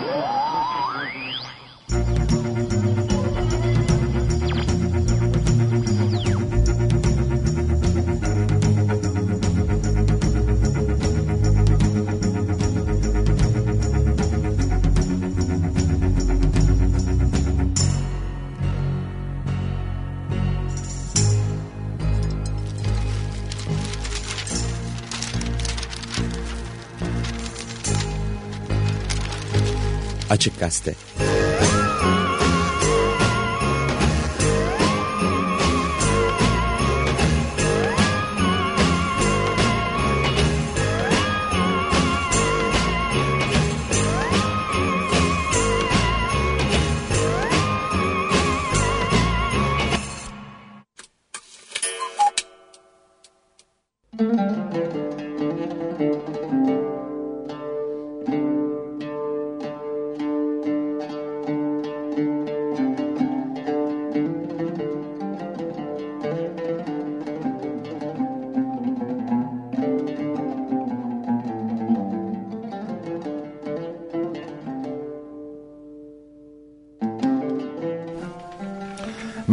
Whoa! Açık Gazete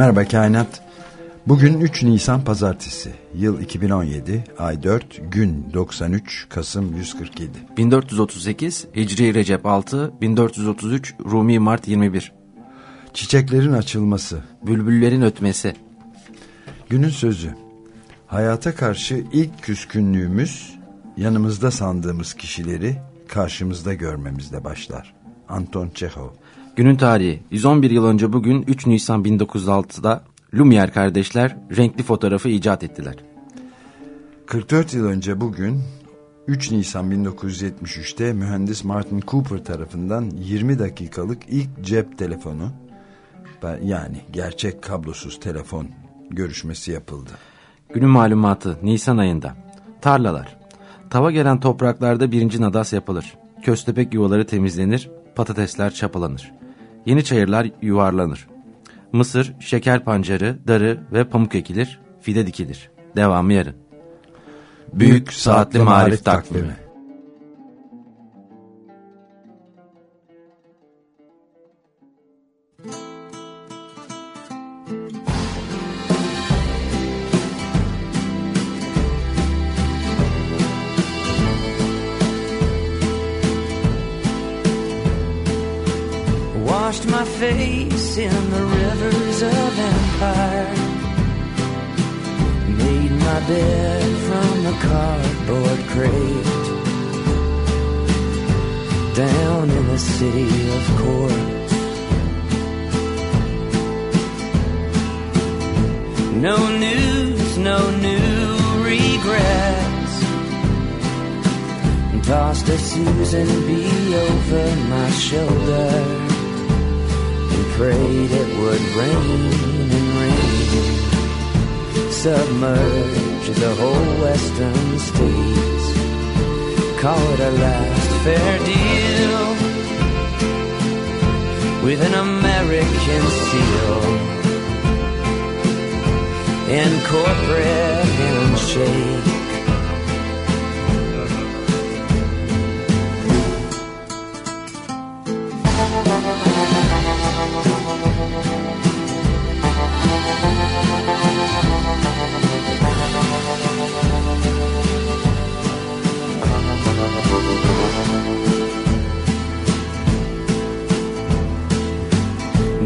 Merhaba Kainat. Bugün 3 Nisan Pazartesi. Yıl 2017, ay 4, gün 93, Kasım 147. 1438, Hicri Recep 6, 1433, Rumi Mart 21. Çiçeklerin açılması. Bülbüllerin ötmesi. Günün sözü. Hayata karşı ilk küskünlüğümüz, yanımızda sandığımız kişileri karşımızda görmemizle başlar. Anton Çehov. Günün tarihi 111 yıl önce bugün 3 Nisan 1906'da Lumière kardeşler renkli fotoğrafı icat ettiler. 44 yıl önce bugün 3 Nisan 1973'te mühendis Martin Cooper tarafından 20 dakikalık ilk cep telefonu yani gerçek kablosuz telefon görüşmesi yapıldı. Günün malumatı Nisan ayında. Tarlalar. Tava gelen topraklarda birinci nadas yapılır. Köstebek yuvaları temizlenir, patatesler çapalanır. Yeni çayırlar yuvarlanır. Mısır, şeker pancarı, darı ve pamuk ekilir, fide dikilir. Devamı yarın. Büyük Saatli Marif Takvimi face in the rivers of empire. Made my bed from a cardboard crate. Down in the city of courts. No news, no new regrets. Tossed a Susan B over my shoulder prayed it would rain and rain, submerge the whole western states. Call it a last fair deal with an American seal and corporate handshake.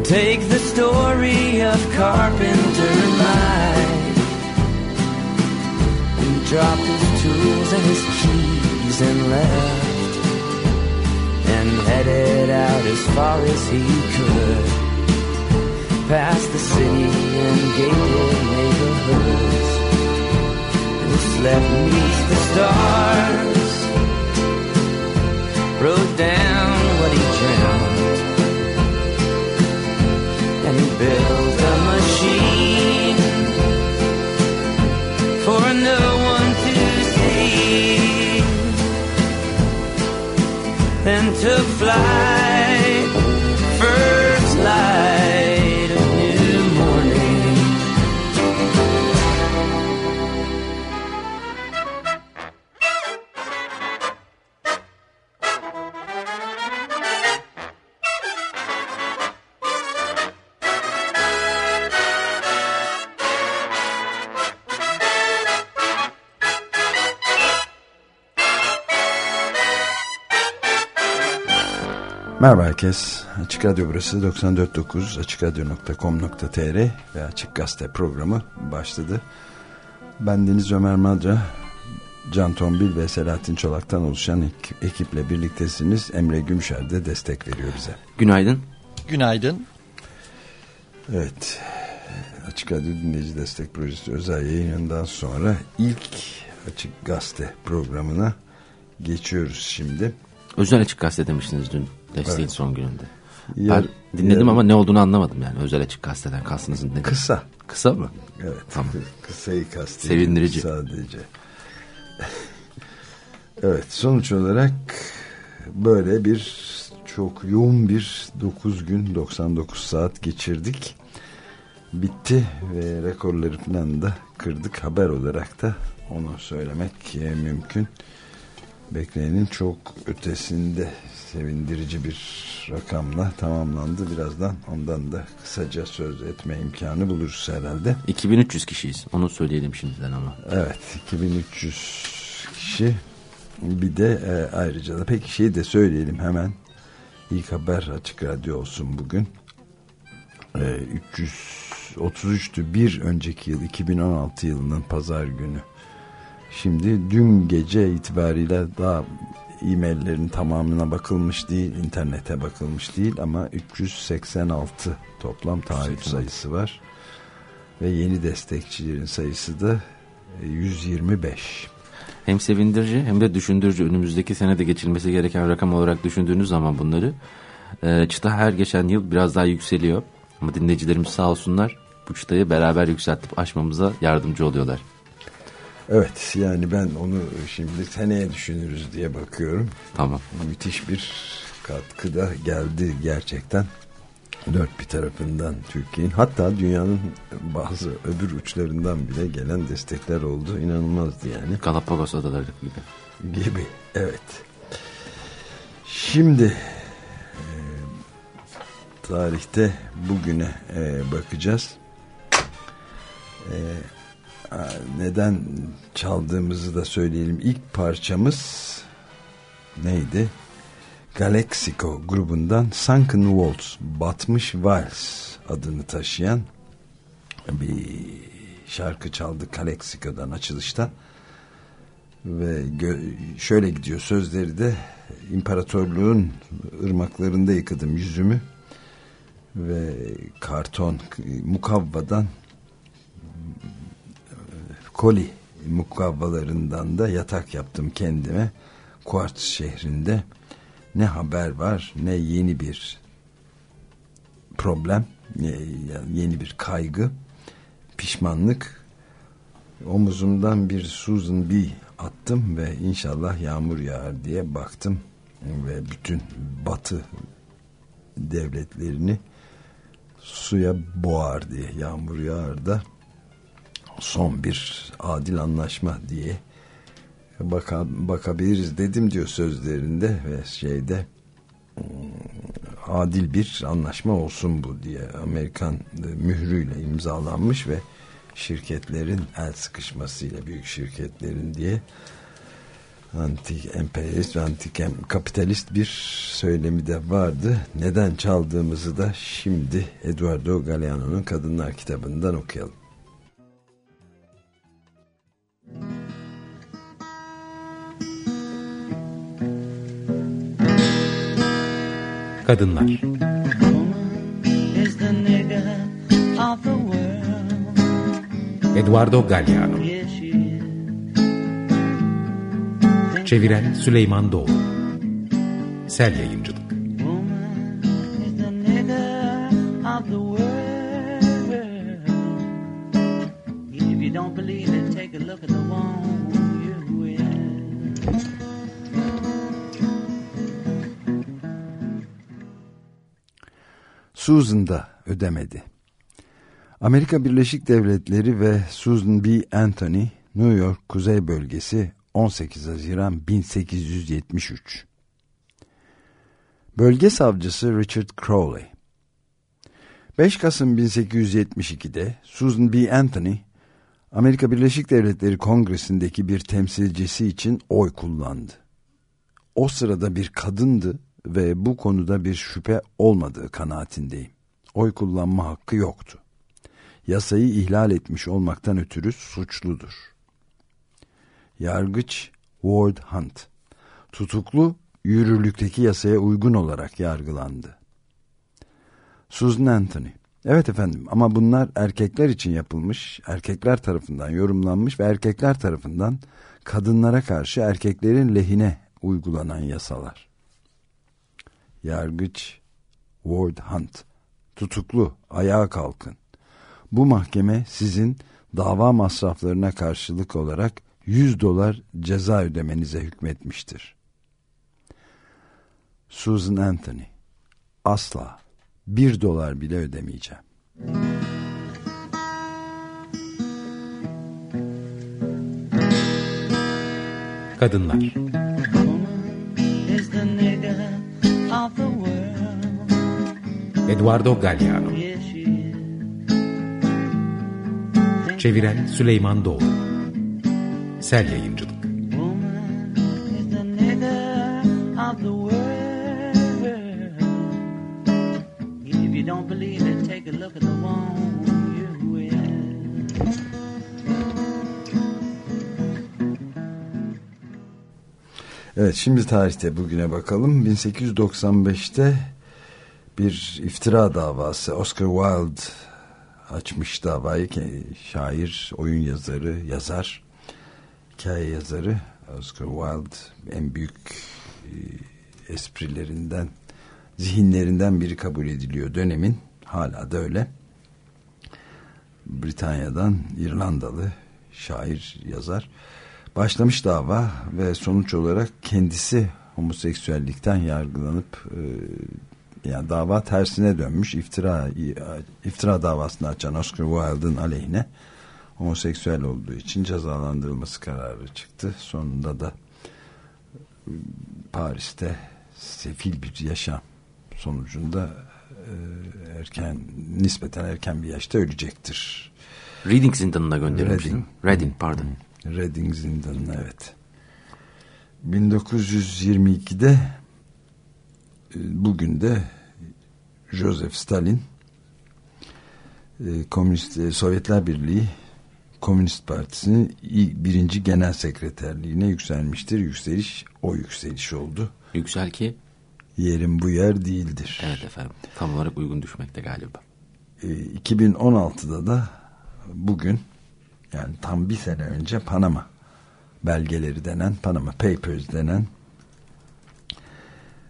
Take the story of Carpenter Mike He dropped his tools and his keys and left And headed out as far as he could Past the city and gated neighborhoods. And slept beneath the stars Wrote down build a machine for no one to see. Then took flight, Merhaba herkes. Açık Radyo burası 94.9 AçıkRadyo.com.tr ve Açık Gazete programı başladı. Ben Deniz Ömer Madra, Can Tombil ve Selahattin Çolak'tan oluşan ekiple birliktesiniz. Emre Gümşer de destek veriyor bize. Günaydın. Günaydın. Evet. Açık Radyo Dinleyici Destek Projesi özel yayınından sonra ilk Açık Gazete programına geçiyoruz şimdi. Özel Açık Gazete demiştiniz dün desteğin evet. son gününde. Yar, ben dinledim yar, ama ne olduğunu anlamadım yani. Özel Açık Gazete'den kastınız nedir? Kısa. Kısa mı? Evet. Tamam. Kısayı kastediyorum. Sevindirici. Sadece. evet sonuç olarak böyle bir çok yoğun bir 9 gün 99 saat geçirdik. Bitti ve rekorları falan da kırdık. Haber olarak da onu söylemek mümkün. Bekleyenin çok ötesinde sevindirici bir rakamla tamamlandı. Birazdan ondan da kısaca söz etme imkanı buluruz herhalde. 2300 kişiyiz. Onu söyleyelim şimdiden ama. Evet 2300 kişi. Bir de e, ayrıca da peki şeyi de söyleyelim hemen. İlk haber açık radyo olsun bugün. E, 333'tü bir önceki yıl 2016 yılının pazar günü. Şimdi dün gece itibariyle daha e-maillerin tamamına bakılmış değil, internete bakılmış değil ama 386 toplam taahhüt sayısı var. Ve yeni destekçilerin sayısı da 125. E, hem sevindirici hem de düşündürücü önümüzdeki senede geçilmesi gereken rakam olarak düşündüğünüz zaman bunları e, çıta her geçen yıl biraz daha yükseliyor. Ama dinleyicilerimiz sağ olsunlar bu çıtayı beraber yükseltip aşmamıza yardımcı oluyorlar. Evet yani ben onu şimdi seneye düşünürüz diye bakıyorum. Tamam. Müthiş bir katkı da geldi gerçekten. Dört bir tarafından Türkiye'nin hatta dünyanın bazı öbür uçlarından bile gelen destekler oldu. İnanılmazdı yani. Galapagos adaları gibi. Gibi evet. Şimdi e, tarihte bugüne e, bakacağız. E, neden çaldığımızı da söyleyelim. İlk parçamız neydi? Galexico grubundan Sunken Waltz, Batmış Vals adını taşıyan bir şarkı çaldı Galexico'dan açılışta. Ve şöyle gidiyor sözleri de imparatorluğun ırmaklarında yıkadım yüzümü ve karton mukavvadan koli mukavvalarından da yatak yaptım kendime. Kuartz şehrinde ne haber var ne yeni bir problem yeni bir kaygı pişmanlık omuzumdan bir Susan B attım ve inşallah yağmur yağar diye baktım ve bütün batı devletlerini suya boğar diye yağmur yağar da son bir adil anlaşma diye baka, bakabiliriz dedim diyor sözlerinde ve şeyde hmm, adil bir anlaşma olsun bu diye Amerikan mührüyle imzalanmış ve şirketlerin el sıkışmasıyla büyük şirketlerin diye anti emperyalist ve anti kapitalist bir söylemi de vardı. Neden çaldığımızı da şimdi Eduardo Galeano'nun Kadınlar kitabından okuyalım. Kadınlar. Eduardo Galliano Çeviren Süleyman Doğru Sel Yayıncılık Susan da ödemedi. Amerika Birleşik Devletleri ve Susan B. Anthony, New York Kuzey Bölgesi 18 Haziran 1873 Bölge savcısı Richard Crowley 5 Kasım 1872'de Susan B. Anthony, Amerika Birleşik Devletleri Kongresi'ndeki bir temsilcisi için oy kullandı. O sırada bir kadındı ve bu konuda bir şüphe olmadığı kanaatindeyim. Oy kullanma hakkı yoktu. Yasayı ihlal etmiş olmaktan ötürü suçludur. Yargıç Ward Hunt tutuklu yürürlükteki yasaya uygun olarak yargılandı. Susan Anthony Evet efendim ama bunlar erkekler için yapılmış, erkekler tarafından yorumlanmış ve erkekler tarafından kadınlara karşı erkeklerin lehine uygulanan yasalar. Yargıç Ward Hunt tutuklu ayağa kalkın. Bu mahkeme sizin dava masraflarına karşılık olarak 100 dolar ceza ödemenize hükmetmiştir. Susan Anthony asla bir dolar bile ödemeyeceğim. Kadınlar Eduardo Galliano Çeviren Süleyman Doğru. Sel Yayıncılık. Evet şimdi tarihte bugüne bakalım. 1895'te bir iftira davası Oscar Wilde açmış davayı şair, oyun yazarı, yazar, hikaye yazarı Oscar Wilde en büyük e, esprilerinden, zihinlerinden biri kabul ediliyor dönemin. Hala da öyle. Britanya'dan İrlandalı şair, yazar başlamış dava ve sonuç olarak kendisi homoseksüellikten yargılanıp e, yani dava tersine dönmüş iftira iftira davasını açan Oscar Wilde'ın aleyhine homoseksüel olduğu için cezalandırılması kararı çıktı. Sonunda da e, Paris'te sefil bir yaşam sonucunda e, erken nispeten erken bir yaşta ölecektir. Reading zindanına gönderilmiş. Reading, Reading pardon. Reading zindanına evet. 1922'de e, bugün de Joseph Stalin e, Komünist e, Sovyetler Birliği Komünist Partisi'nin birinci genel sekreterliğine yükselmiştir. Yükseliş o yükseliş oldu. Yüksel ki? Yerin bu yer değildir. Evet efendim. Tam olarak uygun düşmekte galiba. 2016'da da bugün yani tam bir sene önce Panama belgeleri denen Panama Papers denen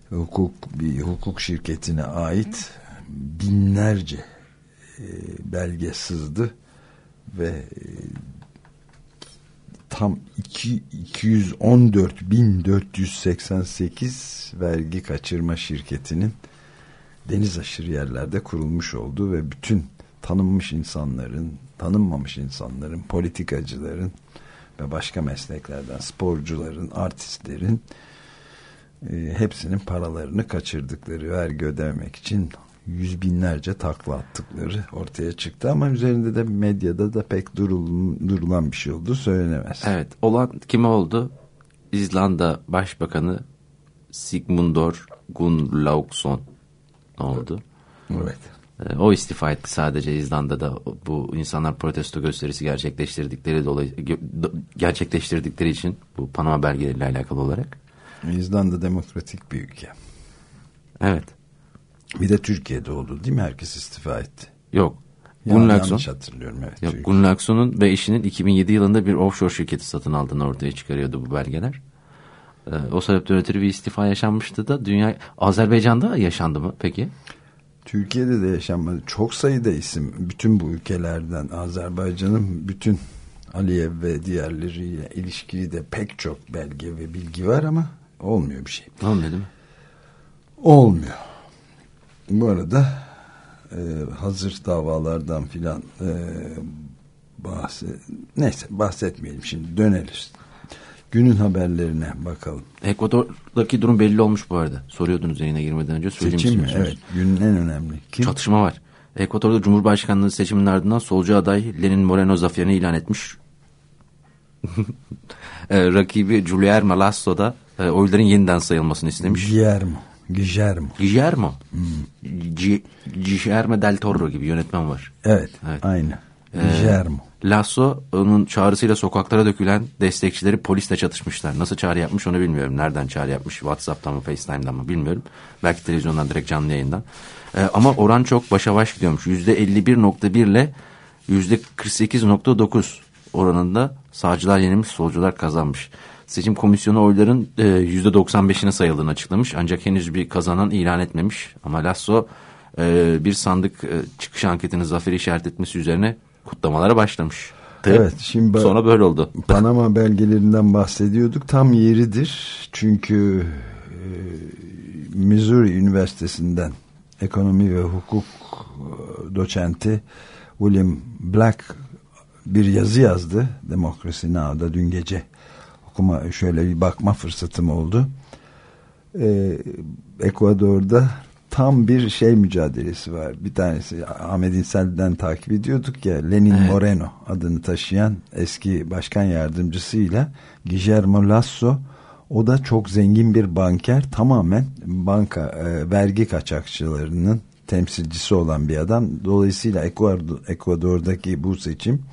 hukuk bir hukuk şirketine ait binlerce e, belge sızdı ve e, tam 214.488 vergi kaçırma şirketinin deniz aşırı yerlerde kurulmuş olduğu ve bütün tanınmış insanların tanınmamış insanların, politikacıların ve başka mesleklerden sporcuların, artistlerin e, hepsinin paralarını kaçırdıkları vergi ödemek için yüz binlerce takla attıkları ortaya çıktı ama üzerinde de medyada da pek durul, durulan bir şey oldu söylenemez. Evet olan kime oldu? İzlanda Başbakanı Sigmundur Gunnlaugsson oldu. Evet. Ee, o istifa etti sadece İzlanda'da bu insanlar protesto gösterisi gerçekleştirdikleri dolayı gerçekleştirdikleri için bu Panama belgeleriyle alakalı olarak. İzlanda demokratik bir ülke. Evet. Bir de Türkiye'de oldu değil mi? Herkes istifa etti. Yok. Gunlakson. Yanlış hatırlıyorum evet. Yok, Gunlakson'un ve eşinin 2007 yılında bir offshore şirketi satın aldığını ortaya çıkarıyordu bu belgeler. Ee, o sebepten ötürü bir istifa yaşanmıştı da dünya Azerbaycan'da yaşandı mı peki? Türkiye'de de yaşanmadı. Çok sayıda isim bütün bu ülkelerden Azerbaycan'ın bütün Aliyev ve diğerleriyle ilişkili de pek çok belge ve bilgi var ama olmuyor bir şey. Olmuyor değil mi? Olmuyor. Bu arada e, hazır davalardan filan e, bahset, neyse bahsetmeyelim şimdi döneriz Günün haberlerine bakalım. Ekvador'daki durum belli olmuş bu arada. Soruyordunuz yayına girmeden önce. Seçim mi? Evet. Günün en önemli. Kim? Çatışma var. Ekvador'da Cumhurbaşkanlığı seçiminin ardından solcu aday Lenin Moreno zaferini ilan etmiş. e, rakibi Guillermo Lasso da e, oyların yeniden sayılmasını istemiş. Guillermo. Guillermo. Guillermo. Gi- Guillermo del Toro gibi yönetmen var. Evet, Evet. aynı. Guillermo. Lasso onun çağrısıyla sokaklara dökülen destekçileri polisle çatışmışlar. Nasıl çağrı yapmış onu bilmiyorum. Nereden çağrı yapmış? WhatsApp'tan mı FaceTime'dan mı bilmiyorum. Belki televizyondan direkt canlı yayından. Ee, ama oran çok başa baş gidiyormuş. %51.1 ile %48.9 oranında sağcılar yenilmiş solcular kazanmış. Seçim komisyonu oyların e, %95'ine sayıldığını açıklamış. Ancak henüz bir kazanan ilan etmemiş. Ama Lasso e, bir sandık e, çıkış anketinin zaferi işaret etmesi üzerine kutlamalara başlamış. Evet, şimdi Sonra böyle oldu. Panama belgelerinden bahsediyorduk. Tam yeridir. Çünkü e, Missouri Üniversitesi'nden ekonomi ve hukuk e, doçenti William Black bir yazı yazdı. Demokrasi Now'da dün gece okuma şöyle bir bakma fırsatım oldu. Ee, Ekvador'da tam bir şey mücadelesi var. Bir tanesi Ahmet İnsel'den takip ediyorduk ya Lenin Evet. Moreno adını taşıyan eski başkan yardımcısıyla Guillermo Lasso o da çok zengin bir banker tamamen banka e, vergi kaçakçılarının temsilcisi olan bir adam. Dolayısıyla Ekvador, Ekvador'daki bu seçim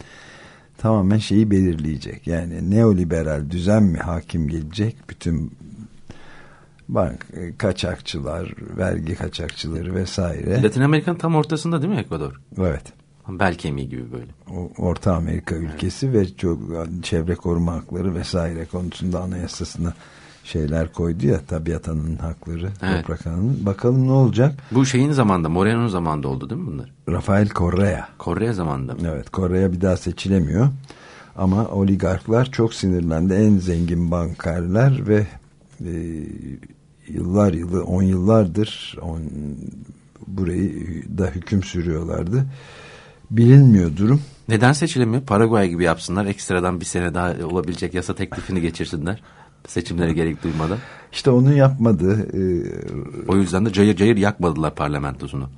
tamamen şeyi belirleyecek. Yani neoliberal düzen mi hakim gelecek bütün bank e, kaçakçılar, vergi kaçakçıları vesaire. Latin Amerika'nın tam ortasında değil mi Ekvador? Evet. Bel kemiği gibi böyle. O- Orta Amerika ülkesi ve çok çevre koruma hakları vesaire konusunda anayasasına şeyler koydu ya tabiat anının hakları, Evet. toprak anının. Bakalım ne olacak? Bu şeyin zamanında, Moreno'nun zamanında oldu değil mi bunlar? Rafael Correa. Kore zamanında mı? Evet Kore'ye bir daha seçilemiyor. Ama oligarklar çok sinirlendi. En zengin bankerler ve e, yıllar yılı, on yıllardır on, burayı da hüküm sürüyorlardı. Bilinmiyor durum. Neden seçilemiyor? Paraguay gibi yapsınlar. Ekstradan bir sene daha olabilecek yasa teklifini geçirsinler. Seçimlere gerek duymadan. İşte onu yapmadı. E, O yüzden de cayır cayır yakmadılar parlamentosunu.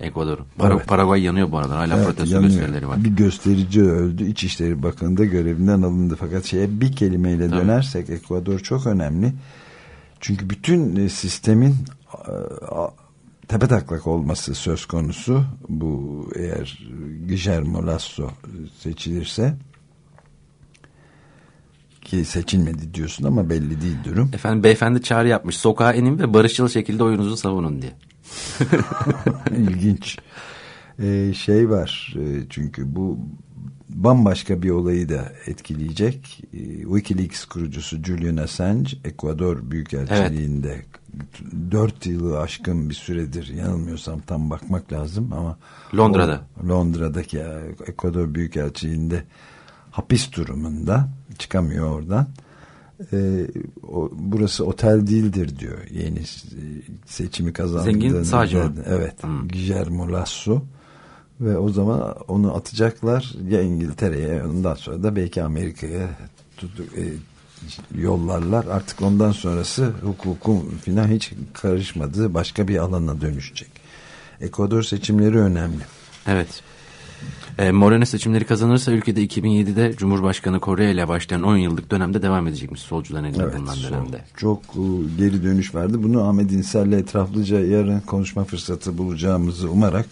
Ekvador'un. Para- Evet. Paraguay yanıyor bu arada. Hala evet, protesto yanıyor. gösterileri var. Bir gösterici öldü. İçişleri Bakanı da görevinden alındı. Fakat şeye bir kelimeyle Tabii. dönersek Ekvador çok önemli. Çünkü bütün e, sistemin e, a- tepetaklak olması söz konusu. Bu eğer Guillermo Lasso seçilirse ki seçilmedi diyorsun ama belli değil durum. Efendim beyefendi çağrı yapmış. Sokağa inin ve barışçıl şekilde oyununuzu savunun diye. İlginç. Ee, şey var e, çünkü bu bambaşka bir olayı da etkileyecek. Ee, Wikileaks kurucusu Julian Assange Ekvador Büyükelçiliğinde dört yılı aşkın bir süredir yanılmıyorsam tam bakmak lazım ama Londra'da. o Londra'daki e, Ekvador Büyükelçiliğinde hapis durumunda çıkamıyor oradan. Ee, o, burası otel değildir diyor yeni e, seçimi kazandığında. Zengin mı? Evet. Hmm. Guillermo Lasso ve o zaman onu atacaklar ya İngiltere'ye ondan sonra da belki Amerika'ya e, yollarlar. Artık ondan sonrası hukukun filan hiç karışmadığı başka bir alana dönüşecek. Ekvador seçimleri önemli. Evet. E, Moreno seçimleri kazanırsa ülkede 2007'de Cumhurbaşkanı Kore ile başlayan 10 yıllık dönemde devam edecekmiş solcuların elinde Evet, bulunan dönemde. Çok e, geri dönüş vardı. Bunu Ahmet İnsel'le etraflıca yarın konuşma fırsatı bulacağımızı umarak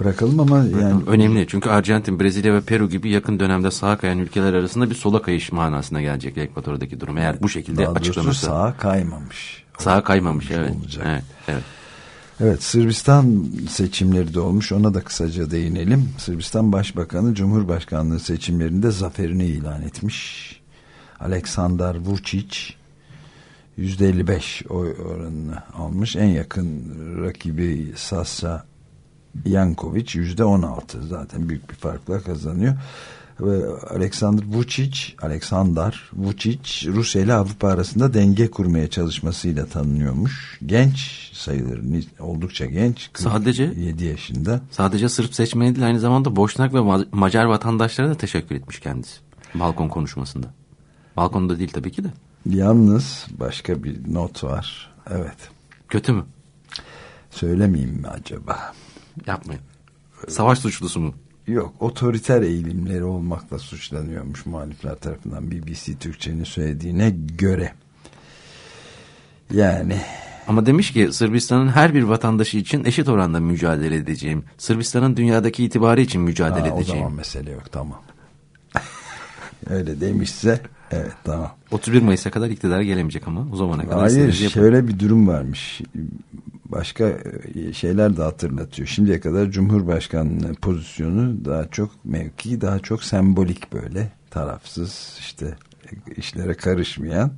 bırakalım ama yani Önemli çünkü Arjantin, Brezilya ve Peru gibi yakın dönemde sağa kayan ülkeler arasında bir sola kayış manasına gelecek Ekvador'daki durum. Eğer bu şekilde daha açıklanırsa. sağa kaymamış. Sağa kaymamış evet. olacak. evet. Evet. Evet Sırbistan seçimleri de olmuş ona da kısaca değinelim. Sırbistan Başbakanı Cumhurbaşkanlığı seçimlerinde zaferini ilan etmiş. Aleksandar Vučić %55 oy oranını almış. En yakın rakibi Sasa Yankovic %16 zaten büyük bir farkla kazanıyor. Alexander Vučić, Aleksandar Vučić Rusya ile Avrupa arasında denge kurmaya çalışmasıyla tanınıyormuş. Genç sayılır, oldukça genç. Sadece- 7 yaşında. Sadece Sırp seçmeni değil aynı zamanda Boşnak ve Ma- Macar vatandaşlara da teşekkür etmiş kendisi. Balkon konuşmasında. Balkonda değil tabii ki de. Yalnız başka bir not var. Evet. Kötü mü? Söylemeyeyim mi acaba? Yapmayın. Savaş suçlusu mu? Yok otoriter eğilimleri olmakla suçlanıyormuş muhalifler tarafından BBC Türkçe'nin söylediğine göre. Yani Ama demiş ki Sırbistan'ın her bir vatandaşı için eşit oranda mücadele edeceğim. Sırbistan'ın dünyadaki itibarı için mücadele Ha, o edeceğim. zaman mesele yok tamam. Öyle demişse evet tamam. 31 Mayıs'a kadar iktidara gelemeyecek ama o zamana kadar Hayır şöyle bir durum varmış. Başka e, şeyler de hatırlatıyor. Şimdiye kadar Cumhurbaşkanlığı pozisyonu daha çok mevki, daha çok sembolik böyle tarafsız işte işlere karışmayan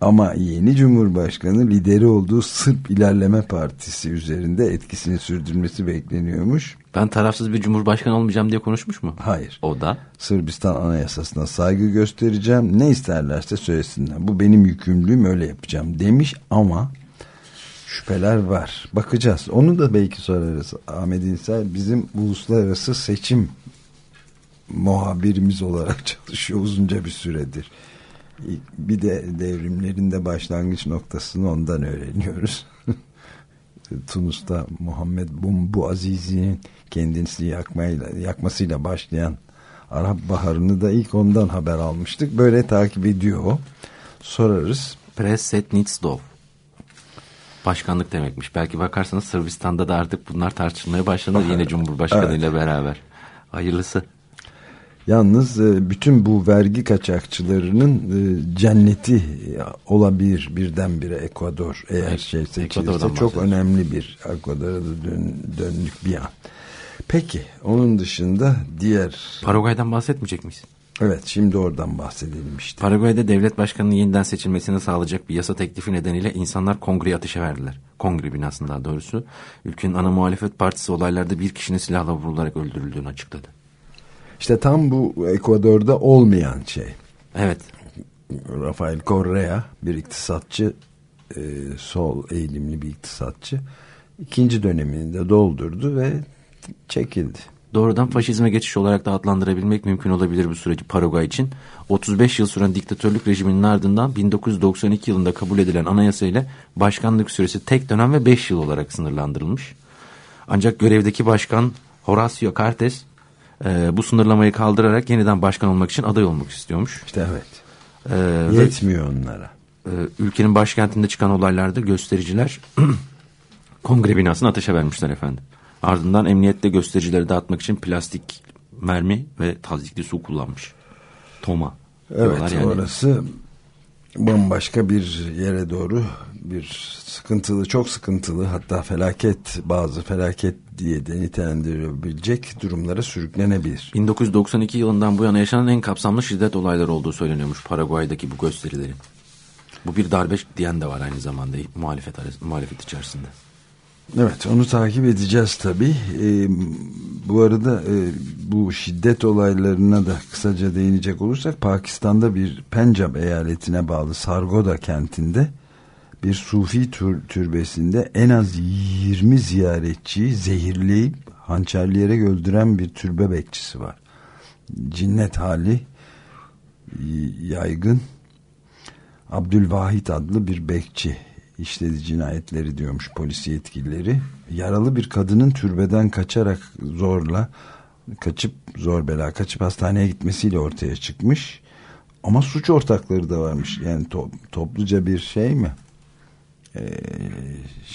ama yeni Cumhurbaşkanı lideri olduğu Sırp İlerleme Partisi üzerinde etkisini sürdürmesi bekleniyormuş. Ben tarafsız bir cumhurbaşkanı olmayacağım diye konuşmuş mu? Hayır. O da Sırbistan Anayasası'na saygı göstereceğim. Ne isterlerse söylesinler. Bu benim yükümlülüğüm öyle yapacağım demiş ama şüpheler var. Bakacağız. Onu da belki sorarız. Ahmet İnsel bizim uluslararası seçim muhabirimiz olarak çalışıyor uzunca bir süredir. Bir de devrimlerin de başlangıç noktasını ondan öğreniyoruz. Tunus'ta Muhammed Bumbu Azizi'nin kendisi yakmayla, yakmasıyla başlayan Arap Baharı'nı da ilk ondan haber almıştık. Böyle takip ediyor o. Sorarız. Presetnitzdov. Başkanlık demekmiş. Belki bakarsanız Sırbistan'da da artık bunlar tartışılmaya başlanır yine Cumhurbaşkanı ile beraber. Hayırlısı. Yalnız e, bütün bu vergi kaçakçılarının e, cenneti olabilir birdenbire Ekvador eğer şey seçilirse çok önemli bir Ekvador'a da dön, döndük bir an. Peki onun dışında diğer Paraguay'dan bahsetmeyecek miyiz? Evet şimdi oradan bahsedelim işte. Paraguay'da devlet başkanının yeniden seçilmesini sağlayacak bir yasa teklifi nedeniyle insanlar kongreye ateşe verdiler. Kongre binasında daha doğrusu. Ülkenin ana muhalefet partisi olaylarda bir kişinin silahla vurularak öldürüldüğünü açıkladı. İşte tam bu Ekvador'da olmayan şey. Evet. Rafael Correa bir iktisatçı e, sol eğilimli bir iktisatçı ikinci dönemini de doldurdu ve çekildi. Doğrudan faşizme geçiş olarak da adlandırabilmek mümkün olabilir bu süreci Paraguay için. 35 yıl süren diktatörlük rejiminin ardından 1992 yılında kabul edilen anayasa ile başkanlık süresi tek dönem ve 5 yıl olarak sınırlandırılmış. Ancak görevdeki başkan Horacio Cartes e, bu sınırlamayı kaldırarak yeniden başkan olmak için aday olmak istiyormuş. İşte evet. E, ve, Yetmiyor onlara. e, ülkenin başkentinde çıkan olaylarda göstericiler kongre binasını ateşe vermişler efendim. Ardından emniyette göstericileri dağıtmak için plastik mermi ve tazikli su kullanmış. Toma. Evet yani. orası bambaşka bir yere doğru bir sıkıntılı çok sıkıntılı hatta felaket bazı felaket diye de nitelendirilebilecek durumlara sürüklenebilir. 1992 yılından bu yana yaşanan en kapsamlı şiddet olayları olduğu söyleniyormuş Paraguay'daki bu gösterilerin. Bu bir darbe diyen de var aynı zamanda muhalefet, muhalefet içerisinde. Evet onu takip edeceğiz tabi. bu arada e, bu şiddet olaylarına da kısaca değinecek olursak Pakistan'da bir Pencap eyaletine bağlı Sargoda kentinde bir Sufi tür, türbesinde en az 20 ziyaretçiyi zehirleyip hançerleyerek öldüren bir türbe bekçisi var. Cinnet hali yaygın Abdülvahit adlı bir bekçi işledi cinayetleri diyormuş polis yetkilileri. Yaralı bir kadının türbeden kaçarak zorla kaçıp zor bela kaçıp hastaneye gitmesiyle ortaya çıkmış. Ama suç ortakları da varmış. Yani to topluca bir şey mi? Ee,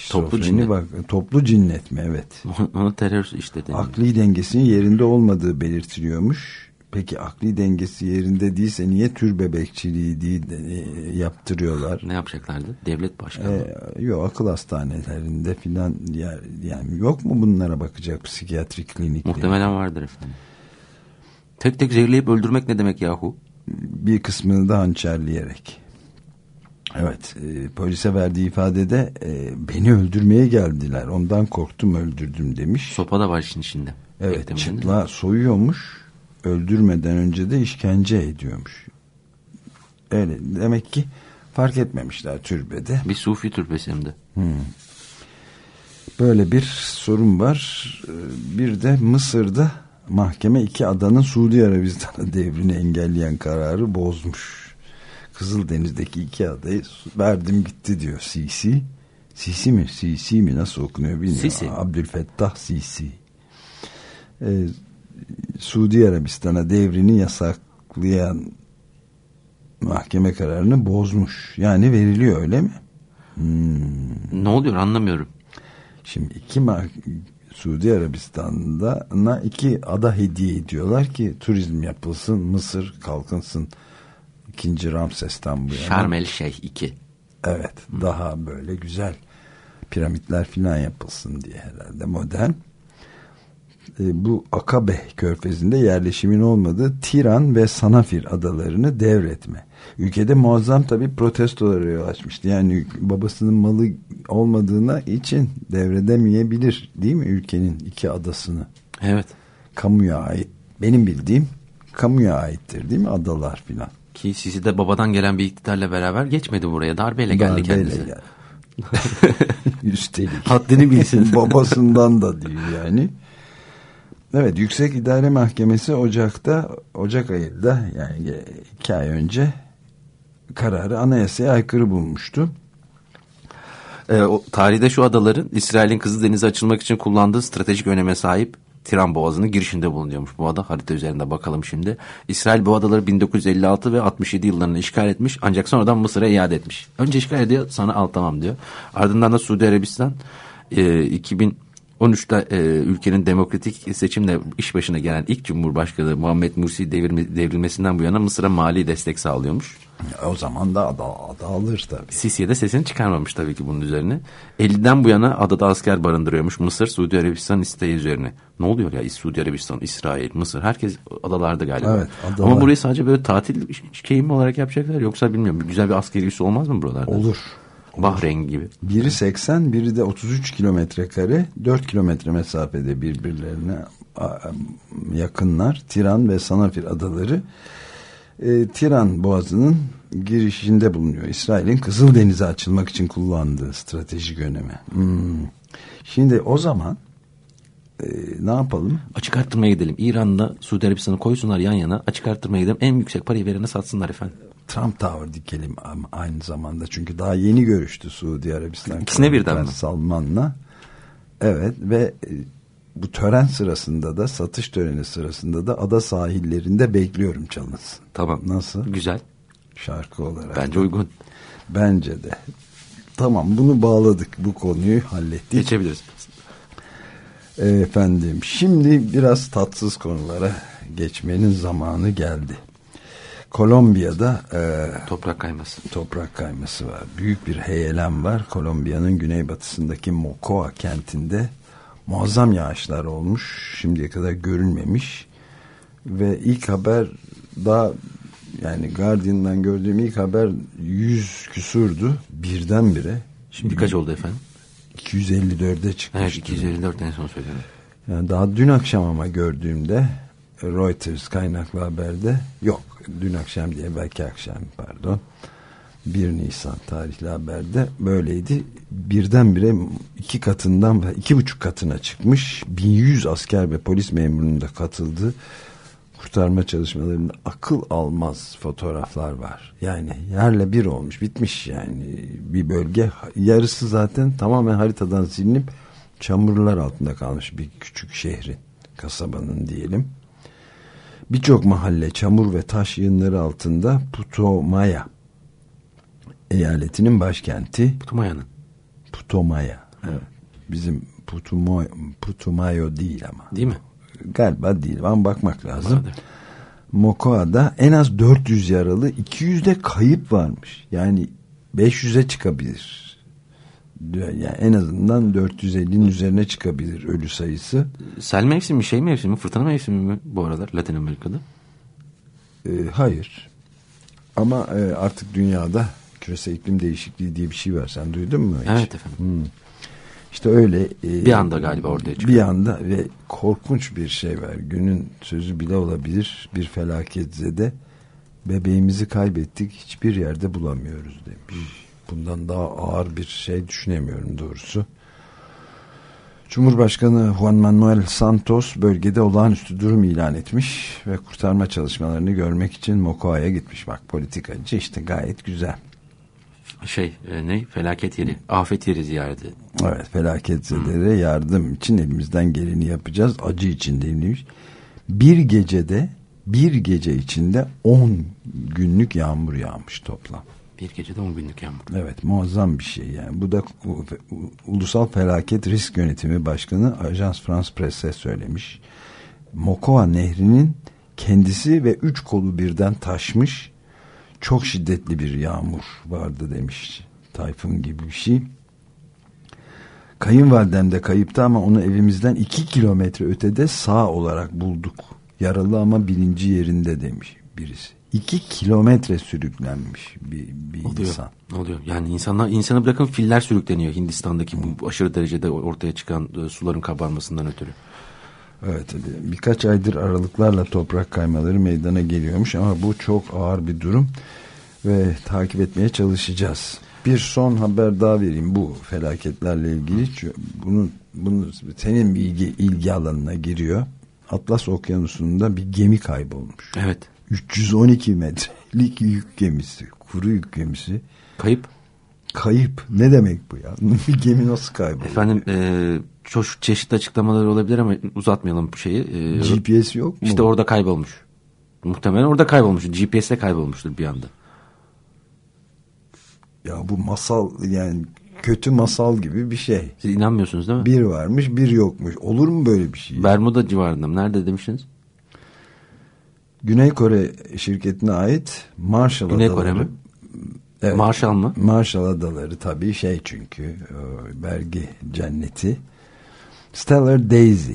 toplu cinnet. Bak, toplu cinnet mi? Evet. Onu terör işledi. Akli dengesinin yerinde olmadığı belirtiliyormuş. Peki akli dengesi yerinde değilse niye tür bebekçiliği değil de, e, yaptırıyorlar? Ne yapacaklardı? Devlet başkanı. Ee, yok akıl hastanelerinde filan yer, yani yok mu bunlara bakacak psikiyatrik klinik? Muhtemelen vardır efendim. Tek tek zehirleyip öldürmek ne demek yahu? Bir kısmını da hançerleyerek. Evet e, polise verdiği ifadede e, beni öldürmeye geldiler ondan korktum öldürdüm demiş. Sopa da var işin içinde. Evet çıtla soyuyormuş öldürmeden önce de işkence ediyormuş. Öyle demek ki fark etmemişler türbede. Bir sufi türbesi hem de. Hmm. Böyle bir sorun var. Bir de Mısır'da mahkeme iki adanın Suudi Arabistan'a devrini engelleyen kararı bozmuş. Kızıldeniz'deki iki adayı verdim gitti diyor Sisi. Sisi mi? Sisi mi? Nasıl okunuyor bilmiyorum. Sisi. Abdülfettah Sisi. Ee, Suudi Arabistan'a devrini yasaklayan mahkeme kararını bozmuş. Yani veriliyor öyle mi? Ne oluyor anlamıyorum. Şimdi iki Suudi Arabistan'da iki ada hediye ediyorlar ki turizm yapılsın, Mısır kalkınsın. İkinci Ramses'ten bu yana. Şarm el Şeyh 2. Evet, daha böyle güzel piramitler filan yapılsın diye herhalde modern. E, bu Akabe körfezinde yerleşimin olmadığı Tiran ve Sanafir adalarını devretme. Ülkede muazzam tabi protestolara yol açmıştı. Yani babasının malı olmadığına için devredemeyebilir değil mi ülkenin iki adasını? Evet. Kamuya ait. Benim bildiğim kamuya aittir değil mi adalar filan? Ki Sisi de babadan gelen bir iktidarla beraber geçmedi buraya. Darbeyle geldi Darbeyle kendisi. geldi. Üstelik. Haddini bilsin. Babasından da değil yani. Evet Yüksek İdare Mahkemesi Ocak'ta Ocak ayında yani iki ay önce kararı anayasaya aykırı bulmuştu. Ee, o, tarihte şu adaların İsrail'in Kızıldeniz'e açılmak için kullandığı stratejik öneme sahip Tiran Boğazı'nın girişinde bulunuyormuş bu ada. Harita üzerinde bakalım şimdi. İsrail bu adaları 1956 ve 67 yıllarında işgal etmiş ancak sonradan Mısır'a iade etmiş. Önce işgal ediyor sonra al tamam diyor. Ardından da Suudi Arabistan e, 2013'te e, ülkenin demokratik seçimle iş başına gelen ilk Cumhurbaşkanı Muhammed Mursi devirme, devrilmesinden bu yana Mısır'a mali destek sağlıyormuş. O zaman da ada, ada alır tabii. Sisi'ye de sesini çıkarmamış tabii ki bunun üzerine. 50'den bu yana adada asker barındırıyormuş Mısır, Suudi Arabistan isteği üzerine. Ne oluyor ya Suudi Arabistan, İsrail, Mısır herkes adalarda galiba. Evet, adalar. Ama burayı sadece böyle tatil keyimi olarak yapacaklar yoksa bilmiyorum güzel bir askeri üssü olmaz mı buralarda? Olur. Bahreyn gibi. Biri 80, biri de 33 kilometre kare, 4 kilometre mesafede birbirlerine yakınlar. Tiran ve Sanafir adaları. E, Tiran Boğazı'nın girişinde bulunuyor. İsrail'in Kızıldeniz'e açılmak için kullandığı stratejik öneme. Hmm. Şimdi o zaman e, ne yapalım? Açık arttırmaya gidelim. İran'da Suudi Arabistan'ı koysunlar yan yana. Açık arttırmaya gidelim. En yüksek parayı verene satsınlar efendim. Trump Tower dikelim ama aynı zamanda. Çünkü daha yeni görüştü Suudi Arabistan. İkisine birden mi? Salman'la. Evet ve e, bu tören sırasında da satış töreni sırasında da ada sahillerinde bekliyorum çalınsın. Tamam. Nasıl? Güzel. Şarkı olarak. Bence uygun. Bence de. Tamam bunu bağladık. Bu konuyu hallettik. Geçebiliriz. Efendim şimdi biraz tatsız konulara geçmenin zamanı geldi. Kolombiya'da e, Toprak kayması. toprak kayması var. Büyük bir heyelan var. Kolombiya'nın güneybatısındaki Mocoa kentinde muazzam yağışlar olmuş. Şimdiye kadar görülmemiş. Ve ilk haber daha yani Guardian'dan gördüğüm ilk haber 100 küsurdu birdenbire. Şimdi kaç oldu efendim? 254'e çıkmıştı. Evet 254 en son söyledim. Yani daha dün akşam ama gördüğümde Reuters kaynaklı haberde yok. Dün akşam diye belki akşam pardon. 1 Nisan tarihli haberde böyleydi. Birdenbire iki katından iki buçuk katına çıkmış. 1100 asker ve polis memurunun da katıldığı kurtarma çalışmalarında akıl almaz fotoğraflar var. Yani yerle bir olmuş bitmiş yani bir bölge yarısı zaten tamamen haritadan silinip çamurlar altında kalmış bir küçük şehrin kasabanın diyelim. Birçok mahalle çamur ve taş yığınları altında Putomaya eyaletinin başkenti Putumaya'nın. Putomaya. Evet. Bizim Putumo, Putumayo değil ama. Değil mi? Galiba değil ama bakmak lazım. Vardır. Mokoa'da en az 400 yaralı 200 de kayıp varmış. Yani 500'e çıkabilir. Yani en azından 450'nin üzerine çıkabilir ölü sayısı. Sel mevsimi, şey mevsimi, fırtına mevsimi mi bu aralar Latin Amerika'da? Ee, hayır. Ama e, artık dünyada küresel iklim değişikliği diye bir şey var. Sen duydun mu hiç? Evet efendim. Hmm. İşte öyle. e, Bir anda galiba ortaya çıkıyor. Bir anda ve korkunç bir şey var. Günün sözü bile olabilir. Bir felaketzede bebeğimizi kaybettik. Hiçbir yerde bulamıyoruz demiş. Bundan daha ağır bir şey düşünemiyorum doğrusu. Cumhurbaşkanı Juan Manuel Santos bölgede olağanüstü durum ilan etmiş ve kurtarma çalışmalarını görmek için Mocoa'ya gitmiş. Bak politikacı işte gayet güzel. Şey e, ne? Felaket yeri. Afet yeri ziyareti. Evet felaketzelere yardım için elimizden geleni yapacağız. Acı içindeyim demiş. Bir gecede bir gece içinde 10 günlük yağmur yağmış toplam. Bir gecede 10 günlük yağmur. Evet muazzam bir şey yani. Bu da Ulusal Felaket Risk Yönetimi Başkanı Ajans France Presse söylemiş. Mokoa Nehri'nin kendisi ve üç kolu birden taşmış çok şiddetli bir yağmur vardı demiş. Tayfun gibi bir şey. Kayınvalidem de kayıptı ama onu evimizden iki kilometre ötede sağ olarak bulduk. Yaralı ama birinci yerinde demiş birisi. İki kilometre sürüklenmiş bir, bir oluyor, insan. Oluyor. Yani insanlar insanı bırakın filler sürükleniyor Hindistan'daki bu aşırı derecede ortaya çıkan e, suların kabarmasından ötürü. Evet birkaç aydır aralıklarla toprak kaymaları meydana geliyormuş ama bu çok ağır bir durum ve takip etmeye çalışacağız. Bir son haber daha vereyim bu felaketlerle ilgili. Bunu, bunu senin bilgi ilgi alanına giriyor. Atlas Okyanusu'nda bir gemi kaybolmuş. Evet. 312 metrelik yük gemisi, kuru yük gemisi. Kayıp? Kayıp. Ne demek bu ya? bir gemi nasıl kaybolur? Efendim e, çok çeşitli açıklamalar olabilir ama uzatmayalım bu şeyi. E, GPS yok mu? İşte orada kaybolmuş. Muhtemelen orada kaybolmuş. GPS'te kaybolmuştur bir anda. Ya bu masal yani kötü masal gibi bir şey. Siz inanmıyorsunuz değil mi? Bir varmış bir yokmuş. Olur mu böyle bir şey? Bermuda civarında mı? Nerede demiştiniz? Güney Kore şirketine ait Marshall Güney Adaları. Kore mi? Evet, Marshall mı? Marshall Adaları tabii şey çünkü vergi cenneti. Stellar Daisy.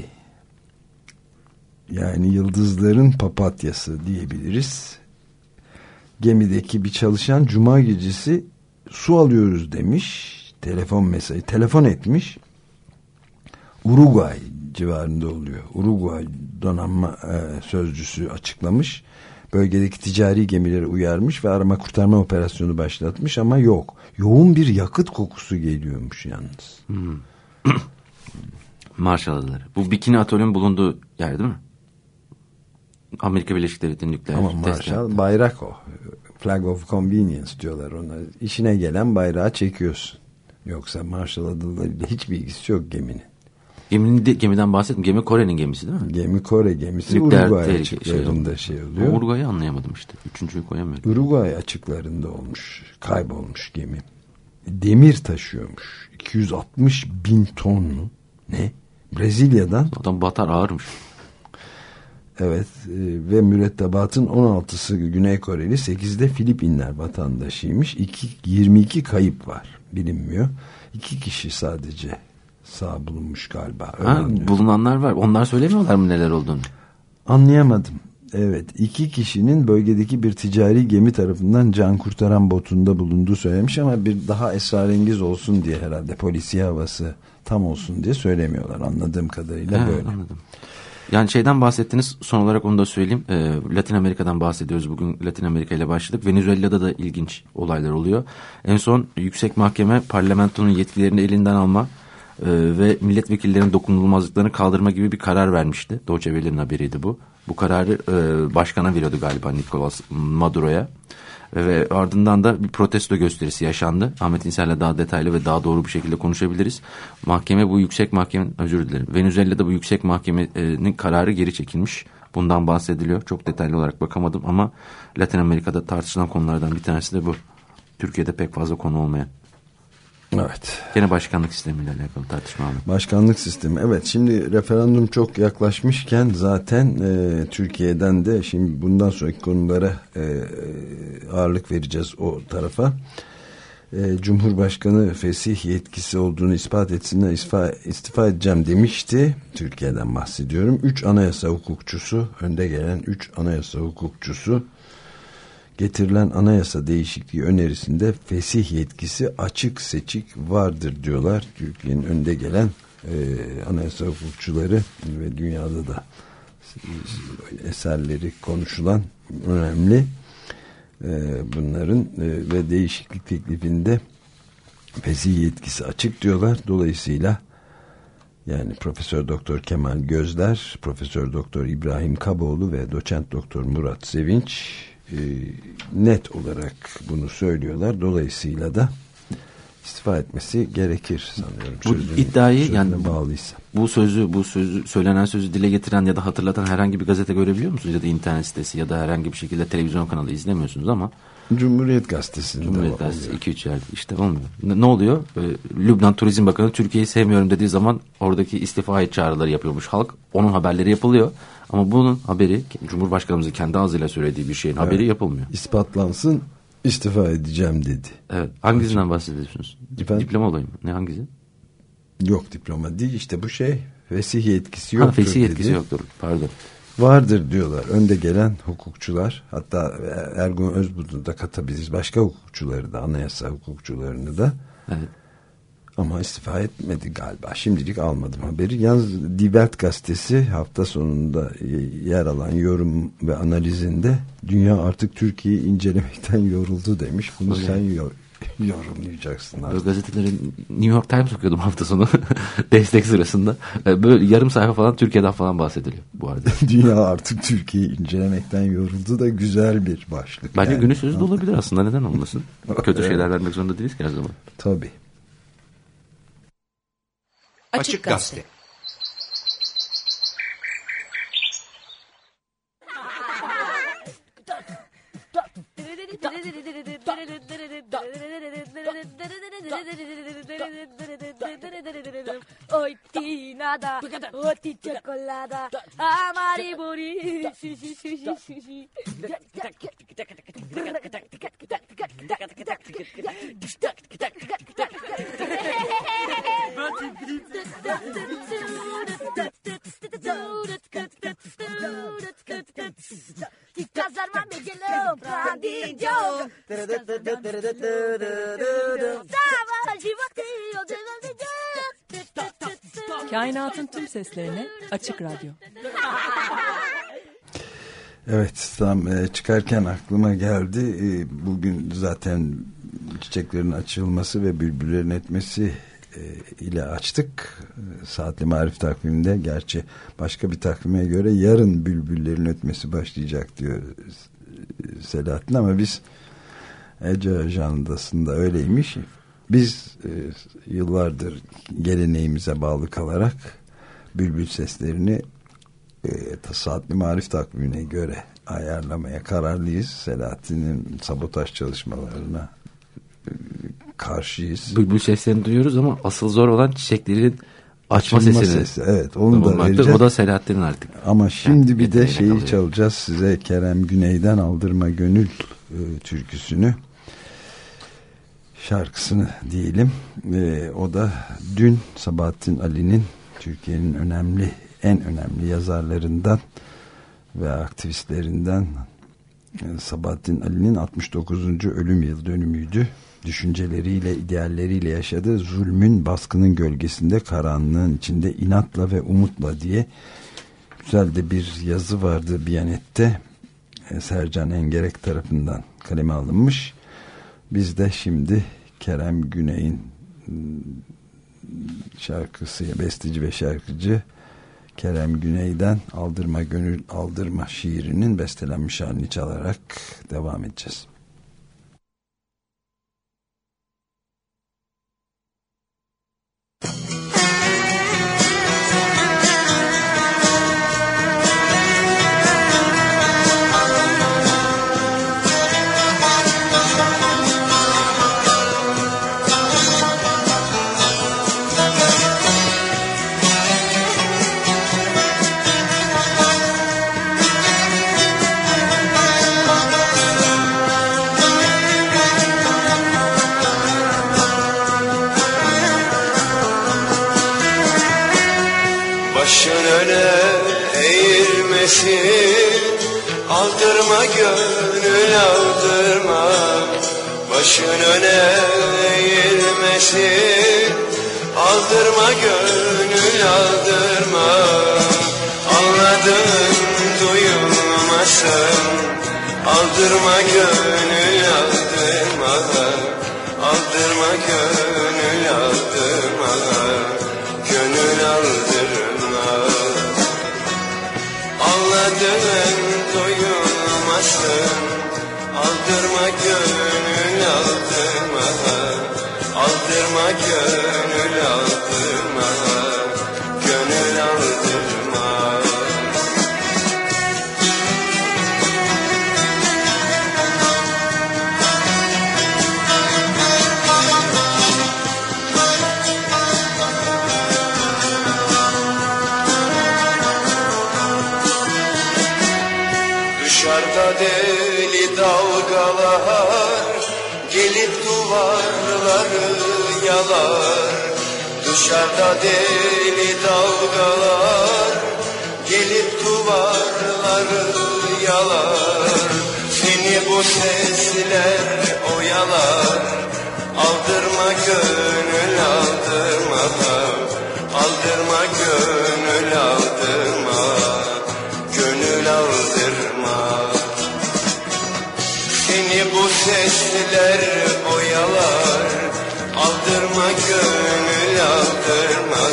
Yani yıldızların papatyası diyebiliriz. Gemideki bir çalışan cuma gecesi su alıyoruz demiş. Telefon mesajı. Telefon etmiş. Uruguay civarında oluyor. Uruguay donanma e, sözcüsü açıklamış. Bölgedeki ticari gemileri uyarmış ve arama kurtarma operasyonu başlatmış ama yok. Yoğun bir yakıt kokusu geliyormuş yalnız. Hmm. Marshall Adaları. Bu Bikini Atölye'nin bulunduğu yer değil mi? Amerika Birleşik Devletleri nükleer Ama Marshall bayrak o. Flag of Convenience diyorlar ona. İşine gelen bayrağı çekiyorsun. Yoksa Marshall Adaları'yla hiç bilgisi yok geminin. Geminin de, gemiden bahsettim. Gemi Kore'nin gemisi değil mi? Gemi Kore gemisi Nükleer Uruguay açıklarında şey, şey oluyor. Uruguay'ı anlayamadım işte. Üçüncüyü koyamıyorum. Uruguay açıklarında olmuş. Kaybolmuş gemi. Demir taşıyormuş. 260 bin ton mu? Ne? Brezilya'dan. Adam batar ağırmış. Evet e, ve mürettebatın 16'sı Güney Koreli 8'de Filipinler vatandaşıymış. 2, 22 kayıp var bilinmiyor. 2 kişi sadece sağ bulunmuş galiba. Ha, bulunanlar var. Onlar söylemiyorlar mı neler olduğunu? Anlayamadım. Evet iki kişinin bölgedeki bir ticari gemi tarafından can kurtaran botunda bulunduğu söylemiş ama bir daha esrarengiz olsun diye herhalde polisiye havası tam olsun diye söylemiyorlar anladığım kadarıyla ha, böyle. Anladım. Yani şeyden bahsettiniz son olarak onu da söyleyeyim. Ee, Latin Amerika'dan bahsediyoruz. Bugün Latin Amerika ile başladık. Venezuela'da da ilginç olaylar oluyor. En son yüksek mahkeme parlamentonun yetkilerini elinden alma e, ve milletvekillerinin dokunulmazlıklarını kaldırma gibi bir karar vermişti. Doğu Veli'nin haberiydi bu. Bu kararı e, başkana veriyordu galiba Nicolas Maduro'ya. Ve ardından da bir protesto gösterisi yaşandı. Ahmet İnsel'le daha detaylı ve daha doğru bir şekilde konuşabiliriz. Mahkeme bu yüksek mahkemenin özür dilerim. Venezuela'da bu yüksek mahkemenin kararı geri çekilmiş. Bundan bahsediliyor. Çok detaylı olarak bakamadım ama Latin Amerika'da tartışılan konulardan bir tanesi de bu. Türkiye'de pek fazla konu olmayan. Evet. Gene başkanlık sistemiyle alakalı tartışma var. Başkanlık sistemi. Evet şimdi referandum çok yaklaşmışken zaten e, Türkiye'den de şimdi bundan sonraki konulara e, ağırlık vereceğiz o tarafa. E, Cumhurbaşkanı fesih yetkisi olduğunu ispat etsinler istifa, istifa edeceğim demişti. Türkiye'den bahsediyorum. Üç anayasa hukukçusu önde gelen üç anayasa hukukçusu getirilen anayasa değişikliği önerisinde fesih yetkisi açık seçik vardır diyorlar. Türkiye'nin önde gelen e, anayasa hukukçuları ve dünyada da eserleri konuşulan önemli e, bunların e, ve değişiklik teklifinde fesih yetkisi açık diyorlar. Dolayısıyla yani Profesör Doktor Kemal Gözler, Profesör Doktor İbrahim Kaboğlu ve Doçent Doktor Murat Sevinç e, net olarak bunu söylüyorlar. Dolayısıyla da istifa etmesi gerekir sanıyorum. Bu Sözün- iddiayı yani- bağlıysa. Bu sözü, bu sözü, söylenen sözü dile getiren ya da hatırlatan herhangi bir gazete görebiliyor musunuz? Ya da internet sitesi ya da herhangi bir şekilde televizyon kanalı izlemiyorsunuz ama Cumhuriyet Gazetesi'nde Cumhuriyet. Gazetesi 2-3 yerde işte olmuyor. Ne, ne oluyor? Ee, Lübnan Turizm Bakanı Türkiye'yi sevmiyorum dediği zaman oradaki istifa çağrıları yapıyormuş halk. Onun haberleri yapılıyor. Ama bunun haberi Cumhurbaşkanımızın kendi ağzıyla söylediği bir şeyin haberi yapılmıyor. İspatlansın istifa edeceğim dedi. Evet. Hangisinden bahsediyorsunuz? Efendim? Diploma olayı mı? Ne hangisi? Yok diploma değil işte bu şey fesih yetkisi Ha, yoktur fesih yetkisi dedi. yoktur. Pardon. Vardır diyorlar önde gelen hukukçular hatta Ergun Özbudur'u da katabiliriz başka hukukçuları da anayasa hukukçularını da Evet. Ama istifa etmedi galiba şimdilik almadım haberi yalnız Die Welt gazetesi hafta sonunda yer alan yorum ve analizinde dünya artık Türkiye'yi incelemekten yoruldu demiş bunu Öyle. sen yor- yorumlayacaksın artık. gazetelerin New York Times okuyordum hafta sonu destek sırasında. Ee, Böyle yarım sayfa falan Türkiye'den falan bahsediliyor bu arada. dünya artık Türkiye'yi incelemekten yoruldu da güzel bir başlık Bence yani. günün sözü de olabilir aslında neden olmasın? Kötü Evet. şeyler vermek zorunda değiliz ki her zaman. tabii Açık Gazete. Hoy nada, oti chocolada, amari buri, sushi sushi sushi. Ti Kainatın tüm seslerine Açık Radyo. Evet tam e, çıkarken aklıma geldi. E, bugün zaten çiçeklerin açılması ve bülbüllerin etmesi ile açtık. E, Saatli Marif takviminde gerçi başka bir takvime göre yarın bülbüllerin ötmesi başlayacak diyor e, Selahattin ama biz Ece Ajandası'nda öyleymiş. Biz e, yıllardır geleneğimize bağlı kalarak bülbül seslerini e, saatli marif takvimine göre ayarlamaya kararlıyız. Selahattin'in sabotaj çalışmalarına e, karşıyız. Bülbül seslerini duyuyoruz ama asıl zor olan çiçeklerin açma sesini. sesi, evet, onu da vereceğiz. O da Selahattin'in artık. Ama şimdi bir de şeyi kalıyor. çalacağız size Kerem Güney'den Aldırma Gönül e, türküsünü şarkısını diyelim. E, o da dün Sabahattin Ali'nin Türkiye'nin önemli en önemli yazarlarından ve aktivistlerinden e, Sabahattin Ali'nin 69. ölüm yıl dönümüydü. Düşünceleriyle, idealleriyle yaşadığı zulmün baskının gölgesinde karanlığın içinde inatla ve umutla diye güzel de bir yazı vardı Biyanet'te e, Sercan Engerek tarafından kaleme alınmış. Biz de şimdi Kerem Güney'in m, şarkısı, besteci ve şarkıcı Kerem Güney'den Aldırma Gönül Aldırma şiirinin bestelenmiş halini çalarak devam edeceğiz. Başın Başın öne eğilmesin. Aldırma gönül aldırma. Anladın duyulmasın. Aldırma gönül aldırma. Aldırma gönül aldırma. Gönül aldırma. Anladın doyulmasın Aldırma gönül aldırma Aldırma gönül aldırma Dışarıda deli dalgalar Gelip duvarları yalar. Seni bu sesler oyalar Aldırma gönül aldırma Aldırma gönül aldırma Gönül aldırma. Seni bu sesler oyalar Aldırma gönül aldırma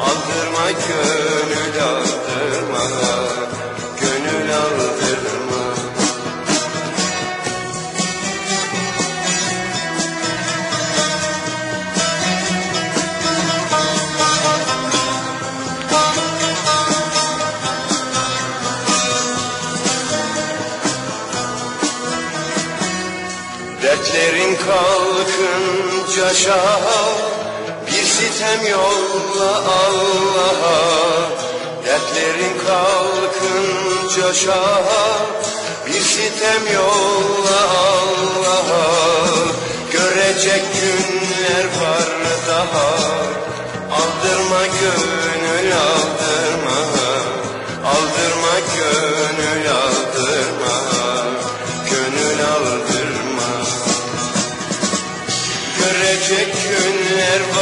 Aldırma gönül aldırma Gönül aldırma Dertlerin kalkınca şaha Bir sitem yolla Allah'a Dertlerin kalkınca şaha. Bir sitem yolla Allah'a Görecek günler var daha. Aldırma gönül aldırma Aldırma gönül aldırma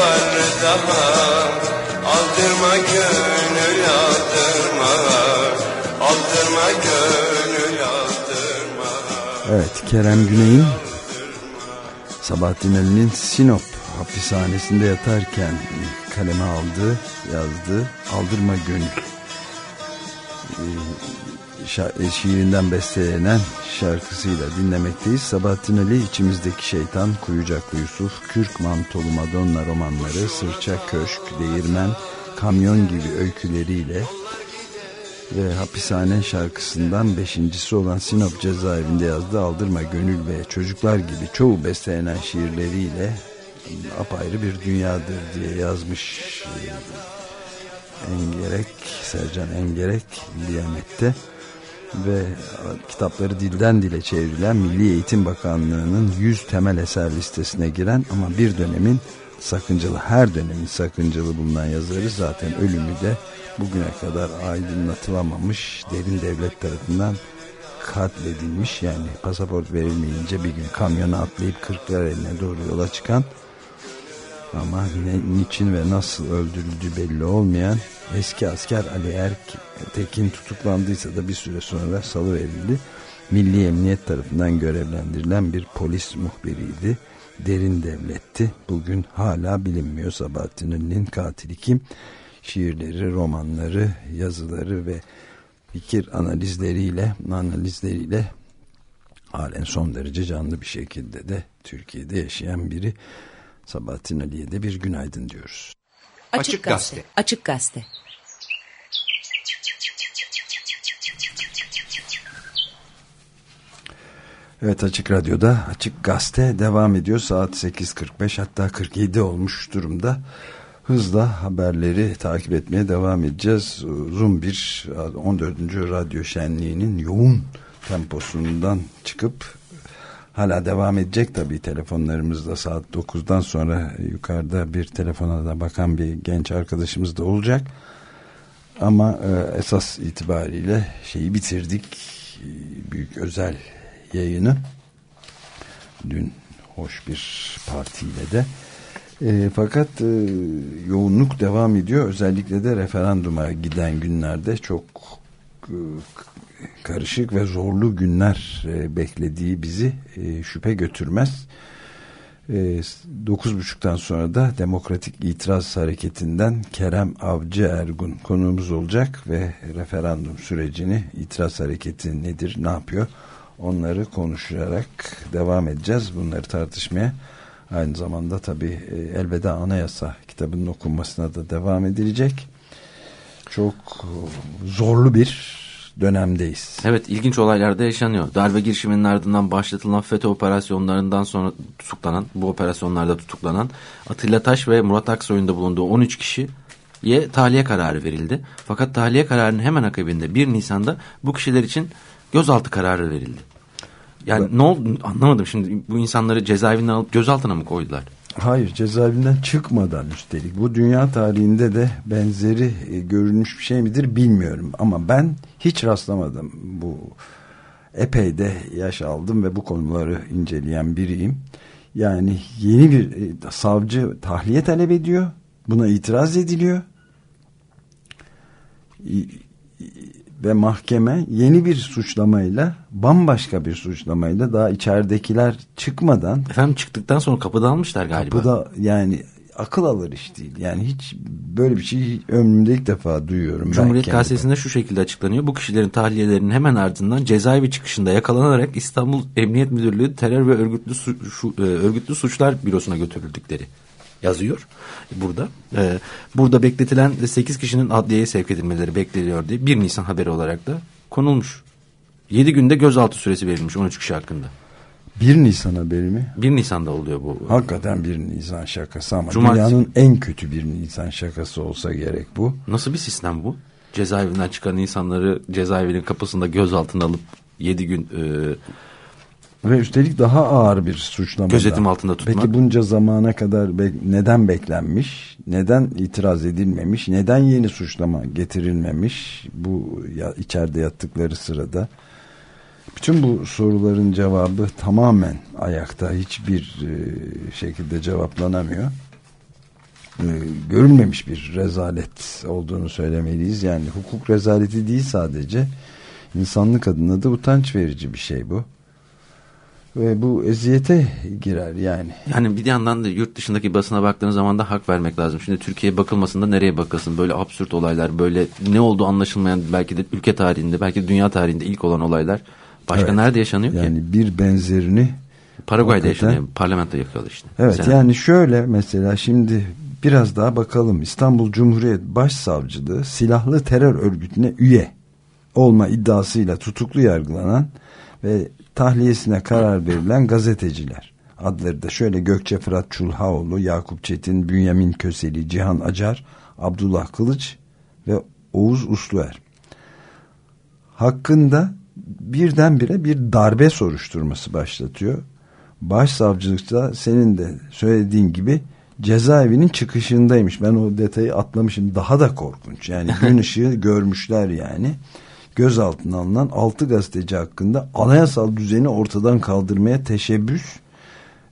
var daha? Aldırma gönül aldırma Aldırma gönül aldırma Evet Kerem Güney'in Sabahattin Ali'nin Sinop hapishanesinde yatarken kaleme aldığı, yazdığı Aldırma Gönül. E, şa- e, şiirinden bestelenen şarkısıyla dinlemekteyiz. Sabahattin Ali içimizdeki şeytan, Kuyucaklı Yusuf, Kürk Mantolu Madonna romanları, Sırça Köşk, Değirmen, Kamyon gibi öyküleriyle ve hapishane şarkısından beşincisi olan Sinop cezaevinde yazdığı Aldırma Gönül ve Çocuklar gibi çoğu bestelenen şiirleriyle apayrı bir dünyadır diye yazmış e, Engerek, Sercan Engerek Diyanet'te ve kitapları dilden dile çevrilen Milli Eğitim Bakanlığı'nın 100 temel eser listesine giren ama bir dönemin sakıncalı, her dönemin sakıncalı bulunan yazarı zaten ölümü de bugüne kadar aydınlatılamamış derin devlet tarafından katledilmiş. Yani pasaport verilmeyince bir gün kamyona atlayıp Kırklareli'ne doğru yola çıkan ama ne, niçin ve nasıl öldürüldüğü belli olmayan eski asker Ali Ertekin tutuklandıysa da bir süre sonra salı verildi. Milli Emniyet tarafından görevlendirilen bir polis muhbiriydi. Derin devletti. Bugün hala bilinmiyor Sabahattin Ali'nin katili kim? Şiirleri, romanları, yazıları ve fikir analizleriyle analizleriyle halen son derece canlı bir şekilde de Türkiye'de yaşayan biri Sabahattin Ali'ye de bir günaydın diyoruz. Açık Gazete. Açık Gazete. Evet Açık Radyo'da Açık Gazete devam ediyor. Saat 8.45 hatta 47 olmuş durumda. Hızla haberleri takip etmeye devam edeceğiz. Uzun bir 14. radyo şenliğinin yoğun temposundan çıkıp hala devam edecek tabii telefonlarımızda saat 9'dan sonra yukarıda bir telefona da bakan bir genç arkadaşımız da olacak. Ama e, esas itibariyle şeyi bitirdik. Büyük özel yayını. Dün hoş bir partiyle de. E, fakat e, yoğunluk devam ediyor. Özellikle de referanduma giden günlerde çok e, karışık ve zorlu günler e, beklediği bizi e, şüphe götürmez. E, dokuz buçuktan sonra da Demokratik İtiraz Hareketi'nden Kerem Avcı Ergun konuğumuz olacak ve referandum sürecini itiraz hareketi nedir, ne yapıyor onları konuşarak devam edeceğiz. Bunları tartışmaya Aynı zamanda tabii e, Elveda Anayasa kitabının okunmasına da devam edilecek. Çok zorlu bir dönemdeyiz. Evet ilginç olaylar da yaşanıyor. Darbe girişiminin ardından başlatılan FETÖ operasyonlarından sonra tutuklanan, bu operasyonlarda tutuklanan Atilla Taş ve Murat Aksoy'un da bulunduğu 13 kişiye tahliye kararı verildi. Fakat tahliye kararının hemen akabinde 1 Nisan'da bu kişiler için gözaltı kararı verildi. Yani ne oldu anlamadım şimdi bu insanları cezaevinden alıp gözaltına mı koydular? Hayır cezaevinden çıkmadan üstelik. Bu dünya tarihinde de benzeri e, görülmüş bir şey midir bilmiyorum. Ama ben hiç rastlamadım. Bu epey de yaş aldım ve bu konuları inceleyen biriyim. Yani yeni bir e, savcı tahliye talep ediyor. Buna itiraz ediliyor. Ve mahkeme yeni bir suçlamayla bambaşka bir suçlamayla daha içeridekiler çıkmadan Efendim çıktıktan sonra kapıda almışlar galiba. bu da yani akıl alır iş değil. Yani hiç böyle bir şey ömrümde ilk defa duyuyorum. Cumhuriyet. Gazetesi'nde şu şekilde açıklanıyor. Bu kişilerin tahliyelerinin hemen ardından cezaevi çıkışında yakalanarak İstanbul Emniyet Müdürlüğü Terör ve Örgütlü, Su- şu, e, örgütlü Suçlar Bürosu'na götürüldükleri yazıyor burada. E, burada bekletilen 8 kişinin adliyeye sevk edilmeleri bekleniyor diye 1 Nisan haberi olarak da konulmuş. 7 günde gözaltı süresi verilmiş 13 kişi hakkında. 1 Nisan haberi mi? 1 Nisan'da oluyor bu. Hakikaten 1 Nisan şakası ama Cumartesi- dünyanın en kötü 1 Nisan şakası olsa gerek bu. Nasıl bir sistem bu? Cezaevinden çıkan insanları cezaevinin kapısında gözaltına alıp 7 gün e, Ve üstelik daha ağır bir suçlama. Gözetim altında tutmak. Peki bunca zamana kadar bek- neden beklenmiş? Neden itiraz edilmemiş? Neden yeni suçlama getirilmemiş? Bu ya, içeride yattıkları sırada. Bütün bu soruların cevabı tamamen ayakta. Hiçbir e, şekilde cevaplanamıyor. E, görülmemiş bir rezalet olduğunu söylemeliyiz. Yani hukuk rezaleti değil sadece. insanlık adına da utanç verici bir şey bu. Ve bu eziyete girer yani. Yani bir yandan da yurt dışındaki basına baktığınız zaman da hak vermek lazım. Şimdi Türkiye'ye bakılmasında nereye bakılsın? Böyle absürt olaylar, böyle ne olduğu anlaşılmayan belki de ülke tarihinde, belki de dünya tarihinde ilk olan olaylar. Başka Evet. nerede yaşanıyor ki? Yani bir benzerini Paraguay'da yaşanıyor. Parlamento yakıyorlar işte. Evet Sen- yani şöyle mesela şimdi biraz daha bakalım. İstanbul Cumhuriyet Başsavcılığı silahlı terör örgütüne üye olma iddiasıyla tutuklu yargılanan ve tahliyesine karar verilen gazeteciler. Adları da şöyle Gökçe Fırat Çulhaoğlu, Yakup Çetin, Bünyamin Köseli, Cihan Acar, Abdullah Kılıç ve Oğuz Usluer. Hakkında birdenbire bir darbe soruşturması başlatıyor. Başsavcılıkta senin de söylediğin gibi cezaevinin çıkışındaymış. Ben o detayı atlamışım. Daha da korkunç. Yani gün ışığı görmüşler yani. Gözaltına alınan 6 gazeteci hakkında anayasal düzeni ortadan kaldırmaya teşebbüs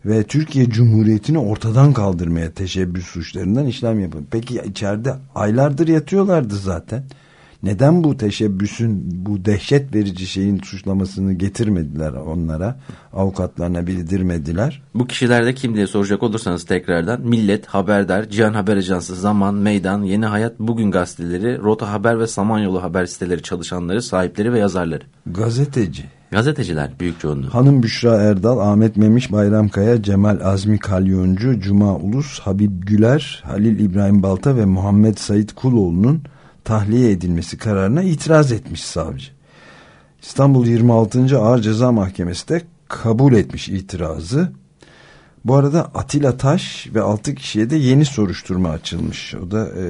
ve Türkiye Cumhuriyeti'ni ortadan kaldırmaya teşebbüs suçlarından işlem yapın. Peki içeride aylardır yatıyorlardı zaten. Neden bu teşebbüsün bu dehşet verici şeyin suçlamasını getirmediler onlara? Avukatlarına bildirmediler. Bu kişiler de kim diye soracak olursanız tekrardan Millet, Haberdar, Cihan Haber Ajansı, Zaman, Meydan, Yeni Hayat, Bugün gazeteleri, Rota Haber ve Samanyolu haber siteleri çalışanları, sahipleri ve yazarları. Gazeteci. Gazeteciler büyük çoğunluğu. Hanım Büşra Erdal, Ahmet Memiş Bayramkaya, Cemal Azmi Kalyoncu, Cuma Ulus, Habib Güler, Halil İbrahim Balta ve Muhammed Sait Kuloğlu'nun tahliye edilmesi kararına itiraz etmiş savcı. İstanbul 26. Ağır Ceza Mahkemesi de kabul etmiş itirazı. Bu arada Atilla Taş ve 6 kişiye de yeni soruşturma açılmış. O da e,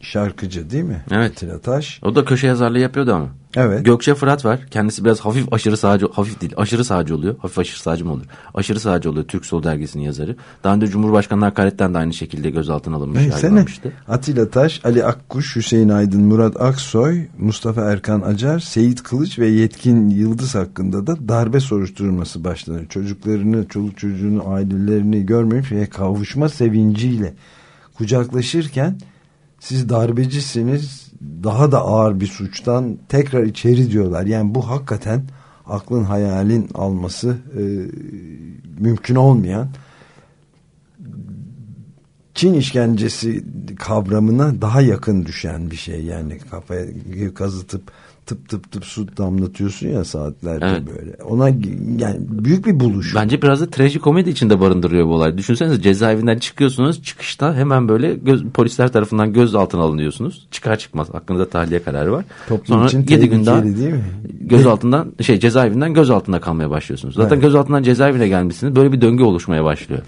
şarkıcı değil mi? Evet. Atilla Taş. O da köşe yazarlığı yapıyordu ama. Evet. Gökçe Fırat var. Kendisi biraz hafif aşırı sağcı, hafif değil aşırı sağcı oluyor. Hafif aşırı sağcı mı olur? Aşırı sağcı oluyor Türk Sol Dergisi'nin yazarı. Daha önce Cumhurbaşkanı hakaretten de aynı şekilde gözaltına alınmış. Neyse. Atilla Taş, Ali Akkuş, Hüseyin Aydın, Murat Aksoy, Mustafa Erkan Acar, Seyit Kılıç ve Yetkin Yıldız hakkında da darbe soruşturması başlanıyor. Çocuklarını, çoluk çocuğunu, ailelerini görmemiş ve kavuşma sevinciyle kucaklaşırken siz darbecisiniz daha da ağır bir suçtan tekrar içeri diyorlar. Yani bu hakikaten aklın hayalin alması e, mümkün olmayan Çin işkencesi kavramına daha yakın düşen bir şey. Yani kafaya kazıtıp tıp tıp tıp su damlatıyorsun ya saatlerce Evet. böyle. Ona yani büyük bir buluş. Bence biraz da trajikomedi içinde barındırıyor bu olay. Düşünsenize cezaevinden çıkıyorsunuz. Çıkışta hemen böyle göz, polisler tarafından gözaltına alınıyorsunuz. Çıkar çıkmaz hakkınızda tahliye kararı var. Toplum Sonra için 7 gün daha değil mi? gözaltından şey cezaevinden gözaltında kalmaya başlıyorsunuz. Zaten Evet. gözaltından cezaevine gelmişsiniz. Böyle bir döngü oluşmaya başlıyor.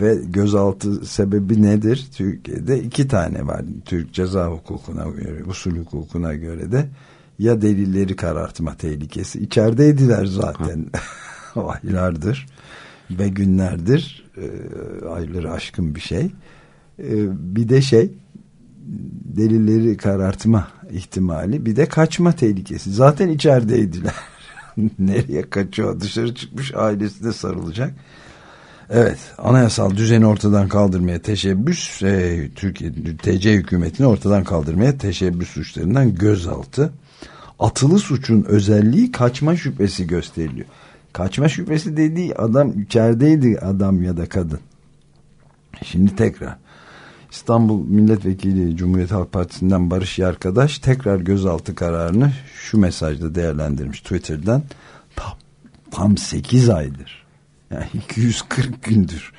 Ve gözaltı sebebi nedir? Türkiye'de iki tane var. Türk ceza hukukuna göre, usul hukukuna göre de ya delilleri karartma tehlikesi. İçerideydiler zaten aylardır ve günlerdir e, ayları aşkın bir şey. E, bir de şey delilleri karartma ihtimali bir de kaçma tehlikesi. Zaten içerideydiler. Nereye kaçıyor? Dışarı çıkmış ailesi de sarılacak. Evet, anayasal düzeni ortadan kaldırmaya teşebbüs, e, Türkiye TC hükümetini ortadan kaldırmaya teşebbüs suçlarından gözaltı. Atılı suçun özelliği kaçma şüphesi gösteriliyor. Kaçma şüphesi dediği adam içerideydi adam ya da kadın. Şimdi tekrar İstanbul Milletvekili Cumhuriyet Halk Partisi'nden Barış Yarkadaş tekrar gözaltı kararını şu mesajda değerlendirmiş Twitter'dan tam, tam 8 aydır yani 240 gündür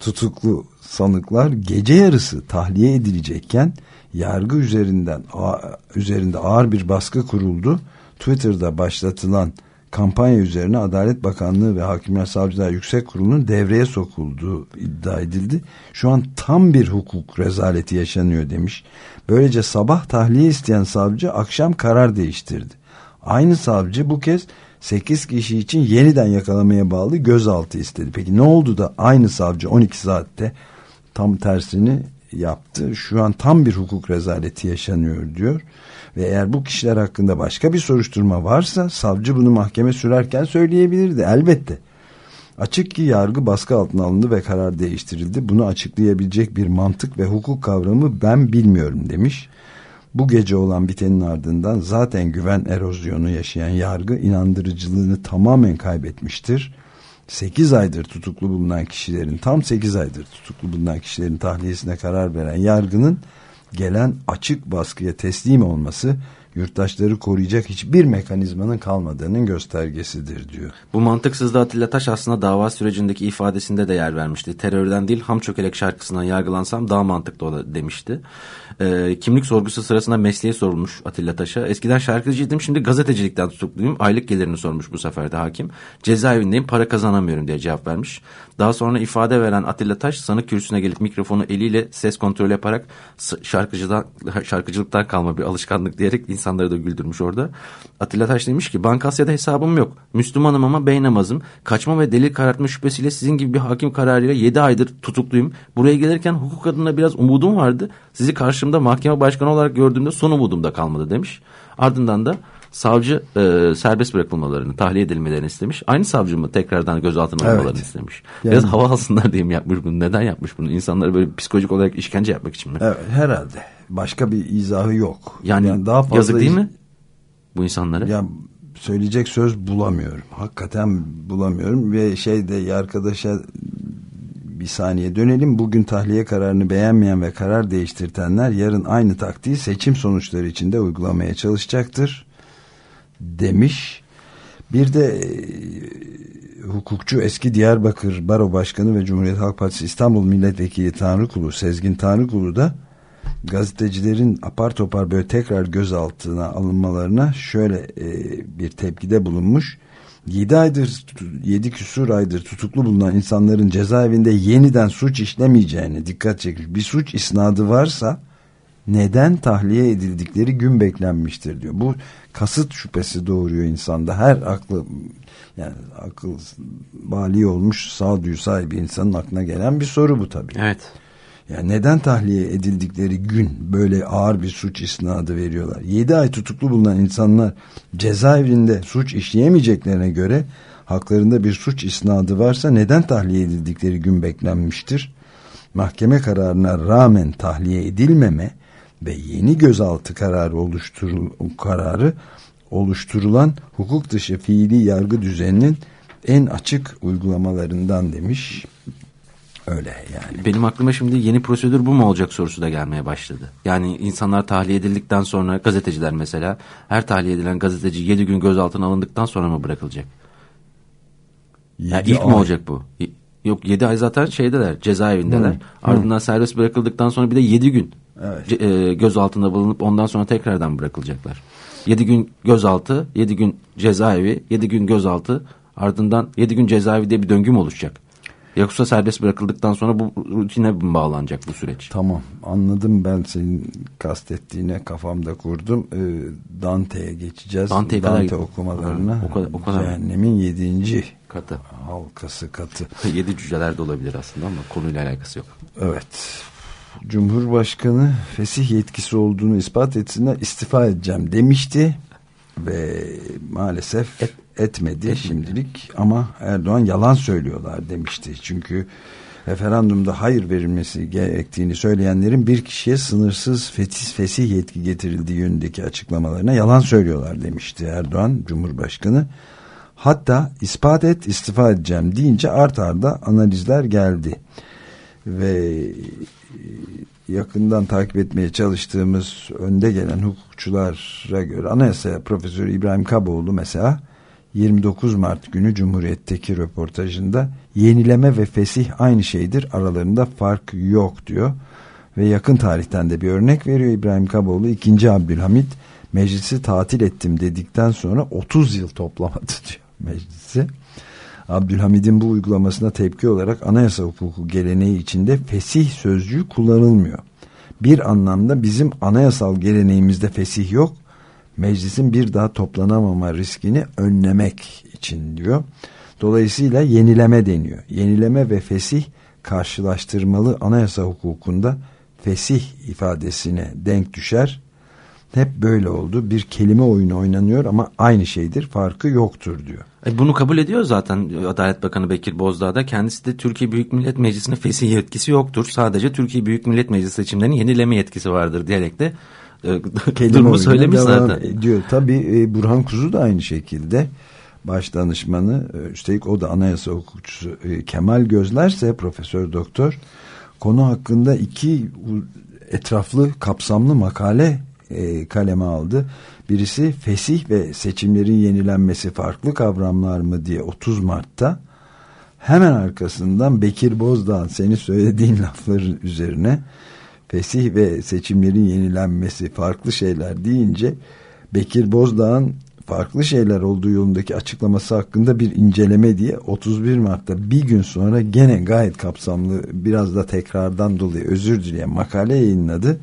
tutuklu sanıklar gece yarısı tahliye edilecekken yargı üzerinden üzerinde ağır bir baskı kuruldu. Twitter'da başlatılan kampanya üzerine Adalet Bakanlığı ve Hakimler Savcılar Yüksek Kurulu'nun devreye sokulduğu iddia edildi. Şu an tam bir hukuk rezaleti yaşanıyor demiş. Böylece sabah tahliye isteyen savcı akşam karar değiştirdi. Aynı savcı bu kez 8 kişi için yeniden yakalamaya bağlı gözaltı istedi. Peki ne oldu da aynı savcı 12 saatte tam tersini yaptı. Şu an tam bir hukuk rezaleti yaşanıyor diyor. Ve eğer bu kişiler hakkında başka bir soruşturma varsa savcı bunu mahkeme sürerken söyleyebilirdi elbette. Açık ki yargı baskı altına alındı ve karar değiştirildi. Bunu açıklayabilecek bir mantık ve hukuk kavramı ben bilmiyorum demiş. Bu gece olan bitenin ardından zaten güven erozyonu yaşayan yargı inandırıcılığını tamamen kaybetmiştir. 8 aydır tutuklu bulunan kişilerin tam 8 aydır tutuklu bulunan kişilerin tahliyesine karar veren yargının gelen açık baskıya teslim olması yurttaşları koruyacak hiçbir mekanizmanın kalmadığının göstergesidir diyor. Bu mantıksızlığı Atilla Taş aslında dava sürecindeki ifadesinde de yer vermişti. Terörden değil ham çökelek şarkısından yargılansam daha mantıklı olur demişti. Ee, kimlik sorgusu sırasında mesleği sorulmuş Atilla Taş'a. Eskiden şarkıcıydım şimdi gazetecilikten tutukluyum. Aylık gelirini sormuş bu sefer de hakim. Cezaevindeyim para kazanamıyorum diye cevap vermiş. Daha sonra ifade veren Atilla Taş sanık kürsüsüne gelip mikrofonu eliyle ses kontrol yaparak şarkıcıdan, şarkıcılıktan kalma bir alışkanlık diyerek insanları da güldürmüş orada. Atilla Taş demiş ki Bankasya'da hesabım yok. Müslümanım ama bey namazım. Kaçma ve delil karartma şüphesiyle sizin gibi bir hakim kararıyla 7 aydır tutukluyum. Buraya gelirken hukuk adına biraz umudum vardı. Sizi karşımda mahkeme başkanı olarak gördüğümde son umudum da kalmadı demiş. Ardından da savcı e, serbest bırakılmalarını, tahliye edilmelerini istemiş. Aynı savcı mı tekrardan gözaltına Evet. alınmalarını istemiş. Yani- Biraz hava alsınlar diye mi yapmış bunu? Neden yapmış bunu? İnsanları böyle psikolojik olarak işkence yapmak için mi? Evet herhalde. Başka bir izahı yok. Yani, daha fazla yazık değil mi bu insanlara? Ya söyleyecek söz bulamıyorum. Hakikaten bulamıyorum ve şeyde arkadaşa bir saniye dönelim. Bugün tahliye kararını beğenmeyen ve karar değiştirtenler yarın aynı taktiği seçim sonuçları için de uygulamaya çalışacaktır demiş. Bir de e, hukukçu eski Diyarbakır Baro Başkanı ve Cumhuriyet Halk Partisi İstanbul Milletvekili Tanrıkulu Sezgin Tanrıkulu da gazetecilerin apar topar böyle tekrar gözaltına alınmalarına şöyle e, bir tepkide bulunmuş. 7 aydır 7 küsur aydır tutuklu bulunan insanların cezaevinde yeniden suç işlemeyeceğine dikkat çekmiş. Bir suç isnadı varsa neden tahliye edildikleri gün beklenmiştir diyor. Bu kasıt şüphesi doğuruyor insanda. Her aklı yani akıl bali olmuş sağduyu sahibi insanın aklına gelen bir soru bu tabii. Evet. Yani neden tahliye edildikleri gün böyle ağır bir suç isnadı veriyorlar? 7 ay tutuklu bulunan insanlar cezaevinde suç işleyemeyeceklerine göre haklarında bir suç isnadı varsa neden tahliye edildikleri gün beklenmiştir? Mahkeme kararına rağmen tahliye edilmeme ve yeni gözaltı kararı oluşturul kararı oluşturulan hukuk dışı fiili yargı düzeninin en açık uygulamalarından demiş. Öyle yani. Benim aklıma şimdi yeni prosedür bu mu olacak sorusu da gelmeye başladı. Yani insanlar tahliye edildikten sonra gazeteciler mesela her tahliye edilen gazeteci 7 gün gözaltına alındıktan sonra mı bırakılacak? Yani ilk mi ay. olacak bu? Yok 7 ay zaten şeydeler cezaevindeler. Ardından serbest bırakıldıktan sonra bir de 7 gün Evet. e, gözaltında bulunup ondan sonra tekrardan bırakılacaklar. 7 gün gözaltı, 7 gün cezaevi, 7 gün gözaltı ardından 7 gün cezaevi diye bir döngü mü oluşacak? Yoksa serbest bırakıldıktan sonra bu rutine mi bağlanacak bu süreç? Tamam anladım ben senin kastettiğine kafamda kurdum. Ee, Dante'ye geçeceğiz. Dante'ye kadar Dante okumalarına. Ha, o kadar- o kadar. Cehennemin yedinci Katı. halkası katı. 7 cüceler de olabilir aslında ama konuyla alakası yok. Evet. Cumhurbaşkanı fesih yetkisi olduğunu ispat etsinler istifa edeceğim demişti ve maalesef etmedi şimdilik ama Erdoğan yalan söylüyorlar demişti. Çünkü referandumda hayır verilmesi gerektiğini söyleyenlerin bir kişiye sınırsız fetis fesih yetki getirildiği yönündeki açıklamalarına yalan söylüyorlar demişti Erdoğan Cumhurbaşkanı. Hatta ispat et istifa edeceğim deyince art arda analizler geldi ve e, yakından takip etmeye çalıştığımız önde gelen hukukçulara göre anayasa profesörü İbrahim Kaboğlu mesela 29 Mart günü Cumhuriyet'teki röportajında yenileme ve fesih aynı şeydir aralarında fark yok diyor ve yakın tarihten de bir örnek veriyor İbrahim Kaboğlu 2. Abdülhamit meclisi tatil ettim dedikten sonra 30 yıl toplamadı diyor meclisi. Abdülhamid'in bu uygulamasına tepki olarak anayasa hukuku geleneği içinde fesih sözcüğü kullanılmıyor. Bir anlamda bizim anayasal geleneğimizde fesih yok. Meclisin bir daha toplanamama riskini önlemek için diyor. Dolayısıyla yenileme deniyor. Yenileme ve fesih karşılaştırmalı anayasa hukukunda fesih ifadesine denk düşer. Hep böyle oldu. Bir kelime oyunu oynanıyor ama aynı şeydir. Farkı yoktur diyor. E bunu kabul ediyor zaten Adalet Bakanı Bekir Bozdağ da. Kendisi de Türkiye Büyük Millet Meclisi'ne fesih yetkisi yoktur. Sadece Türkiye Büyük Millet Meclisi seçimlerinin yenileme yetkisi vardır diyerek de durumu oyununa söylemiş zaten. ediyor. Tabii e, Burhan Kuzu da aynı şekilde baş danışmanı e, üstelik o da anayasa hukukçusu e, Kemal Gözlerse profesör doktor konu hakkında iki etraflı kapsamlı makale e, kaleme aldı. Birisi fesih ve seçimlerin yenilenmesi farklı kavramlar mı diye 30 Mart'ta hemen arkasından Bekir Bozdağ seni söylediğin lafların üzerine fesih ve seçimlerin yenilenmesi farklı şeyler deyince Bekir Bozdağ'ın farklı şeyler olduğu yolundaki açıklaması hakkında bir inceleme diye 31 Mart'ta bir gün sonra gene gayet kapsamlı biraz da tekrardan dolayı özür dileyen makale yayınladı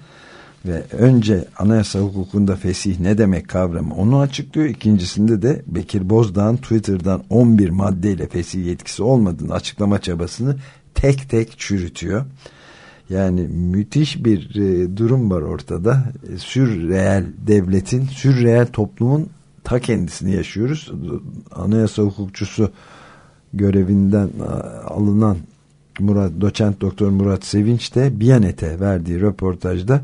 ve önce anayasa hukukunda fesih ne demek kavramı onu açıklıyor. İkincisinde de Bekir Bozdağ'ın Twitter'dan 11 maddeyle fesih yetkisi olmadığını açıklama çabasını tek tek çürütüyor. Yani müthiş bir e, durum var ortada. E, sürreel devletin, sürreel toplumun ta kendisini yaşıyoruz. Anayasa hukukçusu görevinden a, alınan Murat doçent doktor Murat Sevinç de Biyanet'e verdiği röportajda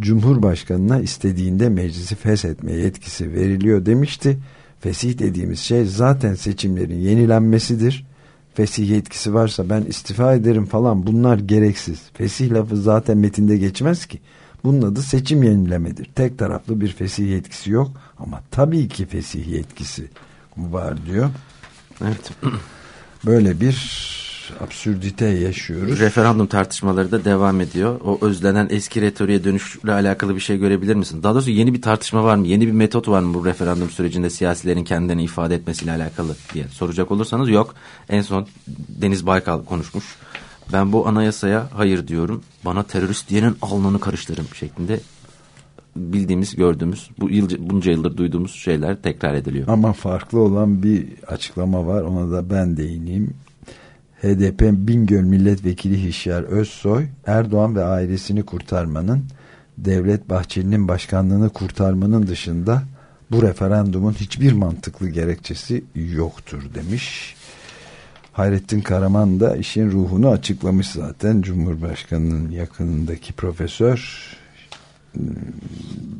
Cumhurbaşkanına istediğinde meclisi feshetme yetkisi veriliyor demişti. Fesih dediğimiz şey zaten seçimlerin yenilenmesidir. Fesih yetkisi varsa ben istifa ederim falan bunlar gereksiz. Fesih lafı zaten metinde geçmez ki. Bunun adı seçim yenilemedir. Tek taraflı bir fesih yetkisi yok ama tabii ki fesih yetkisi var diyor. Evet. Böyle bir absürdite yaşıyoruz. Referandum tartışmaları da devam ediyor. O özlenen eski retoriğe dönüşle alakalı bir şey görebilir misin? Daha doğrusu yeni bir tartışma var mı? Yeni bir metot var mı bu referandum sürecinde siyasilerin kendilerini ifade etmesiyle alakalı diye soracak olursanız yok. En son Deniz Baykal konuşmuş. Ben bu anayasaya hayır diyorum. Bana terörist diyenin alnını karıştırırım şeklinde bildiğimiz, gördüğümüz, bu yıl, bunca yıldır duyduğumuz şeyler tekrar ediliyor. Ama farklı olan bir açıklama var. Ona da ben değineyim. HDP Bingöl Milletvekili Hişyar Özsoy, Erdoğan ve ailesini kurtarmanın, Devlet Bahçeli'nin başkanlığını kurtarmanın dışında bu referandumun hiçbir mantıklı gerekçesi yoktur demiş. Hayrettin Karaman da işin ruhunu açıklamış zaten. Cumhurbaşkanının yakınındaki profesör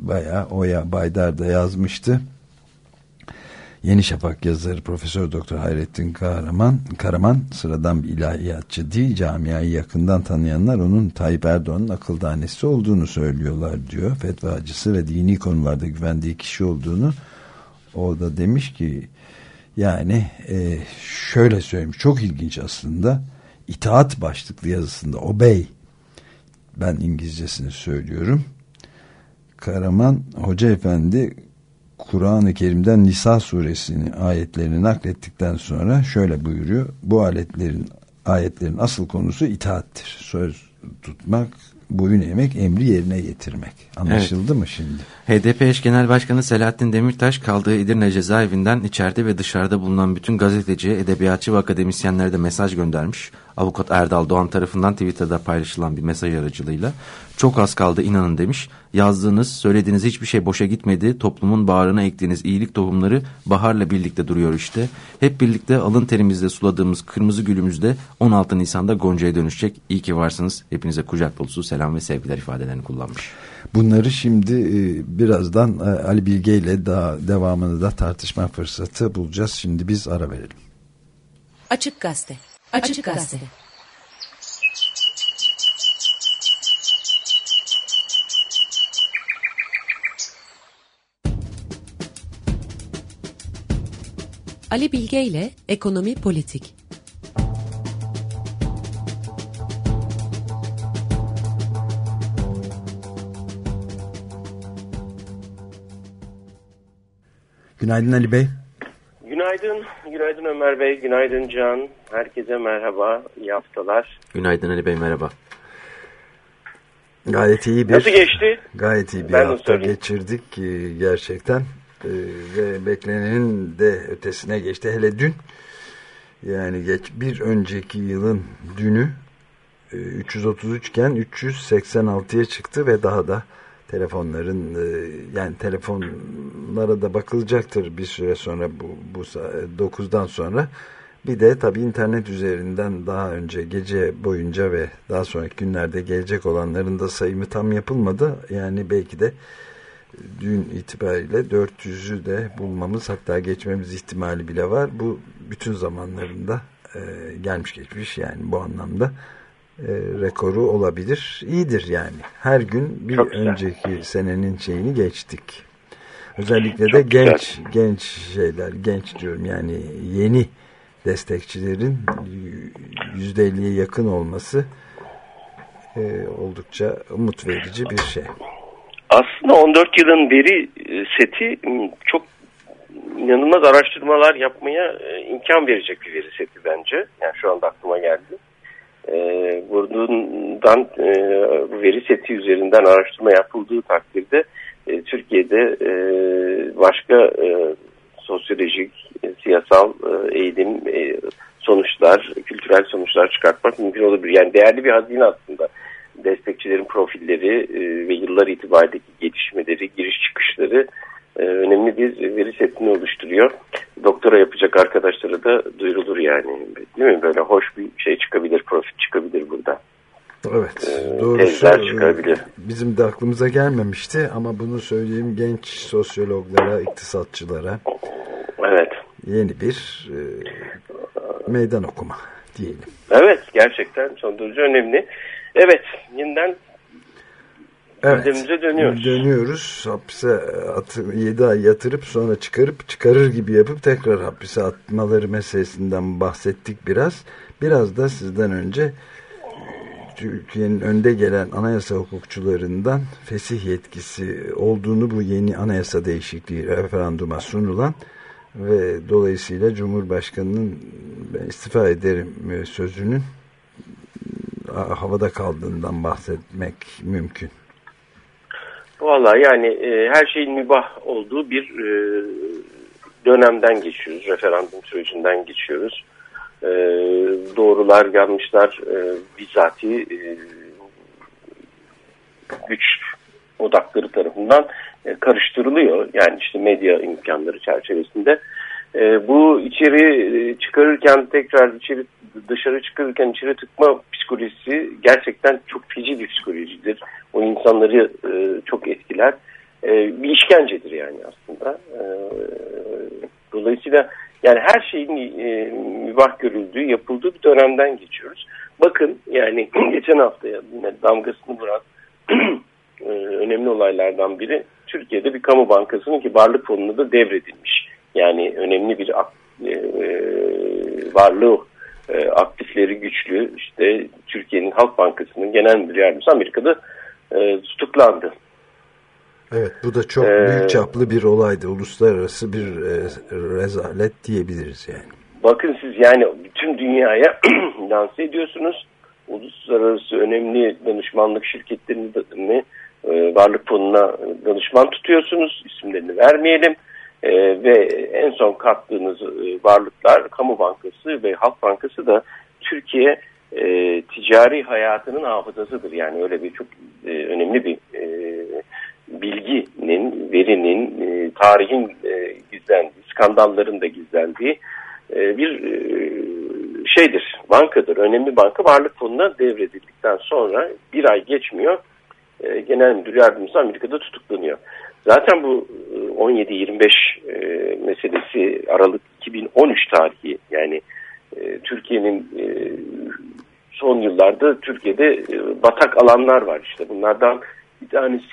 bayağı Oya Baydar da yazmıştı. Yeni Şafak yazarı Profesör Doktor Hayrettin Karaman, Karaman sıradan bir ilahiyatçı değil camiayı yakından tanıyanlar onun Tayyip Erdoğan'ın akıl tanesi olduğunu söylüyorlar diyor. Fetvacısı ve dini konularda güvendiği kişi olduğunu o da demiş ki yani e, şöyle söylemiş çok ilginç aslında itaat başlıklı yazısında obey ben İngilizcesini söylüyorum Karaman Hoca Efendi Kur'an-ı Kerim'den Nisa suresinin ayetlerini naklettikten sonra şöyle buyuruyor. Bu aletlerin ayetlerin asıl konusu itaattir. Söz tutmak, boyun eğmek, emri yerine getirmek. Anlaşıldı evet. mı şimdi? HDP eş genel başkanı Selahattin Demirtaş kaldığı Edirne cezaevinden içeride ve dışarıda bulunan bütün gazeteciye, edebiyatçı ve akademisyenlere de mesaj göndermiş. Avukat Erdal Doğan tarafından Twitter'da paylaşılan bir mesaj aracılığıyla çok az kaldı inanın demiş. Yazdığınız, söylediğiniz hiçbir şey boşa gitmedi. Toplumun bağrına ektiğiniz iyilik tohumları baharla birlikte duruyor işte. Hep birlikte alın terimizle suladığımız kırmızı gülümüzde 16 Nisan'da Gonca'ya dönüşecek. İyi ki varsınız. Hepinize kucak dolusu selam ve sevgiler ifadelerini kullanmış. Bunları şimdi e, birazdan e, Ali Bilge ile daha devamını da tartışma fırsatı bulacağız. Şimdi biz ara verelim. Açık Gazete Açık, Gazete. Ali Bilge ile Ekonomi Politik. Günaydın Ali Bey. Günaydın, günaydın Ömer Bey, günaydın Can. Herkese merhaba, iyi haftalar. Günaydın Ali Bey, merhaba. Gayet iyi bir... Nasıl geçti? Gayet iyi bir ben hafta geçirdik gerçekten. Ee, ve beklenenin de ötesine geçti. Hele dün, yani geç bir önceki yılın dünü 333 e, iken 386'ya çıktı ve daha da telefonların e, yani telefonlara da bakılacaktır bir süre sonra bu, bu 9'dan sonra. Bir de tabi internet üzerinden daha önce gece boyunca ve daha sonraki günlerde gelecek olanların da sayımı tam yapılmadı. Yani belki de dün itibariyle 400'ü de bulmamız hatta geçmemiz ihtimali bile var. Bu bütün zamanlarında e, gelmiş geçmiş yani bu anlamda e, rekoru olabilir. İyidir yani. Her gün bir önceki senenin şeyini geçtik. Özellikle de genç güzel. genç şeyler, genç diyorum yani yeni destekçilerin yüzde elliye yakın olması e, oldukça umut verici bir şey. Aslında 14 yılın veri e, seti çok inanılmaz araştırmalar yapmaya e, imkan verecek bir veri seti bence. Yani şu anda aklıma geldi e, bundan e, veri seti üzerinden araştırma yapıldığı takdirde e, Türkiye'de e, başka e, sosyolojik, e, siyasal e, eğilim e, sonuçlar, kültürel sonuçlar çıkartmak mümkün olabilir. Yani değerli bir hazine aslında destekçilerin profilleri e, ve yıllar itibariyle gelişmeleri, giriş çıkışları e, önemli bir veri setini oluşturuyor. Doktora yapacak arkadaşlara da duyurulur yani. Değil mi? Böyle hoş bir şey çıkabilir, profil çıkabilir burada. Evet, ee, doğrusu e, çıkabilir. bizim de aklımıza gelmemişti ama bunu söyleyeyim genç sosyologlara, iktisatçılara. Evet. Yeni bir e, meydan okuma diyelim. Evet, gerçekten son derece önemli. Evet, yeniden Evet. Gündemimize dönüyoruz. Dönüyoruz. Hapise atı, 7 ay yatırıp sonra çıkarıp çıkarır gibi yapıp tekrar hapise atmaları meselesinden bahsettik biraz. Biraz da sizden önce Türkiye'nin önde gelen anayasa hukukçularından fesih yetkisi olduğunu bu yeni anayasa değişikliği referanduma sunulan ve dolayısıyla Cumhurbaşkanı'nın istifa ederim sözünün havada kaldığından bahsetmek mümkün. Valla yani e, her şeyin mübah olduğu bir e, dönemden geçiyoruz. Referandum sürecinden geçiyoruz. E, doğrular, yanlışlar e, bizzati e, güç odakları tarafından e, karıştırılıyor. Yani işte medya imkanları çerçevesinde. E, bu içeri e, çıkarırken tekrar içeri dışarı çıkarırken içeri tıkma psikolojisi gerçekten çok feci bir psikolojidir. O insanları e, çok etkiler. E, bir işkencedir yani aslında. E, Dolayısıyla yani her şeyin e, mübah görüldüğü, yapıldığı bir dönemden geçiyoruz. Bakın yani geçen hafta yine damgasını vuran e, önemli olaylardan biri Türkiye'de bir kamu bankasının ki varlık fonunu da devredilmiş. Yani önemli bir e, e, varlığı e, aktifleri güçlü işte Türkiye'nin Halk Bankası'nın genel müdür yardımcısı Amerika'da e, tutuklandı. Evet bu da çok Ee, büyük çaplı bir olaydı. Uluslararası bir e, rezalet diyebiliriz yani. Bakın siz yani bütün dünyaya lanse ediyorsunuz. Uluslararası önemli danışmanlık şirketlerini e, varlık fonuna danışman tutuyorsunuz. İsimlerini vermeyelim. E, ve en son kattığınız e, varlıklar Kamu Bankası ve Halk Bankası da Türkiye e, ticari hayatının hafızasıdır. Yani öyle bir çok e, önemli bir e, bilginin, verinin, e, tarihin e, gizlendiği, skandalların da gizlendiği e, bir e, şeydir, bankadır. Önemli banka varlık fonuna devredildikten sonra bir ay geçmiyor. E, Genel Müdür Yardımcısı Amerika'da tutuklanıyor. Zaten bu e, 17-25 e, meselesi Aralık 2013 tarihi yani e, Türkiye'nin e, son yıllarda Türkiye'de e, batak alanlar var işte. Bunlardan bir tanesi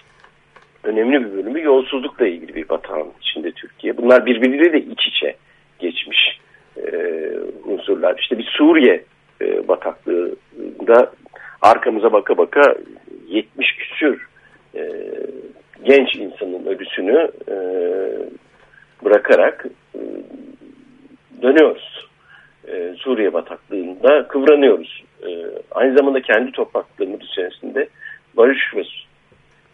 önemli bir bölümü yolsuzlukla ilgili bir batağın içinde Türkiye. Bunlar birbiriyle de iç içe geçmiş e, unsurlar. İşte bir Suriye e, bataklığında arkamıza baka baka 70 küsür e, genç insanın ölüsünü e, bırakarak e, dönüyoruz. E, Suriye bataklığında kıvranıyoruz. E, aynı zamanda kendi topraklarımız içerisinde barış ve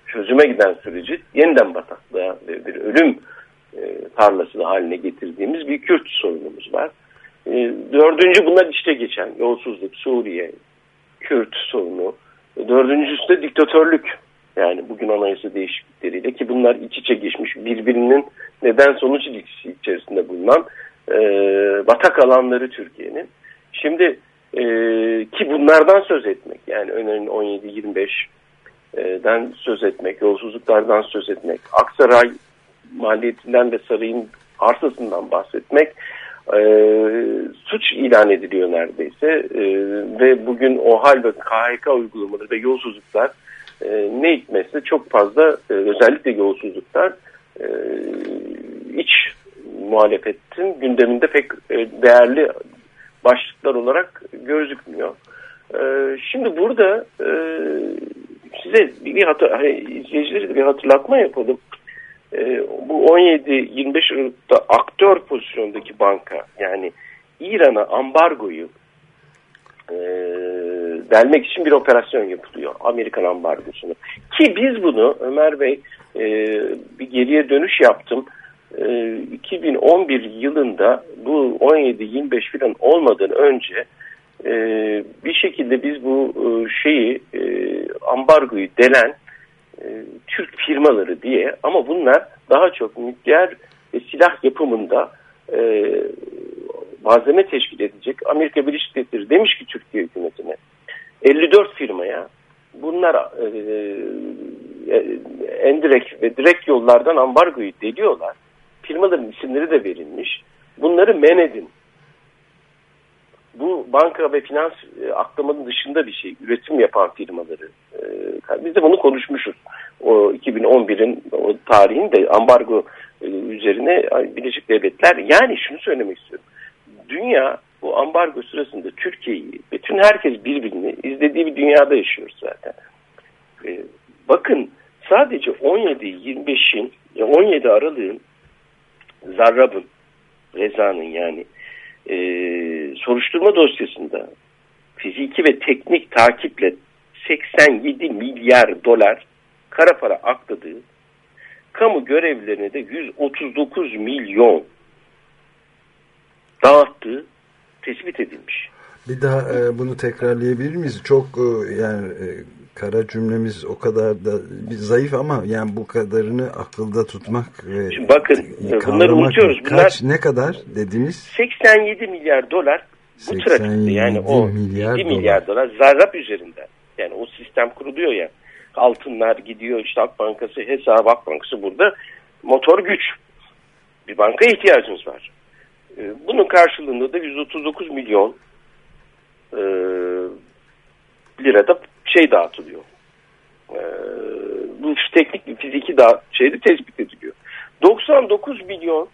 çözüme giden süreci yeniden bataklığa ve bir ölüm e, tarlası haline getirdiğimiz bir Kürt sorunumuz var. E, dördüncü bunlar işte geçen yolsuzluk, Suriye, Kürt sorunu. Dördüncüsü de diktatörlük. Yani bugün anayasa değişiklikleriyle ki bunlar iç içe geçmiş birbirinin neden sonuç ilişkisi içerisinde bulunan e, batak alanları Türkiye'nin. Şimdi e, ki bunlardan söz etmek yani örneğin 17-25 den söz etmek, yolsuzluklardan söz etmek, Aksaray maliyetinden ve sarayın arsasından bahsetmek e, suç ilan ediliyor neredeyse e, ve bugün OHAL ve KHK uygulamaları ve yolsuzluklar e, ne hikmetse çok fazla e, özellikle yolsuzluklar e, iç muhalefetin gündeminde pek e, değerli başlıklar olarak gözükmüyor. E, şimdi burada e, size bir hatır, hani bir hatırlatma yapalım. Ee, bu 17-25 Aralık'ta aktör pozisyondaki banka yani İran'a ambargoyu e, delmek için bir operasyon yapılıyor. Amerikan ambargosunu. Ki biz bunu Ömer Bey e, bir geriye dönüş yaptım. E, 2011 yılında bu 17-25 falan olmadan önce e, bir şekilde biz bu e, şeyi e, ambargoyu delen e, Türk firmaları diye ama bunlar daha çok nükleer ve silah yapımında e, malzeme teşkil edecek Amerika Birleşik Devletleri demiş ki Türkiye hükümetine 54 firmaya bunlar e, e, endirekt ve direkt yollardan ambargoyu deliyorlar. Firmaların isimleri de verilmiş. Bunları men edin bu banka ve finans e, aklamanın dışında bir şey. Üretim yapan firmaları. E, biz de bunu konuşmuşuz. O 2011'in o tarihinde ambargo e, üzerine Birleşik Devletler yani şunu söylemek istiyorum. Dünya bu ambargo sırasında Türkiye'yi bütün herkes birbirini izlediği bir dünyada yaşıyoruz zaten. E, bakın sadece 17-25'in 17 Aralık'ın Zarrab'ın Reza'nın yani e, soruşturma dosyasında fiziki ve teknik takiple 87 milyar dolar kara para akladığı, kamu görevlilerine de 139 milyon dağıttığı tespit edilmiş. Bir daha e, bunu tekrarlayabilir miyiz? Çok e, yani e, kara cümlemiz o kadar da bir zayıf ama yani bu kadarını akılda tutmak ve Şimdi bakın bunları unutuyoruz. Bunlar kaç ne kadar dediniz? 87 milyar dolar bu trafikte yani o milyar 7 milyar dolar zarrab üzerinden. Yani o sistem kuruluyor ya. Altınlar gidiyor işte Ak Bankası hesabı Ak Bankası burada motor güç. Bir banka ihtiyacımız var. E, bunun karşılığında da 139 milyon e, lirada şey dağıtılıyor. E, bu teknik fiziki da şeyde tespit ediliyor. 99 milyon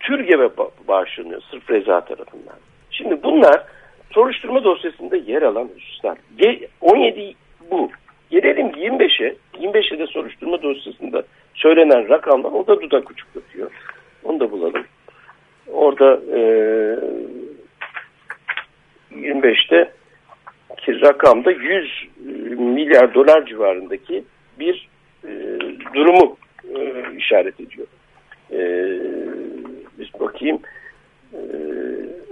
TÜRGEV'e ba- bağışlanıyor sırf Reza tarafından. Şimdi bunlar soruşturma dosyasında yer alan hususlar. Ge- 17 bu. Gelelim 25'e. 25'e de soruşturma dosyasında söylenen rakamlar o da dudak uçuklatıyor. Onu da bulalım. Orada e, 25'te ki rakamda 100 milyar dolar civarındaki bir e, durumu e, işaret ediyor. E, biz bakayım. E,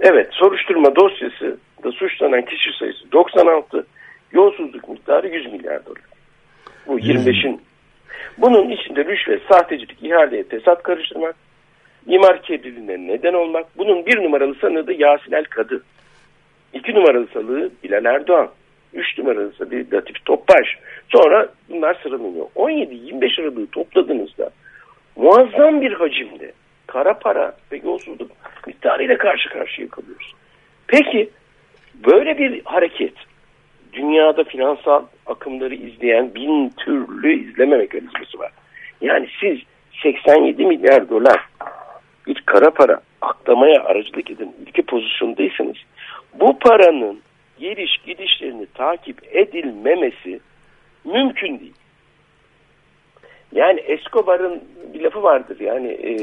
evet soruşturma dosyası da suçlanan kişi sayısı 96, yolsuzluk miktarı 100 milyar dolar. Bu 25'in. Bunun içinde rüşvet, sahtecilik, ihaleye tesat karıştırmak, imar kirliliğine neden olmak. Bunun bir numaralı sanığı Yasin El Kadı. İki numaralı sanığı Bilal Erdoğan. Üç numaralı sanığı Latif Topbaş. Sonra bunlar sıralanıyor. 17-25 Aralık'ı topladığınızda muazzam bir hacimde kara para ve yolsuzluk miktarıyla karşı karşıya kalıyoruz. Peki böyle bir hareket dünyada finansal akımları izleyen bin türlü izleme mekanizması var. Yani siz 87 milyar dolar bir kara para aklamaya aracılık eden ülke pozisyondaysanız bu paranın geliş gidişlerini takip edilmemesi mümkün değil. Yani Escobar'ın bir lafı vardır yani e,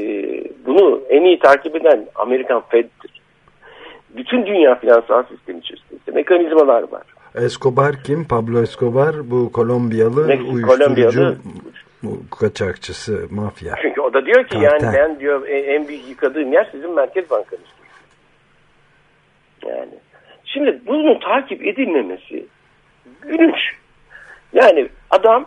bunu en iyi takip eden Amerikan Fed'dir. Bütün dünya finansal sistemi içerisinde mekanizmalar var. Escobar kim? Pablo Escobar bu Kolombiyalı Meksik, uyuşturucu Kolombiyalı. Bu kaçakçısı, mafya. Çünkü o da diyor ki Kartel. yani ben diyor en büyük yıkadığım yer sizin Merkez Bankanız. Yani. Şimdi bunun takip edilmemesi gülünç. Yani adam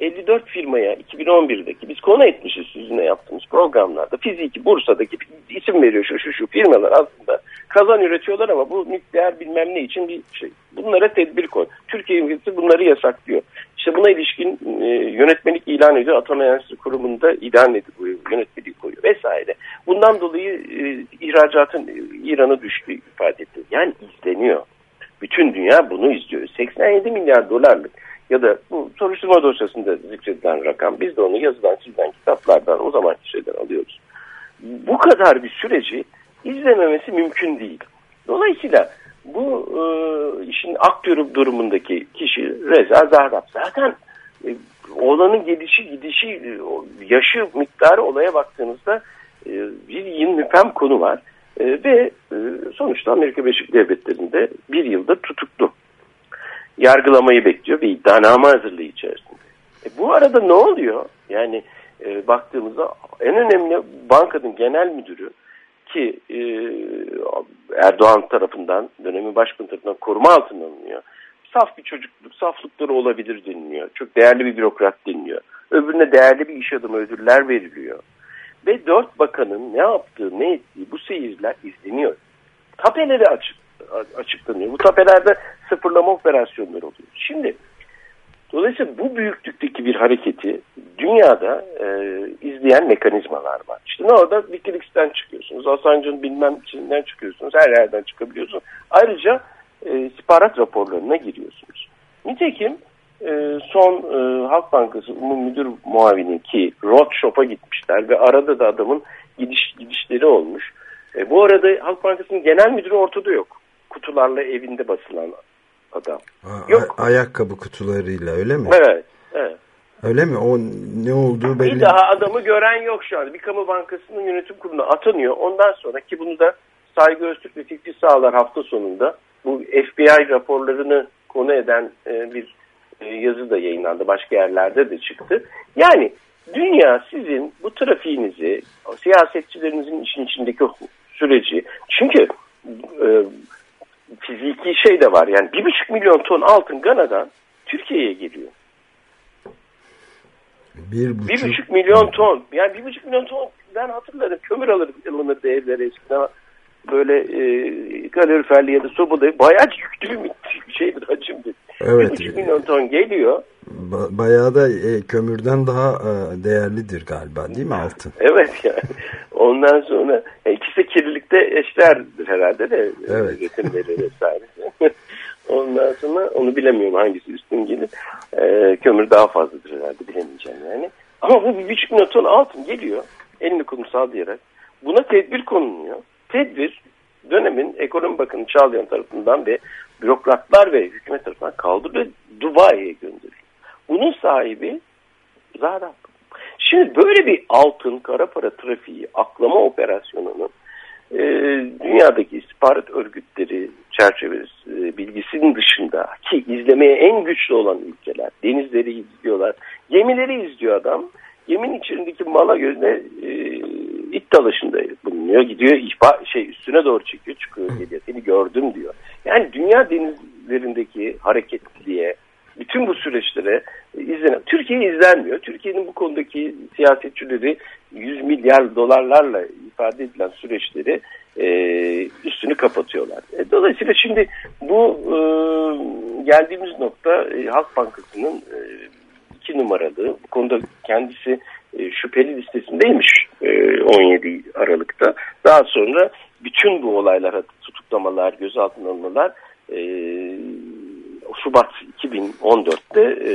54 firmaya 2011'deki biz konu etmişiz sizinle yaptığımız programlarda fiziki Bursa'daki isim veriyor şu şu şu firmalar aslında kazan üretiyorlar ama bu nükleer bilmem ne için bir şey. Bunlara tedbir koy. Türkiye hükümeti bunları yasaklıyor. İşte buna ilişkin e, yönetmelik ilan ediyor. Atom Enerjisi Kurumu'nda ilan ediyor yönetmeliği koyuyor vesaire. Bundan dolayı e, ihracatın e, İran'a düştüğü ifade etti. Yani izleniyor. Bütün dünya bunu izliyor. 87 milyar dolarlık ya da bu soruşturma dosyasında zikredilen rakam biz de onu yazılan çizilen kitaplardan o zamanki şeyden alıyoruz. Bu kadar bir süreci izlememesi mümkün değil. Dolayısıyla bu e, işin aktörü durumundaki kişi Reza Zahrab. Zaten e, oğlanın gelişi gidişi e, yaşı miktarı olaya baktığınızda e, bir yıl müpem konu var. E, ve e, sonuçta Amerika Birleşik Devletleri'nde bir yılda tutuklu. Yargılamayı bekliyor ve iddianame hazırlığı içerisinde. E, bu arada ne oluyor? Yani e, baktığımızda en önemli bankanın genel müdürü ki e, Erdoğan tarafından dönemin başkanı tarafından koruma altına alınıyor. Saf bir çocukluk, saflıkları olabilir deniliyor. Çok değerli bir bürokrat deniliyor. Öbürüne değerli bir iş adamı ödüller veriliyor. Ve dört bakanın ne yaptığı, ne ettiği bu seyirler izleniyor. Tapeleri açık, açıklanıyor. Bu tapelerde sıfırlama operasyonları oluyor. Şimdi dolayısıyla bu büyüklükteki bir hareketi dünyada e, izleyen mekanizmalar var. İşte ne orada Wikileaks'ten çıkıyorsunuz. Assange'ın bilmem içinden çıkıyorsunuz. Her yerden çıkabiliyorsunuz. Ayrıca e, istihbarat raporlarına giriyorsunuz. Nitekim e, son e, Halk Bankası Umum Müdür Muavini ki Road Shop'a gitmişler ve arada da adamın gidiş gidişleri olmuş. E, bu arada Halk Bankası'nın genel müdürü ortada yok. Kutularla evinde basılan adam. A- Yok. ayakkabı kutularıyla öyle mi? Evet. evet. Öyle mi? O ne olduğu belli. Bir daha adamı gören yok şu anda. Bir kamu bankasının yönetim kuruluna atanıyor. Ondan sonra ki bunu da Saygı Öztürk ve Fikri Sağlar hafta sonunda bu FBI raporlarını konu eden e, bir e, yazı da yayınlandı. Başka yerlerde de çıktı. Yani dünya sizin bu trafiğinizi, siyasetçilerinizin işin içindeki süreci çünkü e, fiziki şey de var. Yani bir buçuk milyon ton altın Gana'dan Türkiye'ye geliyor. Bir buçuk, Bir buçuk milyon ton. Yani bir buçuk milyon ton ben hatırlarım. Kömür alır, alınırdı evlere eskiden. Böyle e, kaloriferli ya da sobalı bayağı yüklü bir şeydir hacimdir. Evet. Bir buçuk milyon ton geliyor. Ba- bayağı da e, kömürden daha e, değerlidir galiba değil mi altın? Evet yani. Ondan sonra e, ki İkisi kirlilikte eşlerdir herhalde de. Evet. Üretimleri vesaire. Ondan sonra onu bilemiyorum hangisi üstün gelir. Ee, kömür daha fazladır herhalde bilemeyeceğim yani. Ama bu bir buçuk milyon ton altın geliyor. Elini kolunu sallayarak. Buna tedbir konuluyor. Tedbir dönemin ekonomi bakanı Çağlayan tarafından ve bürokratlar ve hükümet tarafından kaldırılıyor. Dubai'ye gönderiliyor. Bunun sahibi Zara. Şimdi böyle bir altın kara para trafiği aklama operasyonunu e, dünyadaki istihbarat örgütleri çerçevesi e, bilgisinin dışında ki izlemeye en güçlü olan ülkeler denizleri izliyorlar. Gemileri izliyor adam. Geminin içindeki mala gözüne e, it dalaşında bulunuyor. Gidiyor ihbar şey üstüne doğru çekiyor çıkıyor geliyor. Seni gördüm diyor. Yani dünya denizlerindeki hareketliliğe bütün bu süreçlere izlenen. Türkiye izlenmiyor. Türkiye'nin bu konudaki siyasetçileri 100 milyar dolarlarla ifade edilen süreçleri e, üstünü kapatıyorlar. E, dolayısıyla şimdi bu e, geldiğimiz nokta e, Halk Bankası'nın e, iki numaralı bu konuda kendisi e, şüpheli listesindeymiş e, 17 Aralık'ta. Daha sonra bütün bu olaylara tutuklamalar, gözaltına alınmalar e, Şubat 2014'te e,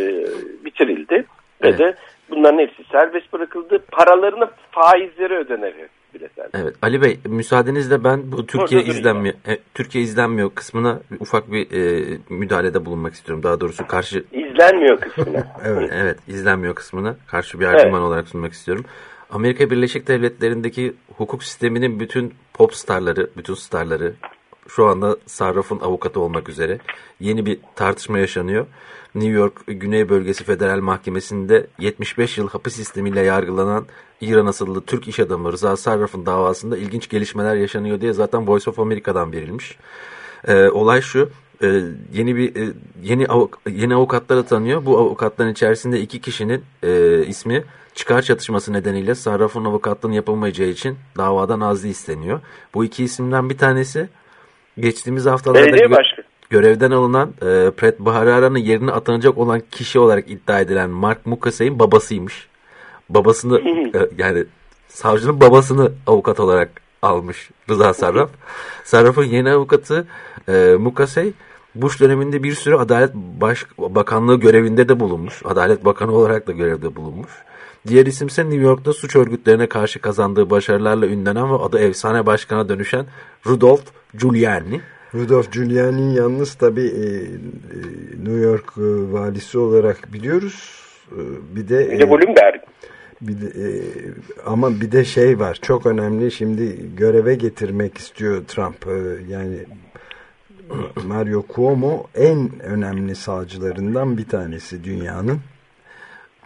bitirildi. Ve Evet. de bunların hepsi serbest bırakıldı. Paralarını faizleri ödenerek bile serbest. Evet Ali Bey müsaadenizle ben bu Türkiye Orada izlenmiyor e, Türkiye izlenmiyor kısmına ufak bir e, müdahalede bulunmak istiyorum. Daha doğrusu karşı İzlenmiyor kısmına. Evet. evet izlenmiyor kısmına karşı bir argüman olarak sunmak istiyorum. Amerika Birleşik Devletleri'ndeki hukuk sisteminin bütün pop starları, bütün starları şu anda Sarraf'ın avukatı olmak üzere yeni bir tartışma yaşanıyor. New York Güney Bölgesi Federal Mahkemesi'nde 75 yıl hapis sistemiyle yargılanan İran asıllı Türk iş adamı Rıza Sarraf'ın davasında ilginç gelişmeler yaşanıyor diye zaten Voice of America'dan verilmiş. Ee, olay şu. e, yeni bir e, yeni avuk, yeni avukatlar atanıyor. Bu avukatların içerisinde iki kişinin e, ismi çıkar çatışması nedeniyle Sarraf'ın avukatlığını yapamayacağı için davadan azli isteniyor. Bu iki isimden bir tanesi geçtiğimiz haftalarda Belediye gö- başkanı. görevden alınan e, Pret Baharara'nın yerine atanacak olan kişi olarak iddia edilen Mark Mukasey'in babasıymış. Babasını e, yani savcının babasını avukat olarak almış Rıza Sarraf. Sarraf'ın yeni avukatı e, Mukasey Bush döneminde bir süre Adalet Baş Bakanlığı görevinde de bulunmuş. Adalet Bakanı olarak da görevde bulunmuş. Diğer isimse New York'ta suç örgütlerine karşı kazandığı başarılarla ünlenen ve adı efsane başkana dönüşen Rudolph Giuliani. Rudolf Giuliani'nin yalnız tabii e, e, New York e, valisi olarak biliyoruz. E, bir de, Bir de Bloomberg. bir de, e, ama bir de şey var çok önemli şimdi göreve getirmek istiyor Trump E, yani Mario Cuomo en önemli sağcılarından bir tanesi dünyanın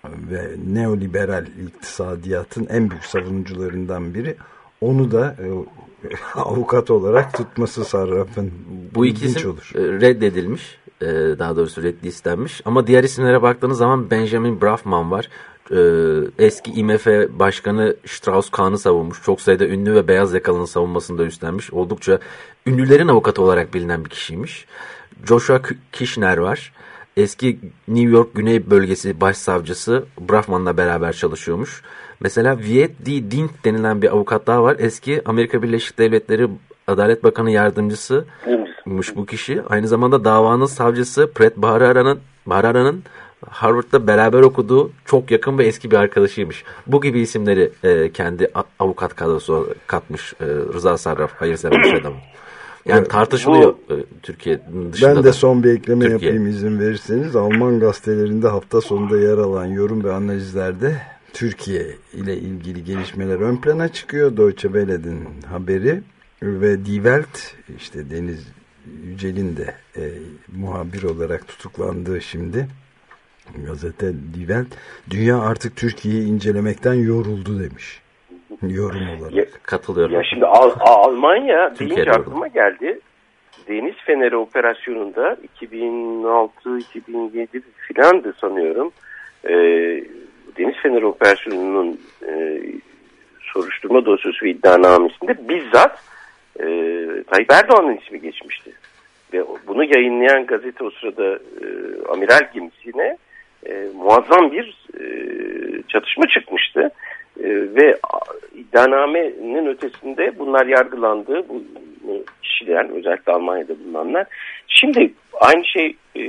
ve neoliberal iktisadiyatın en büyük savunucularından biri onu da e, avukat olarak tutması sarrafın Bu ikisi olur. e, reddedilmiş. E, Daha doğrusu reddi istenmiş. Ama diğer isimlere baktığınız zaman Benjamin Brafman var. E, Eski IMF Başkanı Strauss-Kahn'ı savunmuş. Çok sayıda ünlü ve beyaz yakalının savunmasını da üstlenmiş. Oldukça ünlülerin avukatı olarak bilinen bir kişiymiş. Joshua Kishner var. Eski New York Güney Bölgesi Başsavcısı Brafman'la beraber çalışıyormuş. Mesela Viet D. Dink denilen bir avukat daha var. Eski Amerika Birleşik Devletleri Adalet Bakanı Yardımcısı mış bu kişi. Aynı zamanda davanın savcısı Pret Baharara'nın Baharara'nın Harvard'da beraber okuduğu çok yakın ve eski bir arkadaşıymış. Bu gibi isimleri e, kendi avukat kadrosu katmış e, Rıza Sarraf hayırsever iş adamı. Yani tartışılıyor e, Türkiye dışında Ben da. de son bir ekleme Türkiye. yapayım izin verirseniz. Alman gazetelerinde hafta sonunda yer alan yorum ve analizlerde Türkiye ile ilgili gelişmeler ön plana çıkıyor. Deutsche Welle'nin haberi ve Die Welt işte Deniz Yücel'in de e, muhabir olarak tutuklandığı şimdi gazete Die Welt dünya artık Türkiye'yi incelemekten yoruldu demiş. Yorum olarak. Ya, Katılıyorum. ya şimdi Al- Al- Almanya deyince aklıma geldi. Deniz Feneri operasyonunda 2006-2007 filandı sanıyorum. Ee, Deniz Feneri operasyonunun e, soruşturma dosyası ve iddianamesinde bizzat e, Tayyip Erdoğan'ın ismi geçmişti. Ve bunu yayınlayan gazete o sırada e, amiral gemisine e, muazzam bir e, çatışma çıkmıştı. E, ve iddianamenin ötesinde bunlar yargılandı. Bu kişiler özellikle Almanya'da bulunanlar. Şimdi aynı şey e,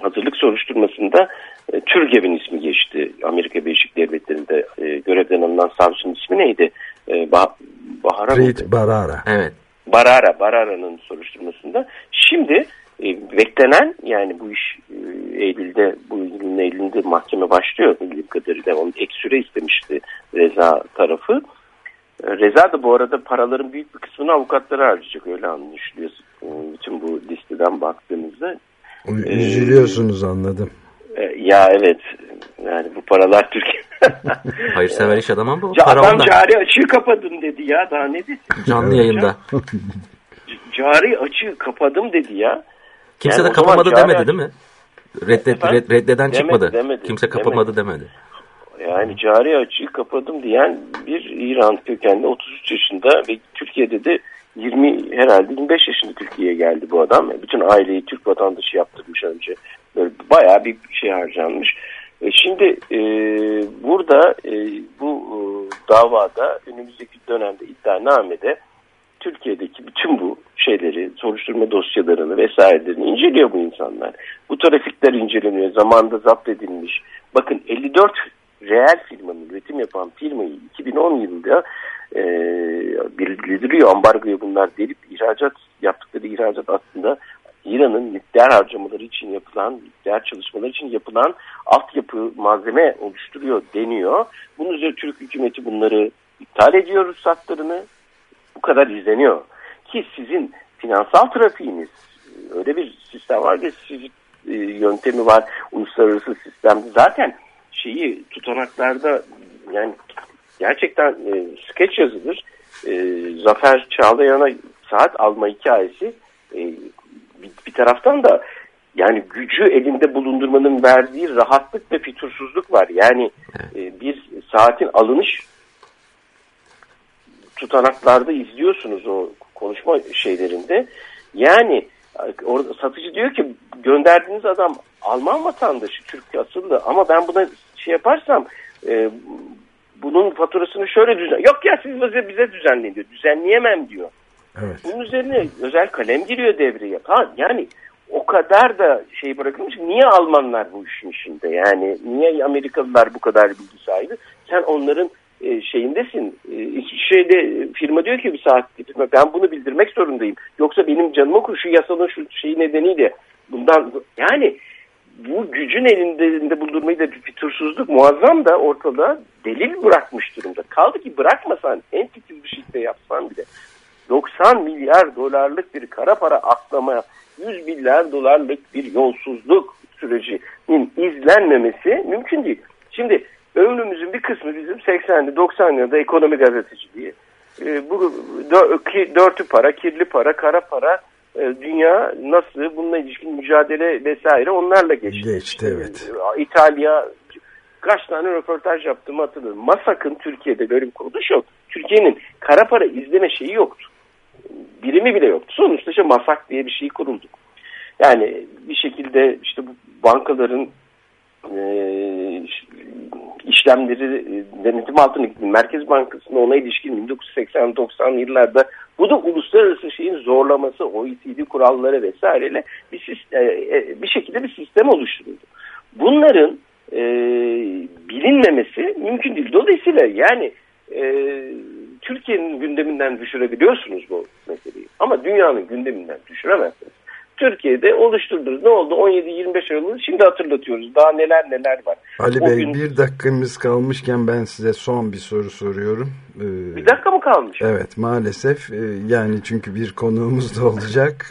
hazırlık soruşturmasında e, Türgev'in ismi geçti. Amerika Birleşik Devletleri'nde e, görevden alınan savcının ismi neydi? E, bah Bahara? Preet Barara. Evet. Barara, Barara'nın soruşturmasında. Şimdi e, beklenen yani bu iş Eylül'de, bu yılın Eylül'de mahkeme başlıyor bildiğim kadarıyla. Onun ek süre istemişti Reza tarafı. E, Reza da bu arada paraların büyük bir kısmını avukatlara harcayacak öyle anlaşılıyor. Bütün bu listeden baktığımızda. Üzülüyorsunuz anladım. E, ya evet yani bu paralar Türkiye. Hayırsever iş adamı bu. Ca- Para Adam ondan. cari açığı kapadım dedi ya daha ne dedi? Canlı yayında. Cari açığı kapadım dedi ya. Kimse Yani de kapamadı demedi değil mi? Efendim? red- reddeden Demedi, çıkmadı. demedi, Kimse demedi. kapamadı demedi. Yani cari açığı kapadım diyen bir İran kökenli 33 yaşında ve Türkiye'de de 20 herhalde 25 yaşında Türkiye'ye geldi bu adam. Bütün aileyi Türk vatandaşı yaptırmış önce. Böyle bayağı bir şey harcanmış. E şimdi e, burada e, bu e, davada önümüzdeki dönemde iddianamede Türkiye'deki bütün bu şeyleri, soruşturma dosyalarını vesairelerini inceliyor bu insanlar. Bu trafikler inceleniyor. Zamanında zapt edilmiş. Bakın 54 reel firmanın üretim yapan firmayı 2010 yılında e, bildiriyor. Ambargoya bunlar delip ihracat yaptıkları ihracat aslında İran'ın nükleer harcamaları için yapılan, nükleer çalışmalar için yapılan altyapı malzeme oluşturuyor deniyor. Bunun üzerine Türk hükümeti bunları iptal ediyor ruhsatlarını. Kadar izleniyor. Ki sizin finansal trafiğiniz öyle bir sistem var ki sizin e, yöntemi var uluslararası sistemde. Zaten şeyi tutanaklarda yani gerçekten e, skeç yazılır. E, Zafer Çağlayan'a saat alma hikayesi e, bir, bir taraftan da yani gücü elinde bulundurmanın verdiği rahatlık ve fütursuzluk var. Yani e, bir saatin alınış tutanaklarda izliyorsunuz o konuşma şeylerinde. Yani orada satıcı diyor ki gönderdiğiniz adam Alman vatandaşı Türk asıllı ama ben buna şey yaparsam e, bunun faturasını şöyle düzen yok ya siz bize, bize düzenleyin diyor. Düzenleyemem diyor. Evet. Bunun üzerine özel kalem giriyor devreye. Ha, yani o kadar da şey bırakılmış. Niye Almanlar bu işin içinde? Yani niye Amerikalılar bu kadar bilgi sahibi? Sen onların e, şeyindesin. E, şeyde firma diyor ki bir saat firma ben bunu bildirmek zorundayım. Yoksa benim canıma okur şu yasanın şu şeyi nedeniyle bundan yani bu gücün elinde bulundurmayı da bir fütursuzluk muazzam da ortada delil bırakmış durumda. Kaldı ki bırakmasan en titiz bir şekilde yapsan bile 90 milyar dolarlık bir kara para aklama 100 milyar dolarlık bir yolsuzluk sürecinin izlenmemesi mümkün değil. Şimdi ömrümüzün bir kısmı bizim 80'li 90'lı yılda ekonomi gazeteciliği. E, bu dörtü para, kirli para, kara para, e, dünya nasıl bununla ilişkin mücadele vesaire onlarla geçti. Geçti evet. E, İtalya kaç tane röportaj yaptığımı hatırlıyorum. Masak'ın Türkiye'de bir kuruluş yok. Türkiye'nin kara para izleme şeyi yoktu. Birimi bile yoktu. Sonuçta işte Masak diye bir şey kuruldu. Yani bir şekilde işte bu bankaların e, işlemleri e, denetim altına. Merkez Bankası'nın ona ilişkin 1980-90 yıllarda bu da uluslararası şeyin zorlaması, OECD kuralları vesaireyle bir, sistem, e, bir şekilde bir sistem oluşturuldu. Bunların e, bilinmemesi mümkün değil. Dolayısıyla yani e, Türkiye'nin gündeminden düşürebiliyorsunuz bu meseleyi. Ama dünyanın gündeminden düşüremezsiniz. Türkiye'de oluşturdunuz. Ne oldu? 17-25 Aralık'ı şimdi hatırlatıyoruz. Daha neler neler var. Ali O Bey gün- bir dakikamız kalmışken ben size son bir soru soruyorum. Ee, Bir dakika mı kalmış? Evet maalesef Ee, yani çünkü bir konuğumuz da olacak.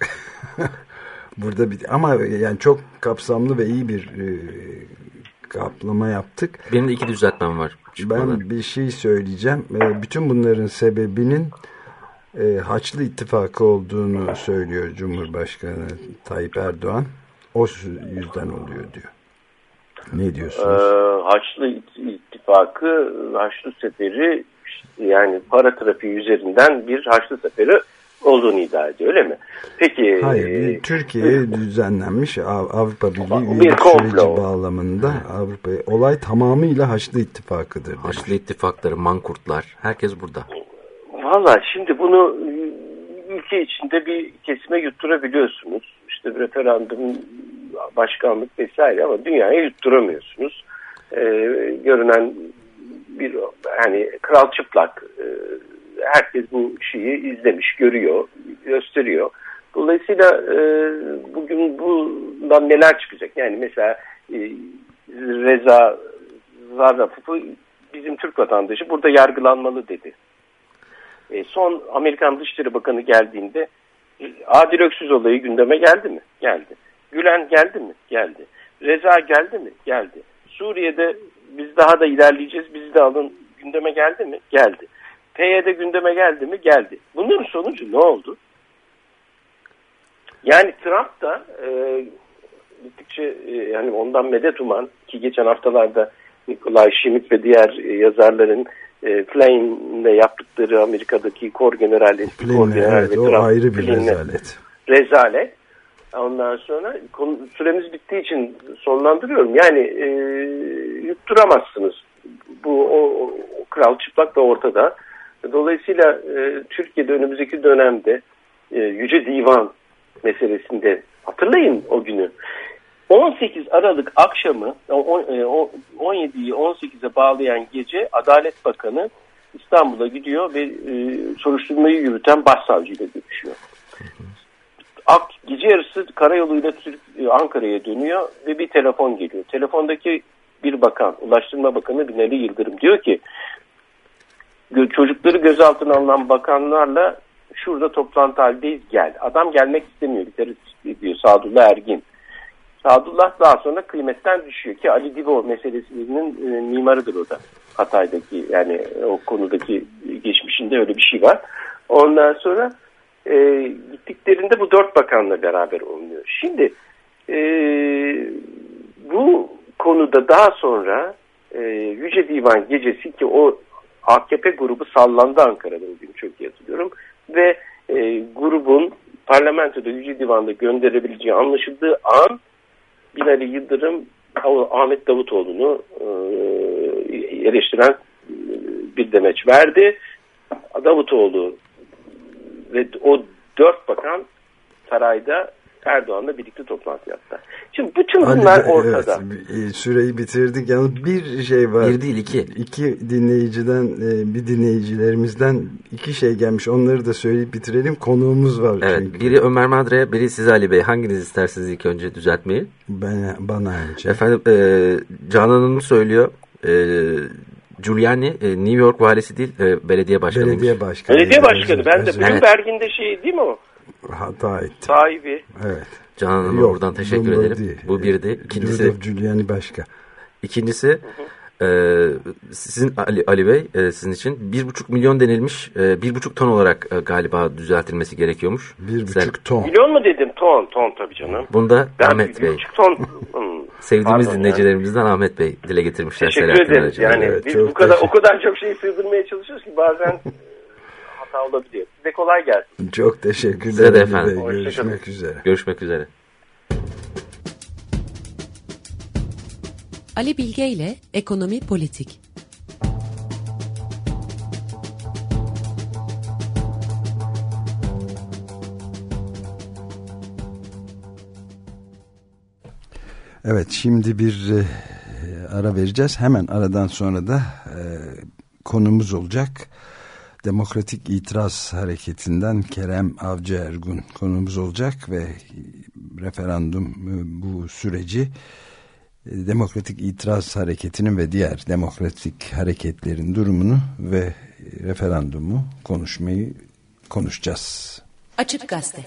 Burada bir ama yani çok kapsamlı ve iyi bir e, kaplama yaptık. Benim de iki düzeltmem var. Çıkmadan. Ben bir şey söyleyeceğim. Ee, bütün bunların sebebinin e, Haçlı İttifakı olduğunu söylüyor Cumhurbaşkanı Tayyip Erdoğan. O yüzden oluyor diyor. Ne Ee, diyorsunuz? Haçlı İttifakı, Haçlı Seferi yani para trafiği üzerinden bir Haçlı Seferi olduğunu iddia ediyor öyle mi? Peki Hayır, e, bir Türkiye'ye düzenlenmiş Av- Avrupa Birliği Bir üyelik komplo. süreci bağlamında Avrupa olay tamamıyla Haçlı İttifakı'dır. demiş. Haçlı ittifakları, mankurtlar herkes burada. Valla şimdi bunu ülke içinde bir kesime yutturabiliyorsunuz. İşte referandum, başkanlık vesaire ama dünyaya yutturamıyorsunuz. Ee, görünen bir hani kral çıplak e, herkes bu şeyi izlemiş, görüyor, gösteriyor. Dolayısıyla e, bugün bundan neler çıkacak? Yani mesela e, Reza Zarraf'ı bizim Türk vatandaşı burada yargılanmalı dedi. E, son Amerikan Dışişleri Bakanı geldiğinde e, Adil Öksüz olayı gündeme geldi mi? Geldi. Gülen geldi mi? Geldi. Reza geldi mi? Geldi. Suriye'de biz daha da ilerleyeceğiz. Bizi de alın gündeme geldi mi? Geldi. PYD gündeme geldi mi? Geldi. Bunların sonucu ne oldu? Yani Trump da e, gittikçe e, yani ondan medet uman ki geçen haftalarda Nikolay Schmidt ve diğer e, yazarların e, Flynn'le yaptıkları Amerika'daki kor general, eski kor general evet, ve o Trump ayrı bir rezalet. rezalet. Ondan sonra konu, süremiz bittiği için sonlandırıyorum. Yani e, yutturamazsınız. Bu o, o kral çıplak da ortada. Dolayısıyla e, Türkiye'de önümüzdeki dönemde e, Yüce Divan meselesinde hatırlayın o günü. 18 Aralık akşamı o- e, o- 17'yi 18'e bağlayan gece Adalet Bakanı İstanbul'a gidiyor ve e, soruşturmayı yürüten başsavcıyla görüşüyor. Ak, gece yarısı karayoluyla e, Ankara'ya dönüyor ve bir telefon geliyor. Telefondaki bir bakan, Ulaştırma Bakanı Binali Yıldırım diyor ki çocukları gözaltına alınan bakanlarla şurada toplantı haldeyiz gel. Adam gelmek istemiyor. Bir diyor Sadullah Ergin. Sadullah daha sonra kıymetten düşüyor ki Ali Divo meselesinin e, mimarıdır o da. Hatay'daki yani o konudaki geçmişinde öyle bir şey var. Ondan sonra e, gittiklerinde bu dört bakanla beraber olunuyor. Şimdi e, bu konuda daha sonra e, Yüce Divan gecesi ki o AKP grubu sallandı Ankara'da bugün çok iyi hatırlıyorum ve e, grubun parlamentoda Yüce Divan'da gönderebileceği anlaşıldığı an Binali Yıldırım Ahmet Davutoğlu'nu e, eleştiren e, bir demeç verdi. Davutoğlu ve o dört bakan sarayda Erdoğan'la birlikte toplantı yaptılar. Şimdi bütün bunlar Ali, ortada. Evet, süreyi bitirdik. Yalnız bir şey var. Bir değil, iki. İki dinleyiciden, e, bir dinleyicilerimizden iki şey gelmiş. Onları da söyleyip bitirelim. Konuğumuz var Evet, çünkü. biri Ömer Madre, biri siz Ali Bey. Hanginiz istersiniz ilk önce düzeltmeyi? Ben, bana önce. Efendim, e, Canan Hanım söylüyor. E, Giuliani e, New York valisi değil, e, belediye başkanıymış. Belediye başkanı. Belediye başkanı. Ben de Özür- Evet. Bloomberg'in şey değil mi o? Hata etti. Sahibi. Evet. Canan Hanım'a Yok, buradan teşekkür ederim. değil. Bu bir de. İkincisi, Rudolf Giuliani başka. ikincisi e, sizin Ali, Ali Bey e, sizin için bir buçuk milyon denilmiş. E, bir buçuk ton olarak e, galiba düzeltilmesi gerekiyormuş. Bir Sen- buçuk ton. Milyon mu dedim? Ton, ton tabii canım. Bunda Ben Ahmet bir Bey. buçuk ton. Hmm, Sevdiğimiz pardon dinleyicilerimizden Ahmet Bey dile getirmişler. Teşekkür ederim. Yani Evet, biz bu kadar o kadar çok şeyi sığdırmaya çalışıyoruz ki bazen hata olabiliyor. Size kolay gelsin. Çok teşekkürler. Size de efendim. Görüşmek kalın. üzere. Görüşmek üzere. Ali Bilge ile Ekonomi Politik. Evet şimdi bir e, ara vereceğiz. Hemen aradan sonra da e, konumuz olacak. Demokratik İtiraz Hareketi'nden Kerem Avcı Ergun konumuz olacak ve referandum e, bu süreci e, Demokratik İtiraz Hareketi'nin ve diğer demokratik hareketlerin durumunu ve referandumu konuşmayı konuşacağız. Açık Gazete.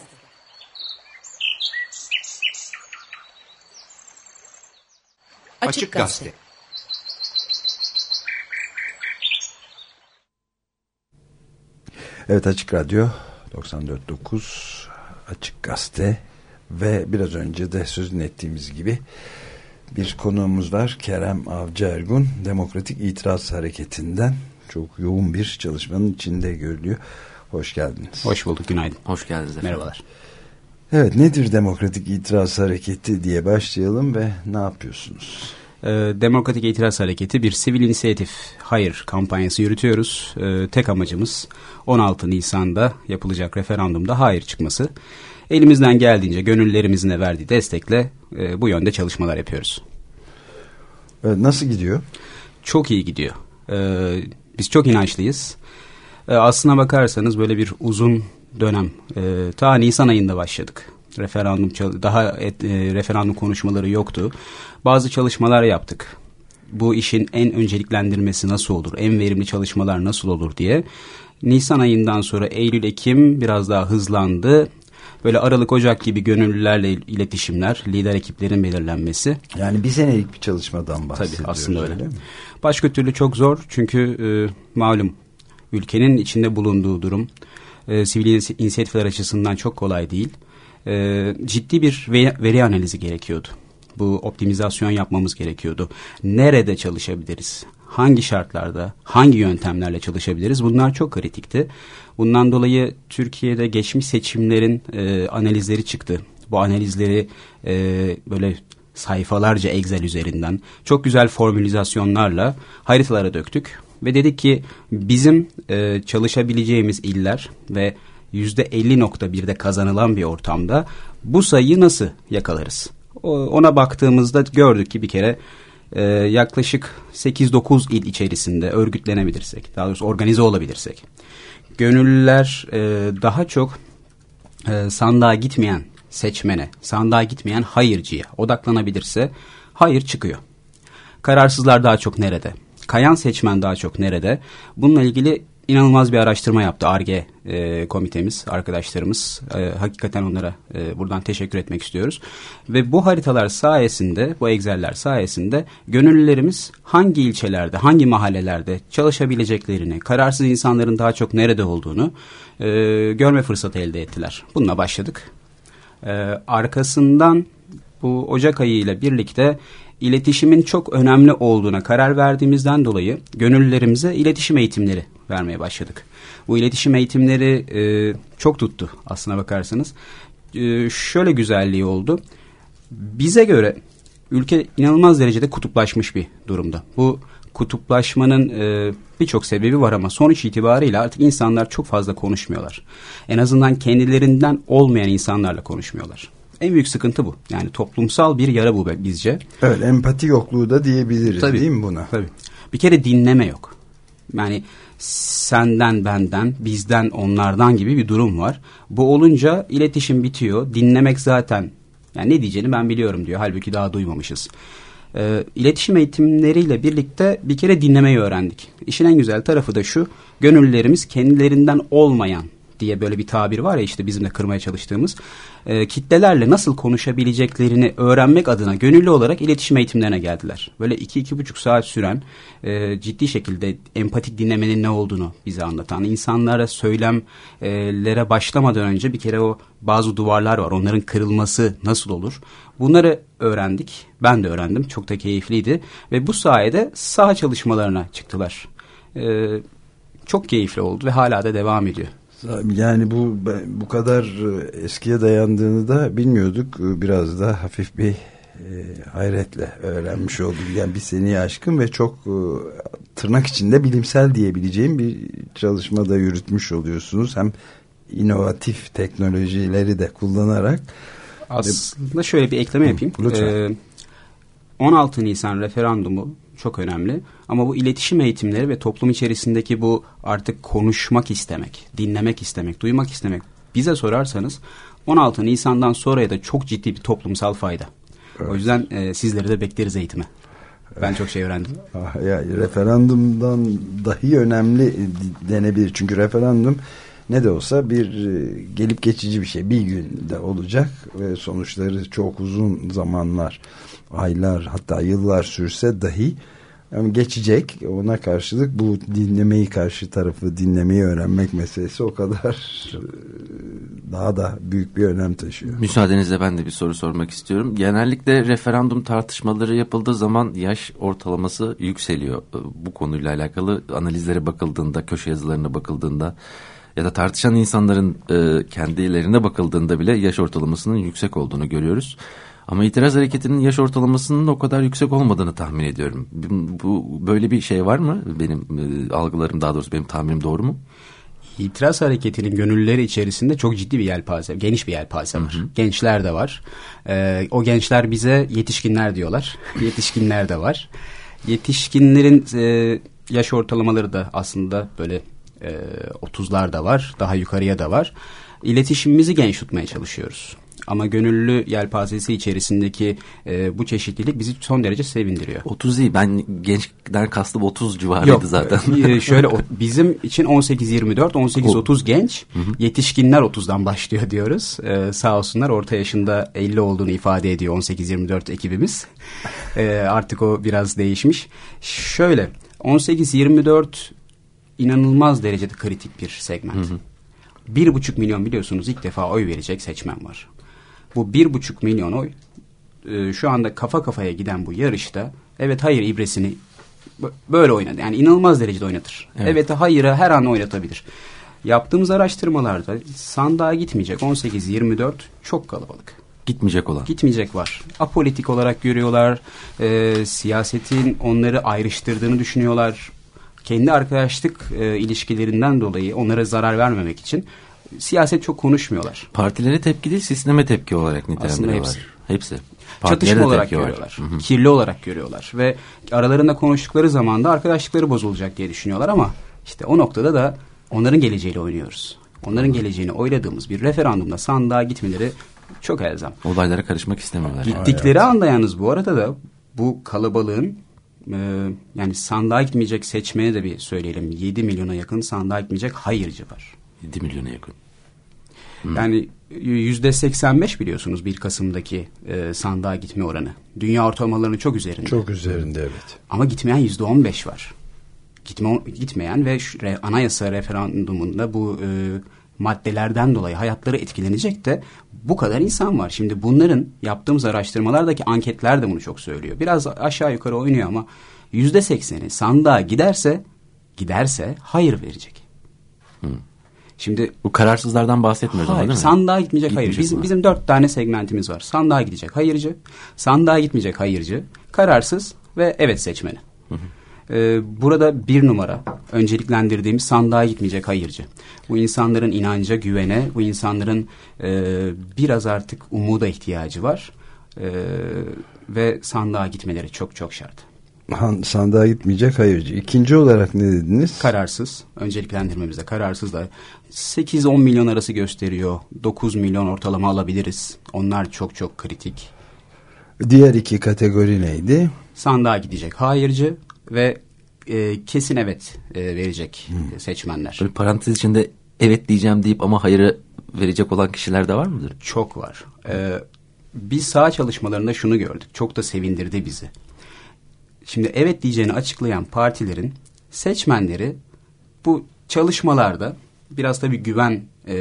Açık Gazete. Evet Açık Radyo 94.9 Açık Gazete ve biraz önce de sözünü ettiğimiz gibi bir konuğumuz var Kerem Avcı Ergun Demokratik İtiraz Hareketi'nden çok yoğun bir çalışmanın içinde görülüyor. Hoş geldiniz. Hoş bulduk, günaydın. Hoş geldiniz efendim. Merhabalar. Evet nedir Demokratik İtiraz Hareketi diye başlayalım ve ne yapıyorsunuz? Ee, Demokratik İtiraz Hareketi bir sivil inisiyatif hayır kampanyası yürütüyoruz. Ee, tek amacımız 16 Nisan'da yapılacak referandumda hayır çıkması. Elimizden geldiğince gönüllerimizin de verdiği destekle e, bu yönde çalışmalar yapıyoruz. Evet, nasıl gidiyor? Çok iyi gidiyor. Ee, biz çok inançlıyız. Ee, aslına bakarsanız böyle bir uzun dönem e, ta Nisan ayında başladık. Referandum daha et, e, referandum konuşmaları yoktu. Bazı çalışmalar yaptık. Bu işin en önceliklendirmesi nasıl olur? En verimli çalışmalar nasıl olur diye. Nisan ayından sonra Eylül Ekim biraz daha hızlandı. Böyle Aralık Ocak gibi gönüllülerle il- iletişimler, lider ekiplerin belirlenmesi. Yani bir senelik bir çalışmadan bahsediyoruz. Tabii aslında öyle. mi? Başka türlü çok zor çünkü e, malum ülkenin içinde bulunduğu durum e, sivil inisiyatifler açısından çok kolay değil. E, ciddi bir veri, veri analizi gerekiyordu. Bu optimizasyon yapmamız gerekiyordu. Nerede çalışabiliriz? Hangi şartlarda, hangi yöntemlerle çalışabiliriz? Bunlar çok kritikti. Bundan dolayı Türkiye'de geçmiş seçimlerin e, analizleri çıktı. Bu analizleri e, böyle sayfalarca Excel üzerinden çok güzel formülizasyonlarla haritalara döktük. Ve dedik ki bizim e, çalışabileceğimiz iller ve %50.1'de kazanılan bir ortamda bu sayıyı nasıl yakalarız? Ona baktığımızda gördük ki bir kere e, yaklaşık 8-9 il içerisinde örgütlenebilirsek, daha doğrusu organize olabilirsek, gönüllüler e, daha çok e, sandığa gitmeyen seçmene, sandığa gitmeyen hayırcıya odaklanabilirse hayır çıkıyor. Kararsızlar daha çok nerede? Kayan seçmen daha çok nerede? Bununla ilgili inanılmaz bir araştırma yaptı ARGE e, komitemiz, arkadaşlarımız. E, hakikaten onlara e, buradan teşekkür etmek istiyoruz. Ve bu haritalar sayesinde, bu Excel'ler sayesinde gönüllülerimiz hangi ilçelerde, hangi mahallelerde çalışabileceklerini, kararsız insanların daha çok nerede olduğunu e, görme fırsatı elde ettiler. Bununla başladık. E, arkasından bu Ocak ayı ile birlikte iletişimin çok önemli olduğuna karar verdiğimizden dolayı gönüllülerimize iletişim eğitimleri vermeye başladık. Bu iletişim eğitimleri e, çok tuttu aslına bakarsanız. E, şöyle güzelliği oldu. Bize göre ülke inanılmaz derecede kutuplaşmış bir durumda. Bu kutuplaşmanın e, birçok sebebi var ama sonuç itibariyle artık insanlar çok fazla konuşmuyorlar. En azından kendilerinden olmayan insanlarla konuşmuyorlar. En büyük sıkıntı bu. Yani toplumsal bir yara bu bizce. Evet empati yokluğu da diyebiliriz Tabii. değil mi buna? Tabii. Bir kere dinleme yok. Yani senden benden bizden onlardan gibi bir durum var. Bu olunca iletişim bitiyor. Dinlemek zaten yani ne diyeceğini ben biliyorum diyor. Halbuki daha duymamışız. Ee, iletişim eğitimleriyle birlikte bir kere dinlemeyi öğrendik. İşin en güzel tarafı da şu. Gönüllülerimiz kendilerinden olmayan diye böyle bir tabir var ya işte bizim de kırmaya çalıştığımız e, kitlelerle nasıl konuşabileceklerini öğrenmek adına gönüllü olarak iletişim eğitimlerine geldiler. Böyle iki iki buçuk saat süren e, ciddi şekilde empatik dinlemenin ne olduğunu bize anlatan insanlara söylemlere başlamadan önce bir kere o bazı duvarlar var onların kırılması nasıl olur bunları öğrendik ben de öğrendim çok da keyifliydi ve bu sayede saha çalışmalarına çıktılar. E, çok keyifli oldu ve hala da devam ediyor. Yani bu bu kadar e, eskiye dayandığını da bilmiyorduk. E, biraz da hafif bir e, hayretle öğrenmiş olduk. Yani bir seneyi aşkın ve çok e, tırnak içinde bilimsel diyebileceğim bir çalışma da yürütmüş oluyorsunuz. Hem inovatif teknolojileri de kullanarak. Aslında şöyle bir ekleme yapayım. Lütfen. Ee, 16 Nisan referandumu çok önemli. Ama bu iletişim eğitimleri ve toplum içerisindeki bu artık konuşmak istemek, dinlemek istemek, duymak istemek bize sorarsanız 16 Nisan'dan sonraya da çok ciddi bir toplumsal fayda. O yüzden e, sizleri de bekleriz eğitime. Ben çok şey öğrendim. Ah, ya, referandumdan dahi önemli denebilir. Çünkü referandum ne de olsa bir e, gelip geçici bir şey. Bir günde olacak ve sonuçları çok uzun zamanlar, aylar hatta yıllar sürse dahi yani geçecek. Ona karşılık bu dinlemeyi karşı tarafı dinlemeyi öğrenmek meselesi o kadar e, daha da büyük bir önem taşıyor. Müsaadenizle ben de bir soru sormak istiyorum. Genellikle referandum tartışmaları yapıldığı zaman yaş ortalaması yükseliyor. Bu konuyla alakalı analizlere bakıldığında, köşe yazılarına bakıldığında ya da tartışan insanların e, kendilerine bakıldığında bile yaş ortalamasının yüksek olduğunu görüyoruz. Ama itiraz hareketinin yaş ortalamasının o kadar yüksek olmadığını tahmin ediyorum. Bu, böyle bir şey var mı? Benim e, algılarım daha doğrusu benim tahminim doğru mu? İtiraz hareketinin gönüllüleri içerisinde çok ciddi bir yelpaze, geniş bir yelpaze var. Gençler de var. Ee, o gençler bize yetişkinler diyorlar. yetişkinler de var. Yetişkinlerin e, yaş ortalamaları da aslında böyle e, 30'lar da var. Daha yukarıya da var. İletişimimizi genç tutmaya çalışıyoruz. Ama gönüllü yelpazesi içerisindeki e, bu çeşitlilik bizi son derece sevindiriyor. 30 değil ben gençten kastım 30 civarıydı Yok zaten. e, şöyle o- bizim için 18-24, 18-30 genç, yetişkinler 30'dan başlıyor diyoruz. E, sağ olsunlar orta yaşında 50 olduğunu ifade ediyor 18-24 ekibimiz. E, artık o biraz değişmiş. Şöyle 18-24 inanılmaz derecede kritik bir segment. Bir buçuk milyon biliyorsunuz ilk defa oy verecek seçmen var. Bu bir buçuk milyon oy e, şu anda kafa kafaya giden bu yarışta evet hayır ibresini böyle oynadı. Yani inanılmaz derecede oynatır. Evet. Evet, hayırı her an oynatabilir. Yaptığımız araştırmalarda sandığa gitmeyecek 18-24 çok kalabalık. Gitmeyecek olan. Gitmeyecek var. Apolitik olarak görüyorlar. E, siyasetin onları ayrıştırdığını düşünüyorlar. Kendi arkadaşlık e, ilişkilerinden dolayı onlara zarar vermemek için siyaset çok konuşmuyorlar. Partilere tepki değil sisteme tepki olarak nitelendiriyorlar. hepsi. Hepsi. Partilere Çatışma olarak tepki var. görüyorlar. Kirli olarak görüyorlar. Ve aralarında konuştukları zaman da arkadaşlıkları bozulacak diye düşünüyorlar ama işte o noktada da onların geleceğiyle oynuyoruz. Onların geleceğini oyladığımız bir referandumda sandığa gitmeleri çok elzem. Olaylara karışmak istemiyorlar. yani. Gittikleri anda yalnız bu arada da bu kalabalığın e, yani sandığa gitmeyecek seçmeye de bir söyleyelim. 7 milyona yakın sandığa gitmeyecek hayırcı var. 7 milyona yakın. Yani yüzde 85 biliyorsunuz 1 Kasım'daki e, sandığa gitme oranı. Dünya ortalamalarının çok üzerinde. Çok üzerinde evet. Ama gitmeyen yüzde 15 var. Gitme, gitmeyen ve re- anayasa referandumunda bu e, maddelerden dolayı hayatları etkilenecek de bu kadar insan var. Şimdi bunların yaptığımız araştırmalardaki anketler de bunu çok söylüyor. Biraz aşağı yukarı oynuyor ama yüzde 80'i sandığa giderse giderse hayır verecek. Şimdi Bu kararsızlardan bahsetmiyoruz ama Hayır, değil mi? sandığa gitmeyecek hayır. Gitmeyecek Bizim, mi? bizim dört tane segmentimiz var. Sandığa gidecek hayırcı, sandığa gitmeyecek hayırcı, kararsız ve evet seçmeni. Ee, burada bir numara önceliklendirdiğimiz sandığa gitmeyecek hayırcı. Bu insanların inanca, güvene, bu insanların e, biraz artık umuda ihtiyacı var. E, ve sandığa gitmeleri çok çok şart. Han, sandığa gitmeyecek hayırcı. İkinci olarak ne dediniz? Kararsız. Önceliklendirmemizde kararsız da 8-10 milyon arası gösteriyor. 9 milyon ortalama alabiliriz. Onlar çok çok kritik. Diğer iki kategori neydi? Sandığa gidecek hayırcı ve e, kesin evet e, verecek seçmenler. Böyle parantez içinde evet diyeceğim deyip ama hayırı verecek olan kişiler de var mıdır? Çok var. Ee, biz sağ çalışmalarında şunu gördük. Çok da sevindirdi bizi. Şimdi evet diyeceğini açıklayan partilerin seçmenleri bu çalışmalarda biraz tabii güven e,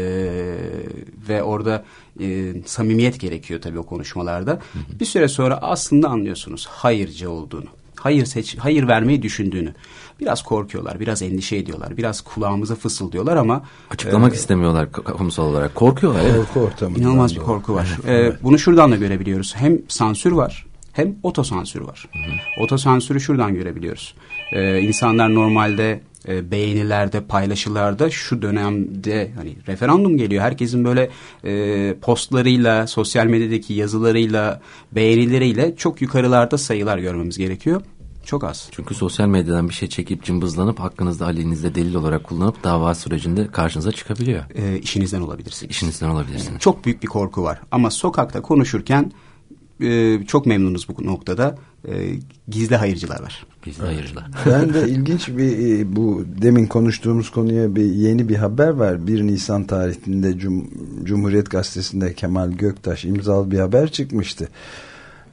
ve orada e, samimiyet gerekiyor tabii o konuşmalarda. Bir süre sonra aslında anlıyorsunuz hayırcı olduğunu. Hayır seç, hayır vermeyi düşündüğünü. Biraz korkuyorlar, biraz endişe ediyorlar, biraz kulağımıza fısıldıyorlar ama Açıklamak e, istemiyorlar ka- kamusal olarak. Korkuyorlar. evet. Korku ortamından İnanılmaz bir korku var. Ee, bunu şuradan da görebiliyoruz. Hem sansür var hem otosansür var. Otosansürü şuradan görebiliyoruz. Ee, insanlar normalde e, beğenilerde, paylaşılarda şu dönemde hani referandum geliyor. Herkesin böyle e, postlarıyla, sosyal medyadaki yazılarıyla, beğenileriyle çok yukarılarda sayılar görmemiz gerekiyor. Çok az. Çünkü sosyal medyadan bir şey çekip cımbızlanıp hakkınızda aleyhinizde delil olarak kullanıp dava sürecinde karşınıza çıkabiliyor. E, işinizden olabilirsiniz. İşinizden olabilirsiniz. Çok büyük bir korku var. Ama sokakta konuşurken e, çok memnunuz bu noktada. E, gizli hayırcılar var. Biz de hayırcılar. Ben de ilginç bir e, bu demin konuştuğumuz konuya bir yeni bir haber var. 1 Nisan tarihinde Cum- Cumhuriyet Gazetesi'nde Kemal Göktaş imzalı bir haber çıkmıştı.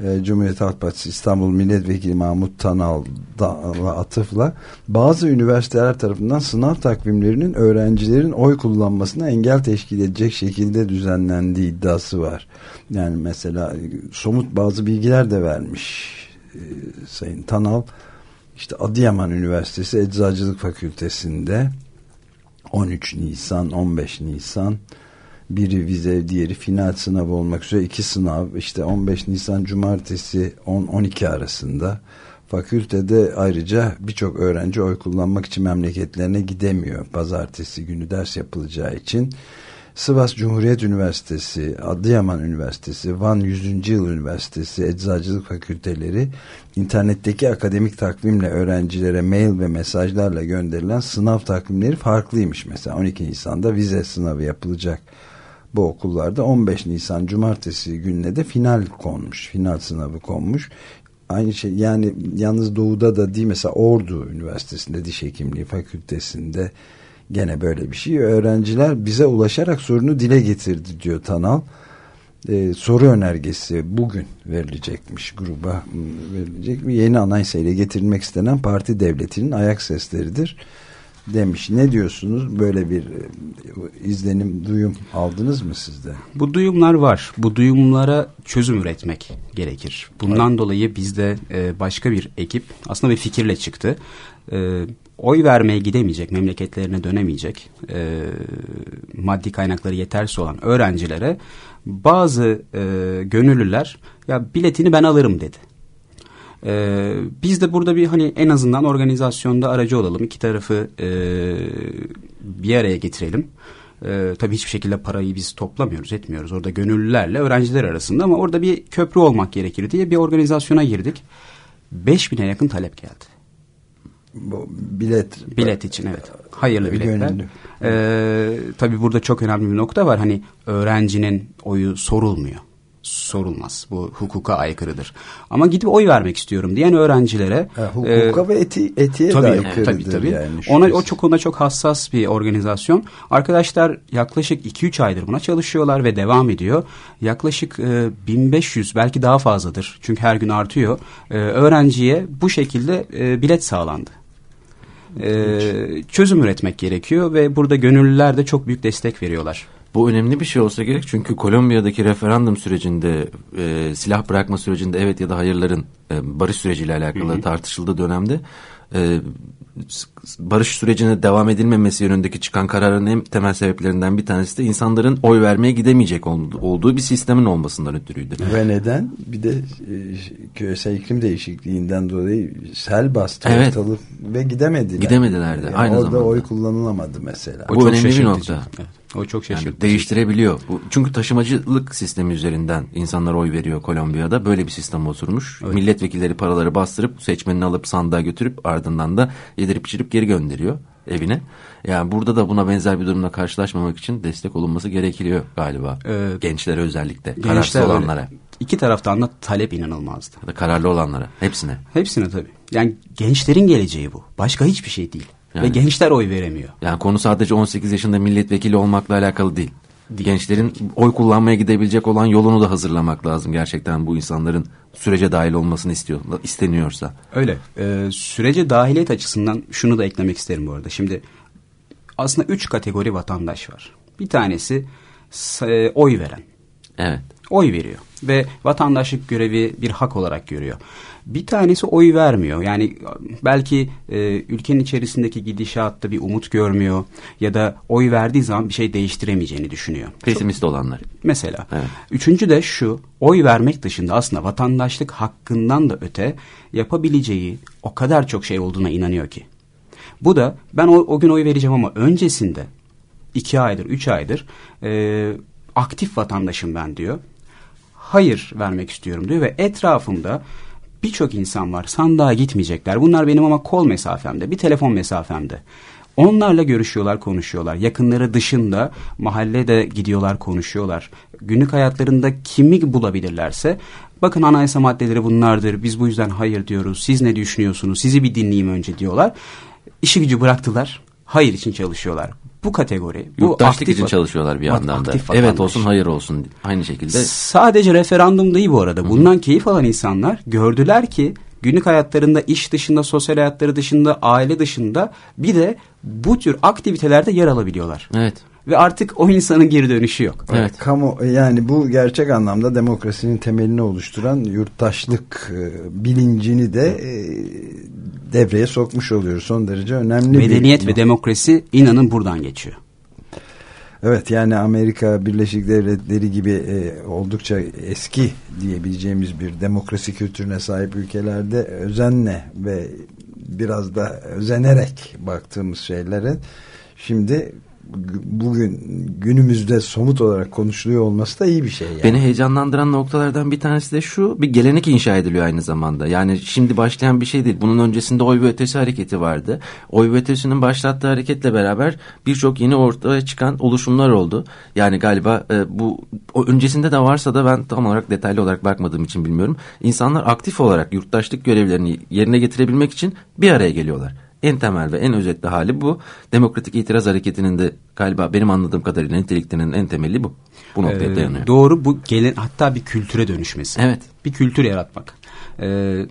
E, Cumhuriyet Halk Partisi İstanbul Milletvekili Mahmut Tanal'la atıfla bazı üniversiteler tarafından sınav takvimlerinin öğrencilerin oy kullanmasına engel teşkil edecek şekilde düzenlendiği iddiası var. Yani mesela e, somut bazı bilgiler de vermiş e, Sayın Tanal işte Adıyaman Üniversitesi Eczacılık Fakültesi'nde 13 Nisan, 15 Nisan biri vize diğeri final sınavı olmak üzere iki sınav işte 15 Nisan Cumartesi 10-12 arasında fakültede ayrıca birçok öğrenci oy kullanmak için memleketlerine gidemiyor pazartesi günü ders yapılacağı için Sivas Cumhuriyet Üniversitesi, Adıyaman Üniversitesi, Van 100. Yıl Üniversitesi, Eczacılık Fakülteleri internetteki akademik takvimle öğrencilere mail ve mesajlarla gönderilen sınav takvimleri farklıymış. Mesela 12 Nisan'da vize sınavı yapılacak bu okullarda 15 Nisan Cumartesi gününe de final konmuş. Final sınavı konmuş. Aynı şey yani yalnız doğuda da değil mesela Ordu Üniversitesi'nde diş hekimliği fakültesinde gene böyle bir şey. Öğrenciler bize ulaşarak sorunu dile getirdi diyor Tanal. Ee, soru önergesi bugün verilecekmiş gruba verilecek bir yeni anayasa ile getirilmek istenen parti devletinin ayak sesleridir demiş. Ne diyorsunuz? Böyle bir e, izlenim, duyum aldınız mı sizde? Bu duyumlar var. Bu duyumlara çözüm üretmek gerekir. Bundan evet. dolayı bizde e, başka bir ekip aslında bir fikirle çıktı. E, oy vermeye gidemeyecek, memleketlerine dönemeyecek, maddi kaynakları yetersiz olan öğrencilere bazı gönüllüler ya biletini ben alırım dedi. Ee, biz de burada bir hani en azından organizasyonda aracı olalım. İki tarafı e, bir araya getirelim. Ee, tabii hiçbir şekilde parayı biz toplamıyoruz, etmiyoruz. Orada gönüllülerle öğrenciler arasında ama orada bir köprü olmak gerekir diye bir organizasyona girdik. 5000'e yakın talep geldi. Bu bilet bilet için evet. Hayırlı biletler. Ee, tabii burada çok önemli bir nokta var. Hani öğrencinin oyu sorulmuyor sorulmaz. Bu hukuka aykırıdır. Ama gidip oy vermek istiyorum diyen öğrencilere ha, hukuka e, ve eti, etiğe tabii, de aykırıdır. Tabii, tabii. Yani, Ona, o çok konuda çok hassas bir organizasyon. Arkadaşlar yaklaşık 2-3 aydır buna çalışıyorlar ve devam ediyor. Yaklaşık e, 1500 belki daha fazladır. Çünkü her gün artıyor. E, öğrenciye bu şekilde e, bilet sağlandı. Ee, çözüm üretmek gerekiyor ve burada gönüllüler de çok büyük destek veriyorlar. Bu önemli bir şey olsa gerek çünkü Kolombiya'daki referandum sürecinde e, silah bırakma sürecinde evet ya da hayırların e, barış süreciyle alakalı hı hı. tartışıldığı dönemde e, barış sürecine devam edilmemesi yönündeki çıkan kararın en temel sebeplerinden bir tanesi de insanların oy vermeye gidemeyecek olduğu bir sistemin olmasından ötürüydü. Ve neden? Bir de e, küresel iklim değişikliğinden dolayı sel bastı evet. ortalık ve gidemediler. Gidemediler de yani aynı orada zamanda. oy kullanılamadı mesela. Bu önemli bir nokta. Evet. O çok şaşırtıcı. Yani değiştirebiliyor. Bu, çünkü taşımacılık sistemi üzerinden insanlar oy veriyor Kolombiya'da. Böyle bir sistem oturmuş. Evet. Milletvekilleri paraları bastırıp seçmenini alıp sandığa götürüp ardından da yedirip içirip geri gönderiyor evine. Yani burada da buna benzer bir durumla karşılaşmamak için destek olunması gerekiyor galiba. Ee, Gençlere özellikle. Kararsız olanlara. Öyle. İki taraftan da talep inanılmazdı. Ya da kararlı olanlara. Hepsine. Hepsine tabii. Yani gençlerin geleceği bu. Başka hiçbir şey değil. Yani, Ve gençler oy veremiyor. Yani konu sadece 18 yaşında milletvekili olmakla alakalı değil. değil. Gençlerin oy kullanmaya gidebilecek olan yolunu da hazırlamak lazım gerçekten bu insanların sürece dahil olmasını istiyor isteniyorsa. Öyle. Ee, sürece dahiliyet açısından şunu da eklemek isterim bu arada. Şimdi aslında üç kategori vatandaş var. Bir tanesi e, oy veren. Evet. Oy veriyor ve vatandaşlık görevi bir hak olarak görüyor. Bir tanesi oy vermiyor. Yani belki e, ülkenin içerisindeki gidişatta bir umut görmüyor ya da oy verdiği zaman bir şey değiştiremeyeceğini düşünüyor. Pesimist Çok, olanlar. Mesela. Evet. Üçüncü de şu, oy vermek dışında aslında vatandaşlık hakkından da öte yapabileceği o kadar çok şey olduğuna inanıyor ki. Bu da ben o, o gün oy vereceğim ama öncesinde iki aydır, üç aydır e, aktif vatandaşım ben diyor. Hayır vermek istiyorum diyor ve etrafımda birçok insan var. Sandığa gitmeyecekler. Bunlar benim ama kol mesafemde, bir telefon mesafemde. Onlarla görüşüyorlar, konuşuyorlar. Yakınları dışında mahallede gidiyorlar, konuşuyorlar. Günlük hayatlarında kimi bulabilirlerse bakın anayasa maddeleri bunlardır. Biz bu yüzden hayır diyoruz. Siz ne düşünüyorsunuz? Sizi bir dinleyeyim önce diyorlar. İşi gücü bıraktılar. Hayır için çalışıyorlar bu kategori. Bu Yurttaşlık için çalışıyorlar bir yandan da. Evet olsun hayır olsun aynı şekilde. Sadece referandum değil bu arada. Bundan Hı. keyif alan insanlar gördüler ki günlük hayatlarında iş dışında, sosyal hayatları dışında, aile dışında bir de bu tür aktivitelerde yer alabiliyorlar. Evet. Ve artık o insanın geri dönüşü yok. Evet. Kamu yani bu gerçek anlamda demokrasinin temelini oluşturan yurttaşlık e, bilincini de e, devreye sokmuş oluyoruz. Son derece önemli Medeniyet bir ve demokrasi inanın buradan geçiyor. Evet yani Amerika Birleşik Devletleri gibi e, oldukça eski diyebileceğimiz bir demokrasi kültürüne sahip ülkelerde özenle ve biraz da özenerek baktığımız şeylere şimdi bugün günümüzde somut olarak konuşuluyor olması da iyi bir şey. Yani. Beni heyecanlandıran noktalardan bir tanesi de şu bir gelenek inşa ediliyor aynı zamanda. Yani şimdi başlayan bir şey değil. Bunun öncesinde oy ve ötesi hareketi vardı. Oy ve ötesinin başlattığı hareketle beraber birçok yeni ortaya çıkan oluşumlar oldu. Yani galiba e, bu o öncesinde de varsa da ben tam olarak detaylı olarak bakmadığım için bilmiyorum. İnsanlar aktif olarak yurttaşlık görevlerini yerine getirebilmek için bir araya geliyorlar. En temel ve en özetli hali bu. Demokratik itiraz hareketinin de galiba benim anladığım kadarıyla niteliklerinin en temeli bu. Bu noktaya Ee, dayanıyor. Doğru bu gelen hatta bir kültüre dönüşmesi. Evet. Bir kültür yaratmak. Ee,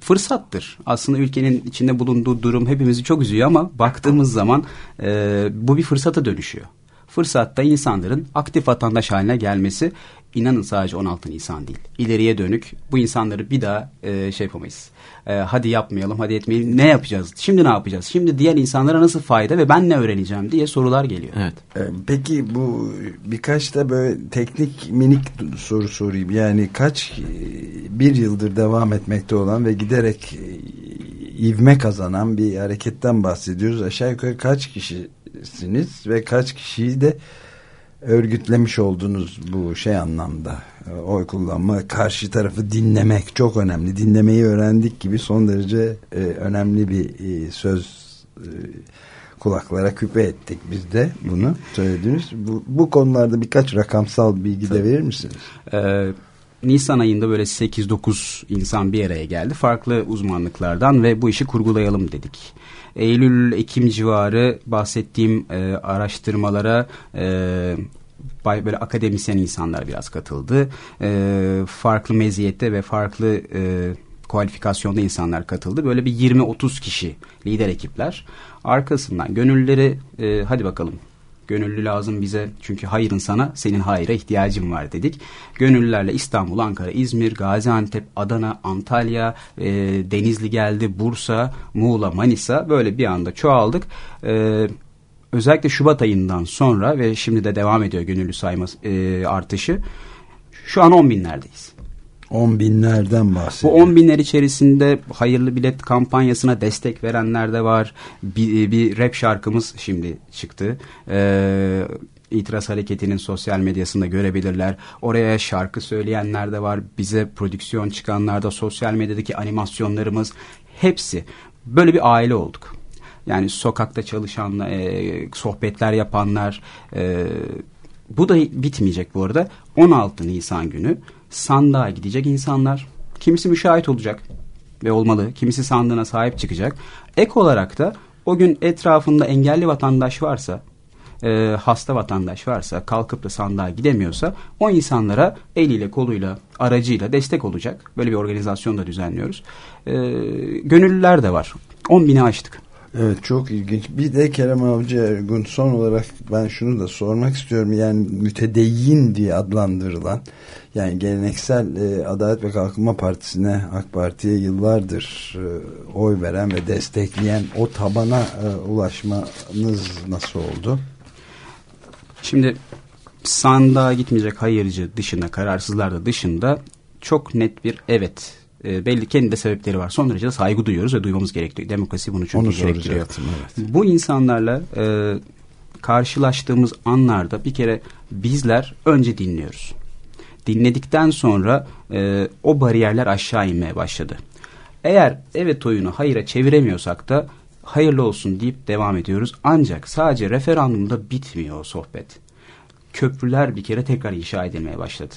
fırsattır. Aslında ülkenin içinde bulunduğu durum hepimizi çok üzüyor ama baktığımız zaman e, bu bir fırsata dönüşüyor. Fırsatta insanların aktif vatandaş haline gelmesi inanın sadece 16 Nisan değil. İleriye dönük bu insanları bir daha e, şey yapamayız. E, hadi yapmayalım, hadi etmeyelim. Ne yapacağız? Şimdi ne yapacağız? Şimdi diğer insanlara nasıl fayda ve ben ne öğreneceğim diye sorular geliyor. Evet. E, Peki bu birkaç da böyle teknik minik soru sorayım. Yani kaç e, bir yıldır devam etmekte olan ve giderek e, ivme kazanan bir hareketten bahsediyoruz. Aşağı yukarı kaç kişisiniz ve kaç kişiyi de örgütlemiş oldunuz bu şey anlamda E, oy kullanma karşı tarafı dinlemek çok önemli dinlemeyi öğrendik gibi son derece e, önemli bir e, söz e, kulaklara küpe ettik biz de bunu söylediniz bu, bu konularda birkaç rakamsal bilgi de verir misiniz? Ee, Nisan ayında böyle 8-9 insan bir araya geldi. Farklı uzmanlıklardan ve bu işi kurgulayalım dedik. Eylül-Ekim civarı bahsettiğim e, araştırmalara e, böyle akademisyen insanlar biraz katıldı. E, farklı meziyette ve farklı e, kualifikasyonda insanlar katıldı. Böyle bir 20-30 kişi lider ekipler. Arkasından gönüllüleri e, hadi bakalım Gönüllü lazım bize çünkü hayırın sana senin hayra ihtiyacın var dedik. Gönüllülerle İstanbul, Ankara, İzmir, Gaziantep, Adana, Antalya, e, Denizli geldi, Bursa, Muğla, Manisa böyle bir anda çoğaldık. E, özellikle Şubat ayından sonra ve şimdi de devam ediyor gönüllü sayma e, artışı. Şu an 10 binlerdeyiz. On binlerden Bu bahsediyoruz. 10 binler içerisinde hayırlı bilet kampanyasına destek verenler de var. Bir, bir rap şarkımız şimdi çıktı. Ee, İtiraz Hareketi'nin sosyal medyasında görebilirler. Oraya şarkı söyleyenler de var. Bize prodüksiyon çıkanlar da sosyal medyadaki animasyonlarımız hepsi. Böyle bir aile olduk. Yani sokakta çalışan, e, sohbetler yapanlar. e, bu da bitmeyecek bu arada. 16 Nisan günü sandığa gidecek insanlar. Kimisi müşahit olacak ve olmalı. Kimisi sandığına sahip çıkacak. Ek olarak da o gün etrafında engelli vatandaş varsa, e, hasta vatandaş varsa, kalkıp da sandığa gidemiyorsa o insanlara eliyle, koluyla, aracıyla destek olacak. Böyle bir organizasyon da düzenliyoruz. E, gönüllüler de var. 10 bini aştık. Evet çok ilginç. Bir de Kerem Avcı Ergun son olarak ben şunu da sormak istiyorum. Yani mütedeyyin diye adlandırılan yani geleneksel e, Adalet ve Kalkınma Partisi'ne AK Parti'ye yıllardır e, oy veren ve destekleyen o tabana e, ulaşmanız nasıl oldu? Şimdi sandığa gitmeyecek hayırcı dışında, kararsızlar da dışında çok net bir evet. E, belli kendi de sebepleri var. Son derece de saygı duyuyoruz ve duymamız gerekiyor. Demokrasi bunu çünkü Onu gerektiriyor. evet. Bu insanlarla e, karşılaştığımız anlarda bir kere bizler önce dinliyoruz. Dinledikten sonra e, o bariyerler aşağı inmeye başladı. Eğer evet oyunu hayıra çeviremiyorsak da hayırlı olsun deyip devam ediyoruz. Ancak sadece referandumda bitmiyor o sohbet. Köprüler bir kere tekrar inşa edilmeye başladı.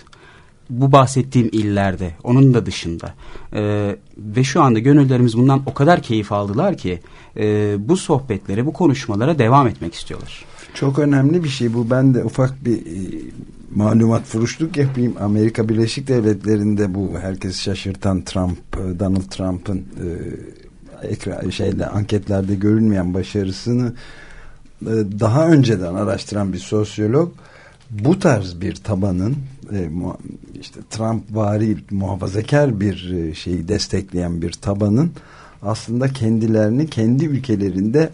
Bu bahsettiğim illerde, onun da dışında. Ee, ve şu anda gönüllerimiz bundan o kadar keyif aldılar ki e, bu sohbetlere, bu konuşmalara devam etmek istiyorlar. Çok önemli bir şey bu. Ben de ufak bir e, malumat furuşluk yapayım. Amerika Birleşik Devletleri'nde bu herkesi şaşırtan Trump, e, Donald Trump'ın e, şeyle anketlerde görülmeyen başarısını e, daha önceden araştıran bir sosyolog bu tarz bir tabanın e, işte Trump vari muhafazakar bir e, şeyi destekleyen bir tabanın aslında kendilerini kendi ülkelerinde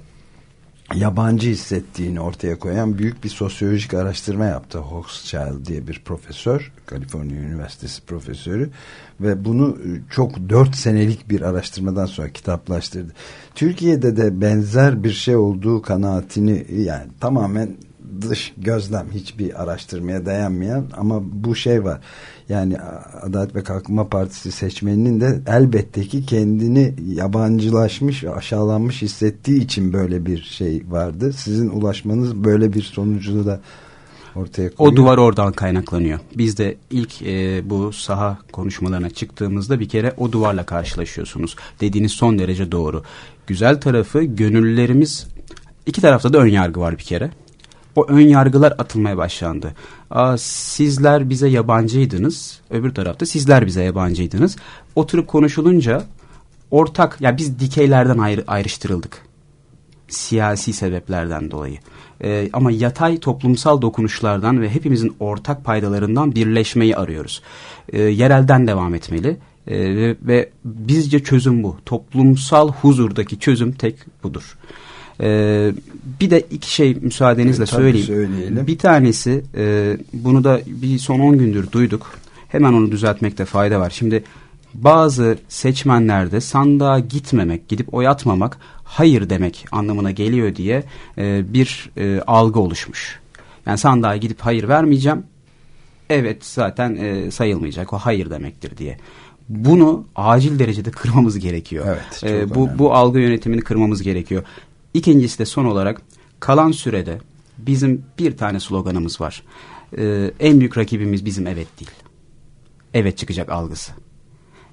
yabancı hissettiğini ortaya koyan büyük bir sosyolojik araştırma yaptı. Hochschild diye bir profesör, Kaliforniya Üniversitesi profesörü ve bunu e, çok dört senelik bir araştırmadan sonra kitaplaştırdı. Türkiye'de de benzer bir şey olduğu kanaatini yani tamamen dış gözlem hiçbir araştırmaya dayanmayan ama bu şey var. Yani Adalet ve Kalkınma Partisi seçmeninin de elbette ki kendini yabancılaşmış, aşağılanmış hissettiği için böyle bir şey vardı. Sizin ulaşmanız böyle bir sonucunu da ortaya koyuyor. O duvar oradan kaynaklanıyor. Biz de ilk e, bu saha konuşmalarına çıktığımızda bir kere o duvarla karşılaşıyorsunuz. Dediğiniz son derece doğru. Güzel tarafı gönüllülerimiz iki tarafta da ön yargı var bir kere o ön yargılar atılmaya başlandı. Sizler bize yabancıydınız. Öbür tarafta sizler bize yabancıydınız. Oturup konuşulunca ortak ya yani biz dikeylerden ayrı, ayrıştırıldık. Siyasi sebeplerden dolayı. Ee, ama yatay toplumsal dokunuşlardan ve hepimizin ortak paydalarından birleşmeyi arıyoruz. Ee, yerelden devam etmeli. Ee, ve bizce çözüm bu. Toplumsal huzurdaki çözüm tek budur. Ee, bir de iki şey müsaadenizle evet, söyleyeyim. Söyleyelim. Bir tanesi e, bunu da bir son 10 gündür duyduk. Hemen onu düzeltmekte fayda var. Şimdi bazı seçmenlerde sandığa gitmemek, gidip oy atmamak hayır demek anlamına geliyor diye e, bir e, algı oluşmuş. Yani sandığa gidip hayır vermeyeceğim. Evet zaten e, sayılmayacak o hayır demektir diye. Bunu acil derecede kırmamız gerekiyor. Evet, e, bu, bu algı yönetimini kırmamız gerekiyor. İkincisi de son olarak kalan sürede bizim bir tane sloganımız var. Ee, en büyük rakibimiz bizim evet değil. Evet çıkacak algısı.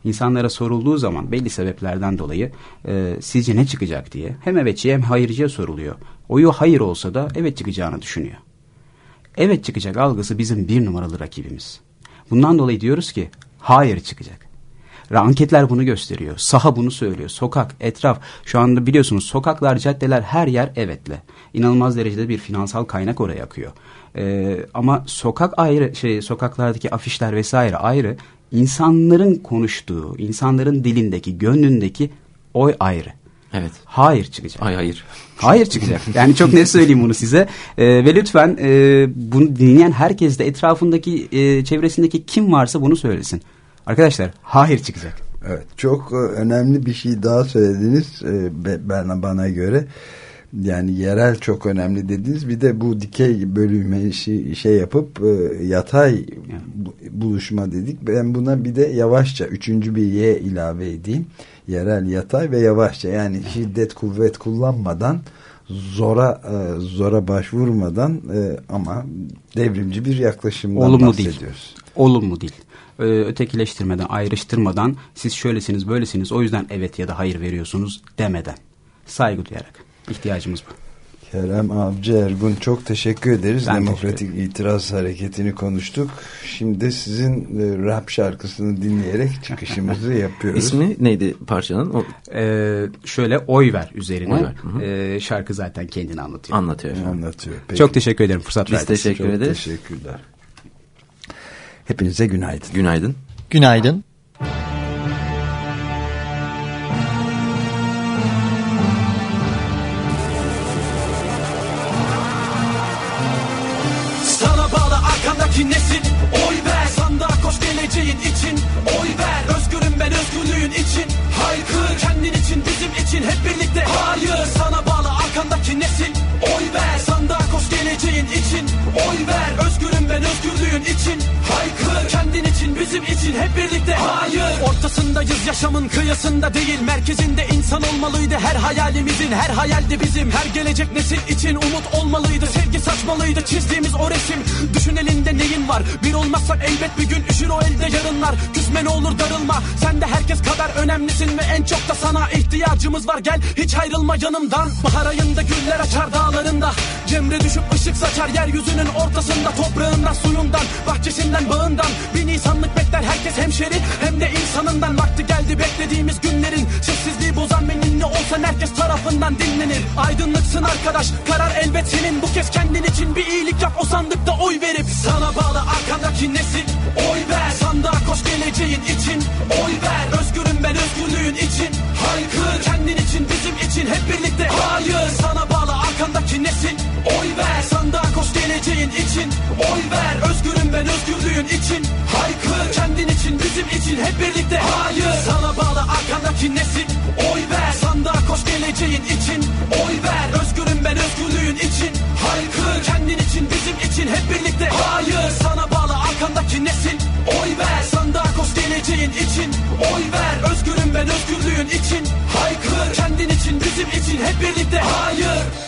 İnsanlara sorulduğu zaman belli sebeplerden dolayı e, sizce ne çıkacak diye hem evetçiye hem hayırcıya soruluyor. Oyu hayır olsa da evet çıkacağını düşünüyor. Evet çıkacak algısı bizim bir numaralı rakibimiz. Bundan dolayı diyoruz ki hayır çıkacak. Anketler bunu gösteriyor. Saha bunu söylüyor. Sokak, etraf. Şu anda biliyorsunuz sokaklar, caddeler her yer evetle. İnanılmaz derecede bir finansal kaynak oraya akıyor. Ee, ama sokak ayrı, şey sokaklardaki afişler vesaire ayrı. İnsanların konuştuğu, insanların dilindeki, gönlündeki oy ayrı. Evet. Hayır çıkacak. Ay hayır. Hayır çıkacak. Yani çok net söyleyeyim bunu size. Ee, ve lütfen e, bunu dinleyen herkes de etrafındaki, e, çevresindeki kim varsa bunu söylesin. Arkadaşlar hayır çıkacak. Evet çok e, önemli bir şey daha söylediniz e, bana, bana göre. Yani yerel çok önemli dediniz. Bir de bu dikey bölüme şey, şey yapıp e, yatay buluşma dedik. Ben buna bir de yavaşça üçüncü bir Y ilave edeyim. Yerel yatay ve yavaşça yani şiddet kuvvet kullanmadan zora zora başvurmadan ama devrimci bir yaklaşımdan Olumlu bahsediyoruz. Değil. Olumlu değil. E, ötekileştirmeden, ayrıştırmadan siz şöylesiniz böylesiniz o yüzden evet ya da hayır veriyorsunuz demeden saygı duyarak ihtiyacımız bu. Kerem Avcı Ergun çok teşekkür ederiz. Ben Demokratik teşekkür itiraz hareketini konuştuk. Şimdi sizin e, rap şarkısını dinleyerek çıkışımızı yapıyoruz. İsmi neydi parçanın? O... Ee, şöyle oy ver üzerine. Oy ver. Ee, şarkı zaten kendini anlatıyor. Anlatıyor. Anlatıyor. Peki. Çok teşekkür ederim fırsat Biz verdiniz. teşekkür çok ederiz. teşekkürler. Hepinize günaydın. Günaydın. Günaydın. Sana bağlı arkandaki nesil Oy ver sandığa koş geleceğin için Oy ver özgürüm ben özgürlüğün için Haykır kendin için bizim için hep birlikte Hayır sana bağlı arkandaki nesil Oy ver sandığa koş geleceğin için Oy ver özgürüm ben özgürlüğün bizim için hep birlikte. Hayır. Ortasındayız yaşamın kıyısında değil Merkezinde insan olmalıydı. Her hayalimizin Her hayalde bizim. Her gelecek nesil için Umut olmalıydı sevgi saçmalıydı. Çizdiğimiz o resim. Düşün elinde neyin var? Bir olmazsak elbet bir gün üşür o elde yarınlar. Küsme ne olur darılma. Sen de herkes kadar önemlisin Ve en çok da sana ihtiyacımız var. Gel hiç ayrılma yanımdan. Bahar ayında güller açar dağlarında. Cemre düşüp ışık saçar yeryüzünün ortasında Toprağından suyundan bahçesinden bağından. Bir Nisanlık bekle bekler herkes hemşeri Hem de insanından vakti geldi beklediğimiz günlerin. Sessizliği bozan ve ninni olsan herkes tarafından dinlenir. Aydınlıksın arkadaş karar elbet senin. Bu kez kendin için bir iyilik yap o sandıkta oy verip Sana bağlı arkandaki nesil oy ver Sandığa koş geleceğin için. Oy ver Özgürüm ben özgürlüğün için. Haykır Kendin için bizim için hep birlikte. Hayır Sana bağlı arkandaki nesil oy ver Sandığa koş geleceğin için. Oy ver Özgürüm ben özgürlüğün için. Haykır bizim için hep birlikte. Hayır. Sana bağlı arkandaki nesil. Oy ver. Sandığa koş geleceğin için. Oy ver. Özgürüm ben özgürlüğün için. Haykır. Kendin için bizim için hep birlikte. Hayır. Sana bağlı arkandaki nesil. Oy ver. Sandığa koş geleceğin için. Oy ver. Özgürüm ben özgürlüğün için. Haykır. Kendin için bizim için hep birlikte. Hayır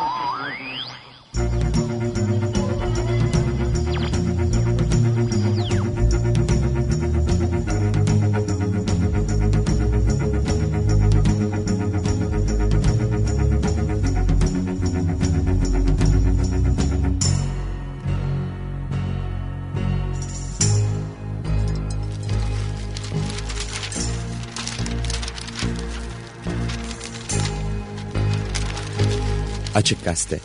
Açık Gazete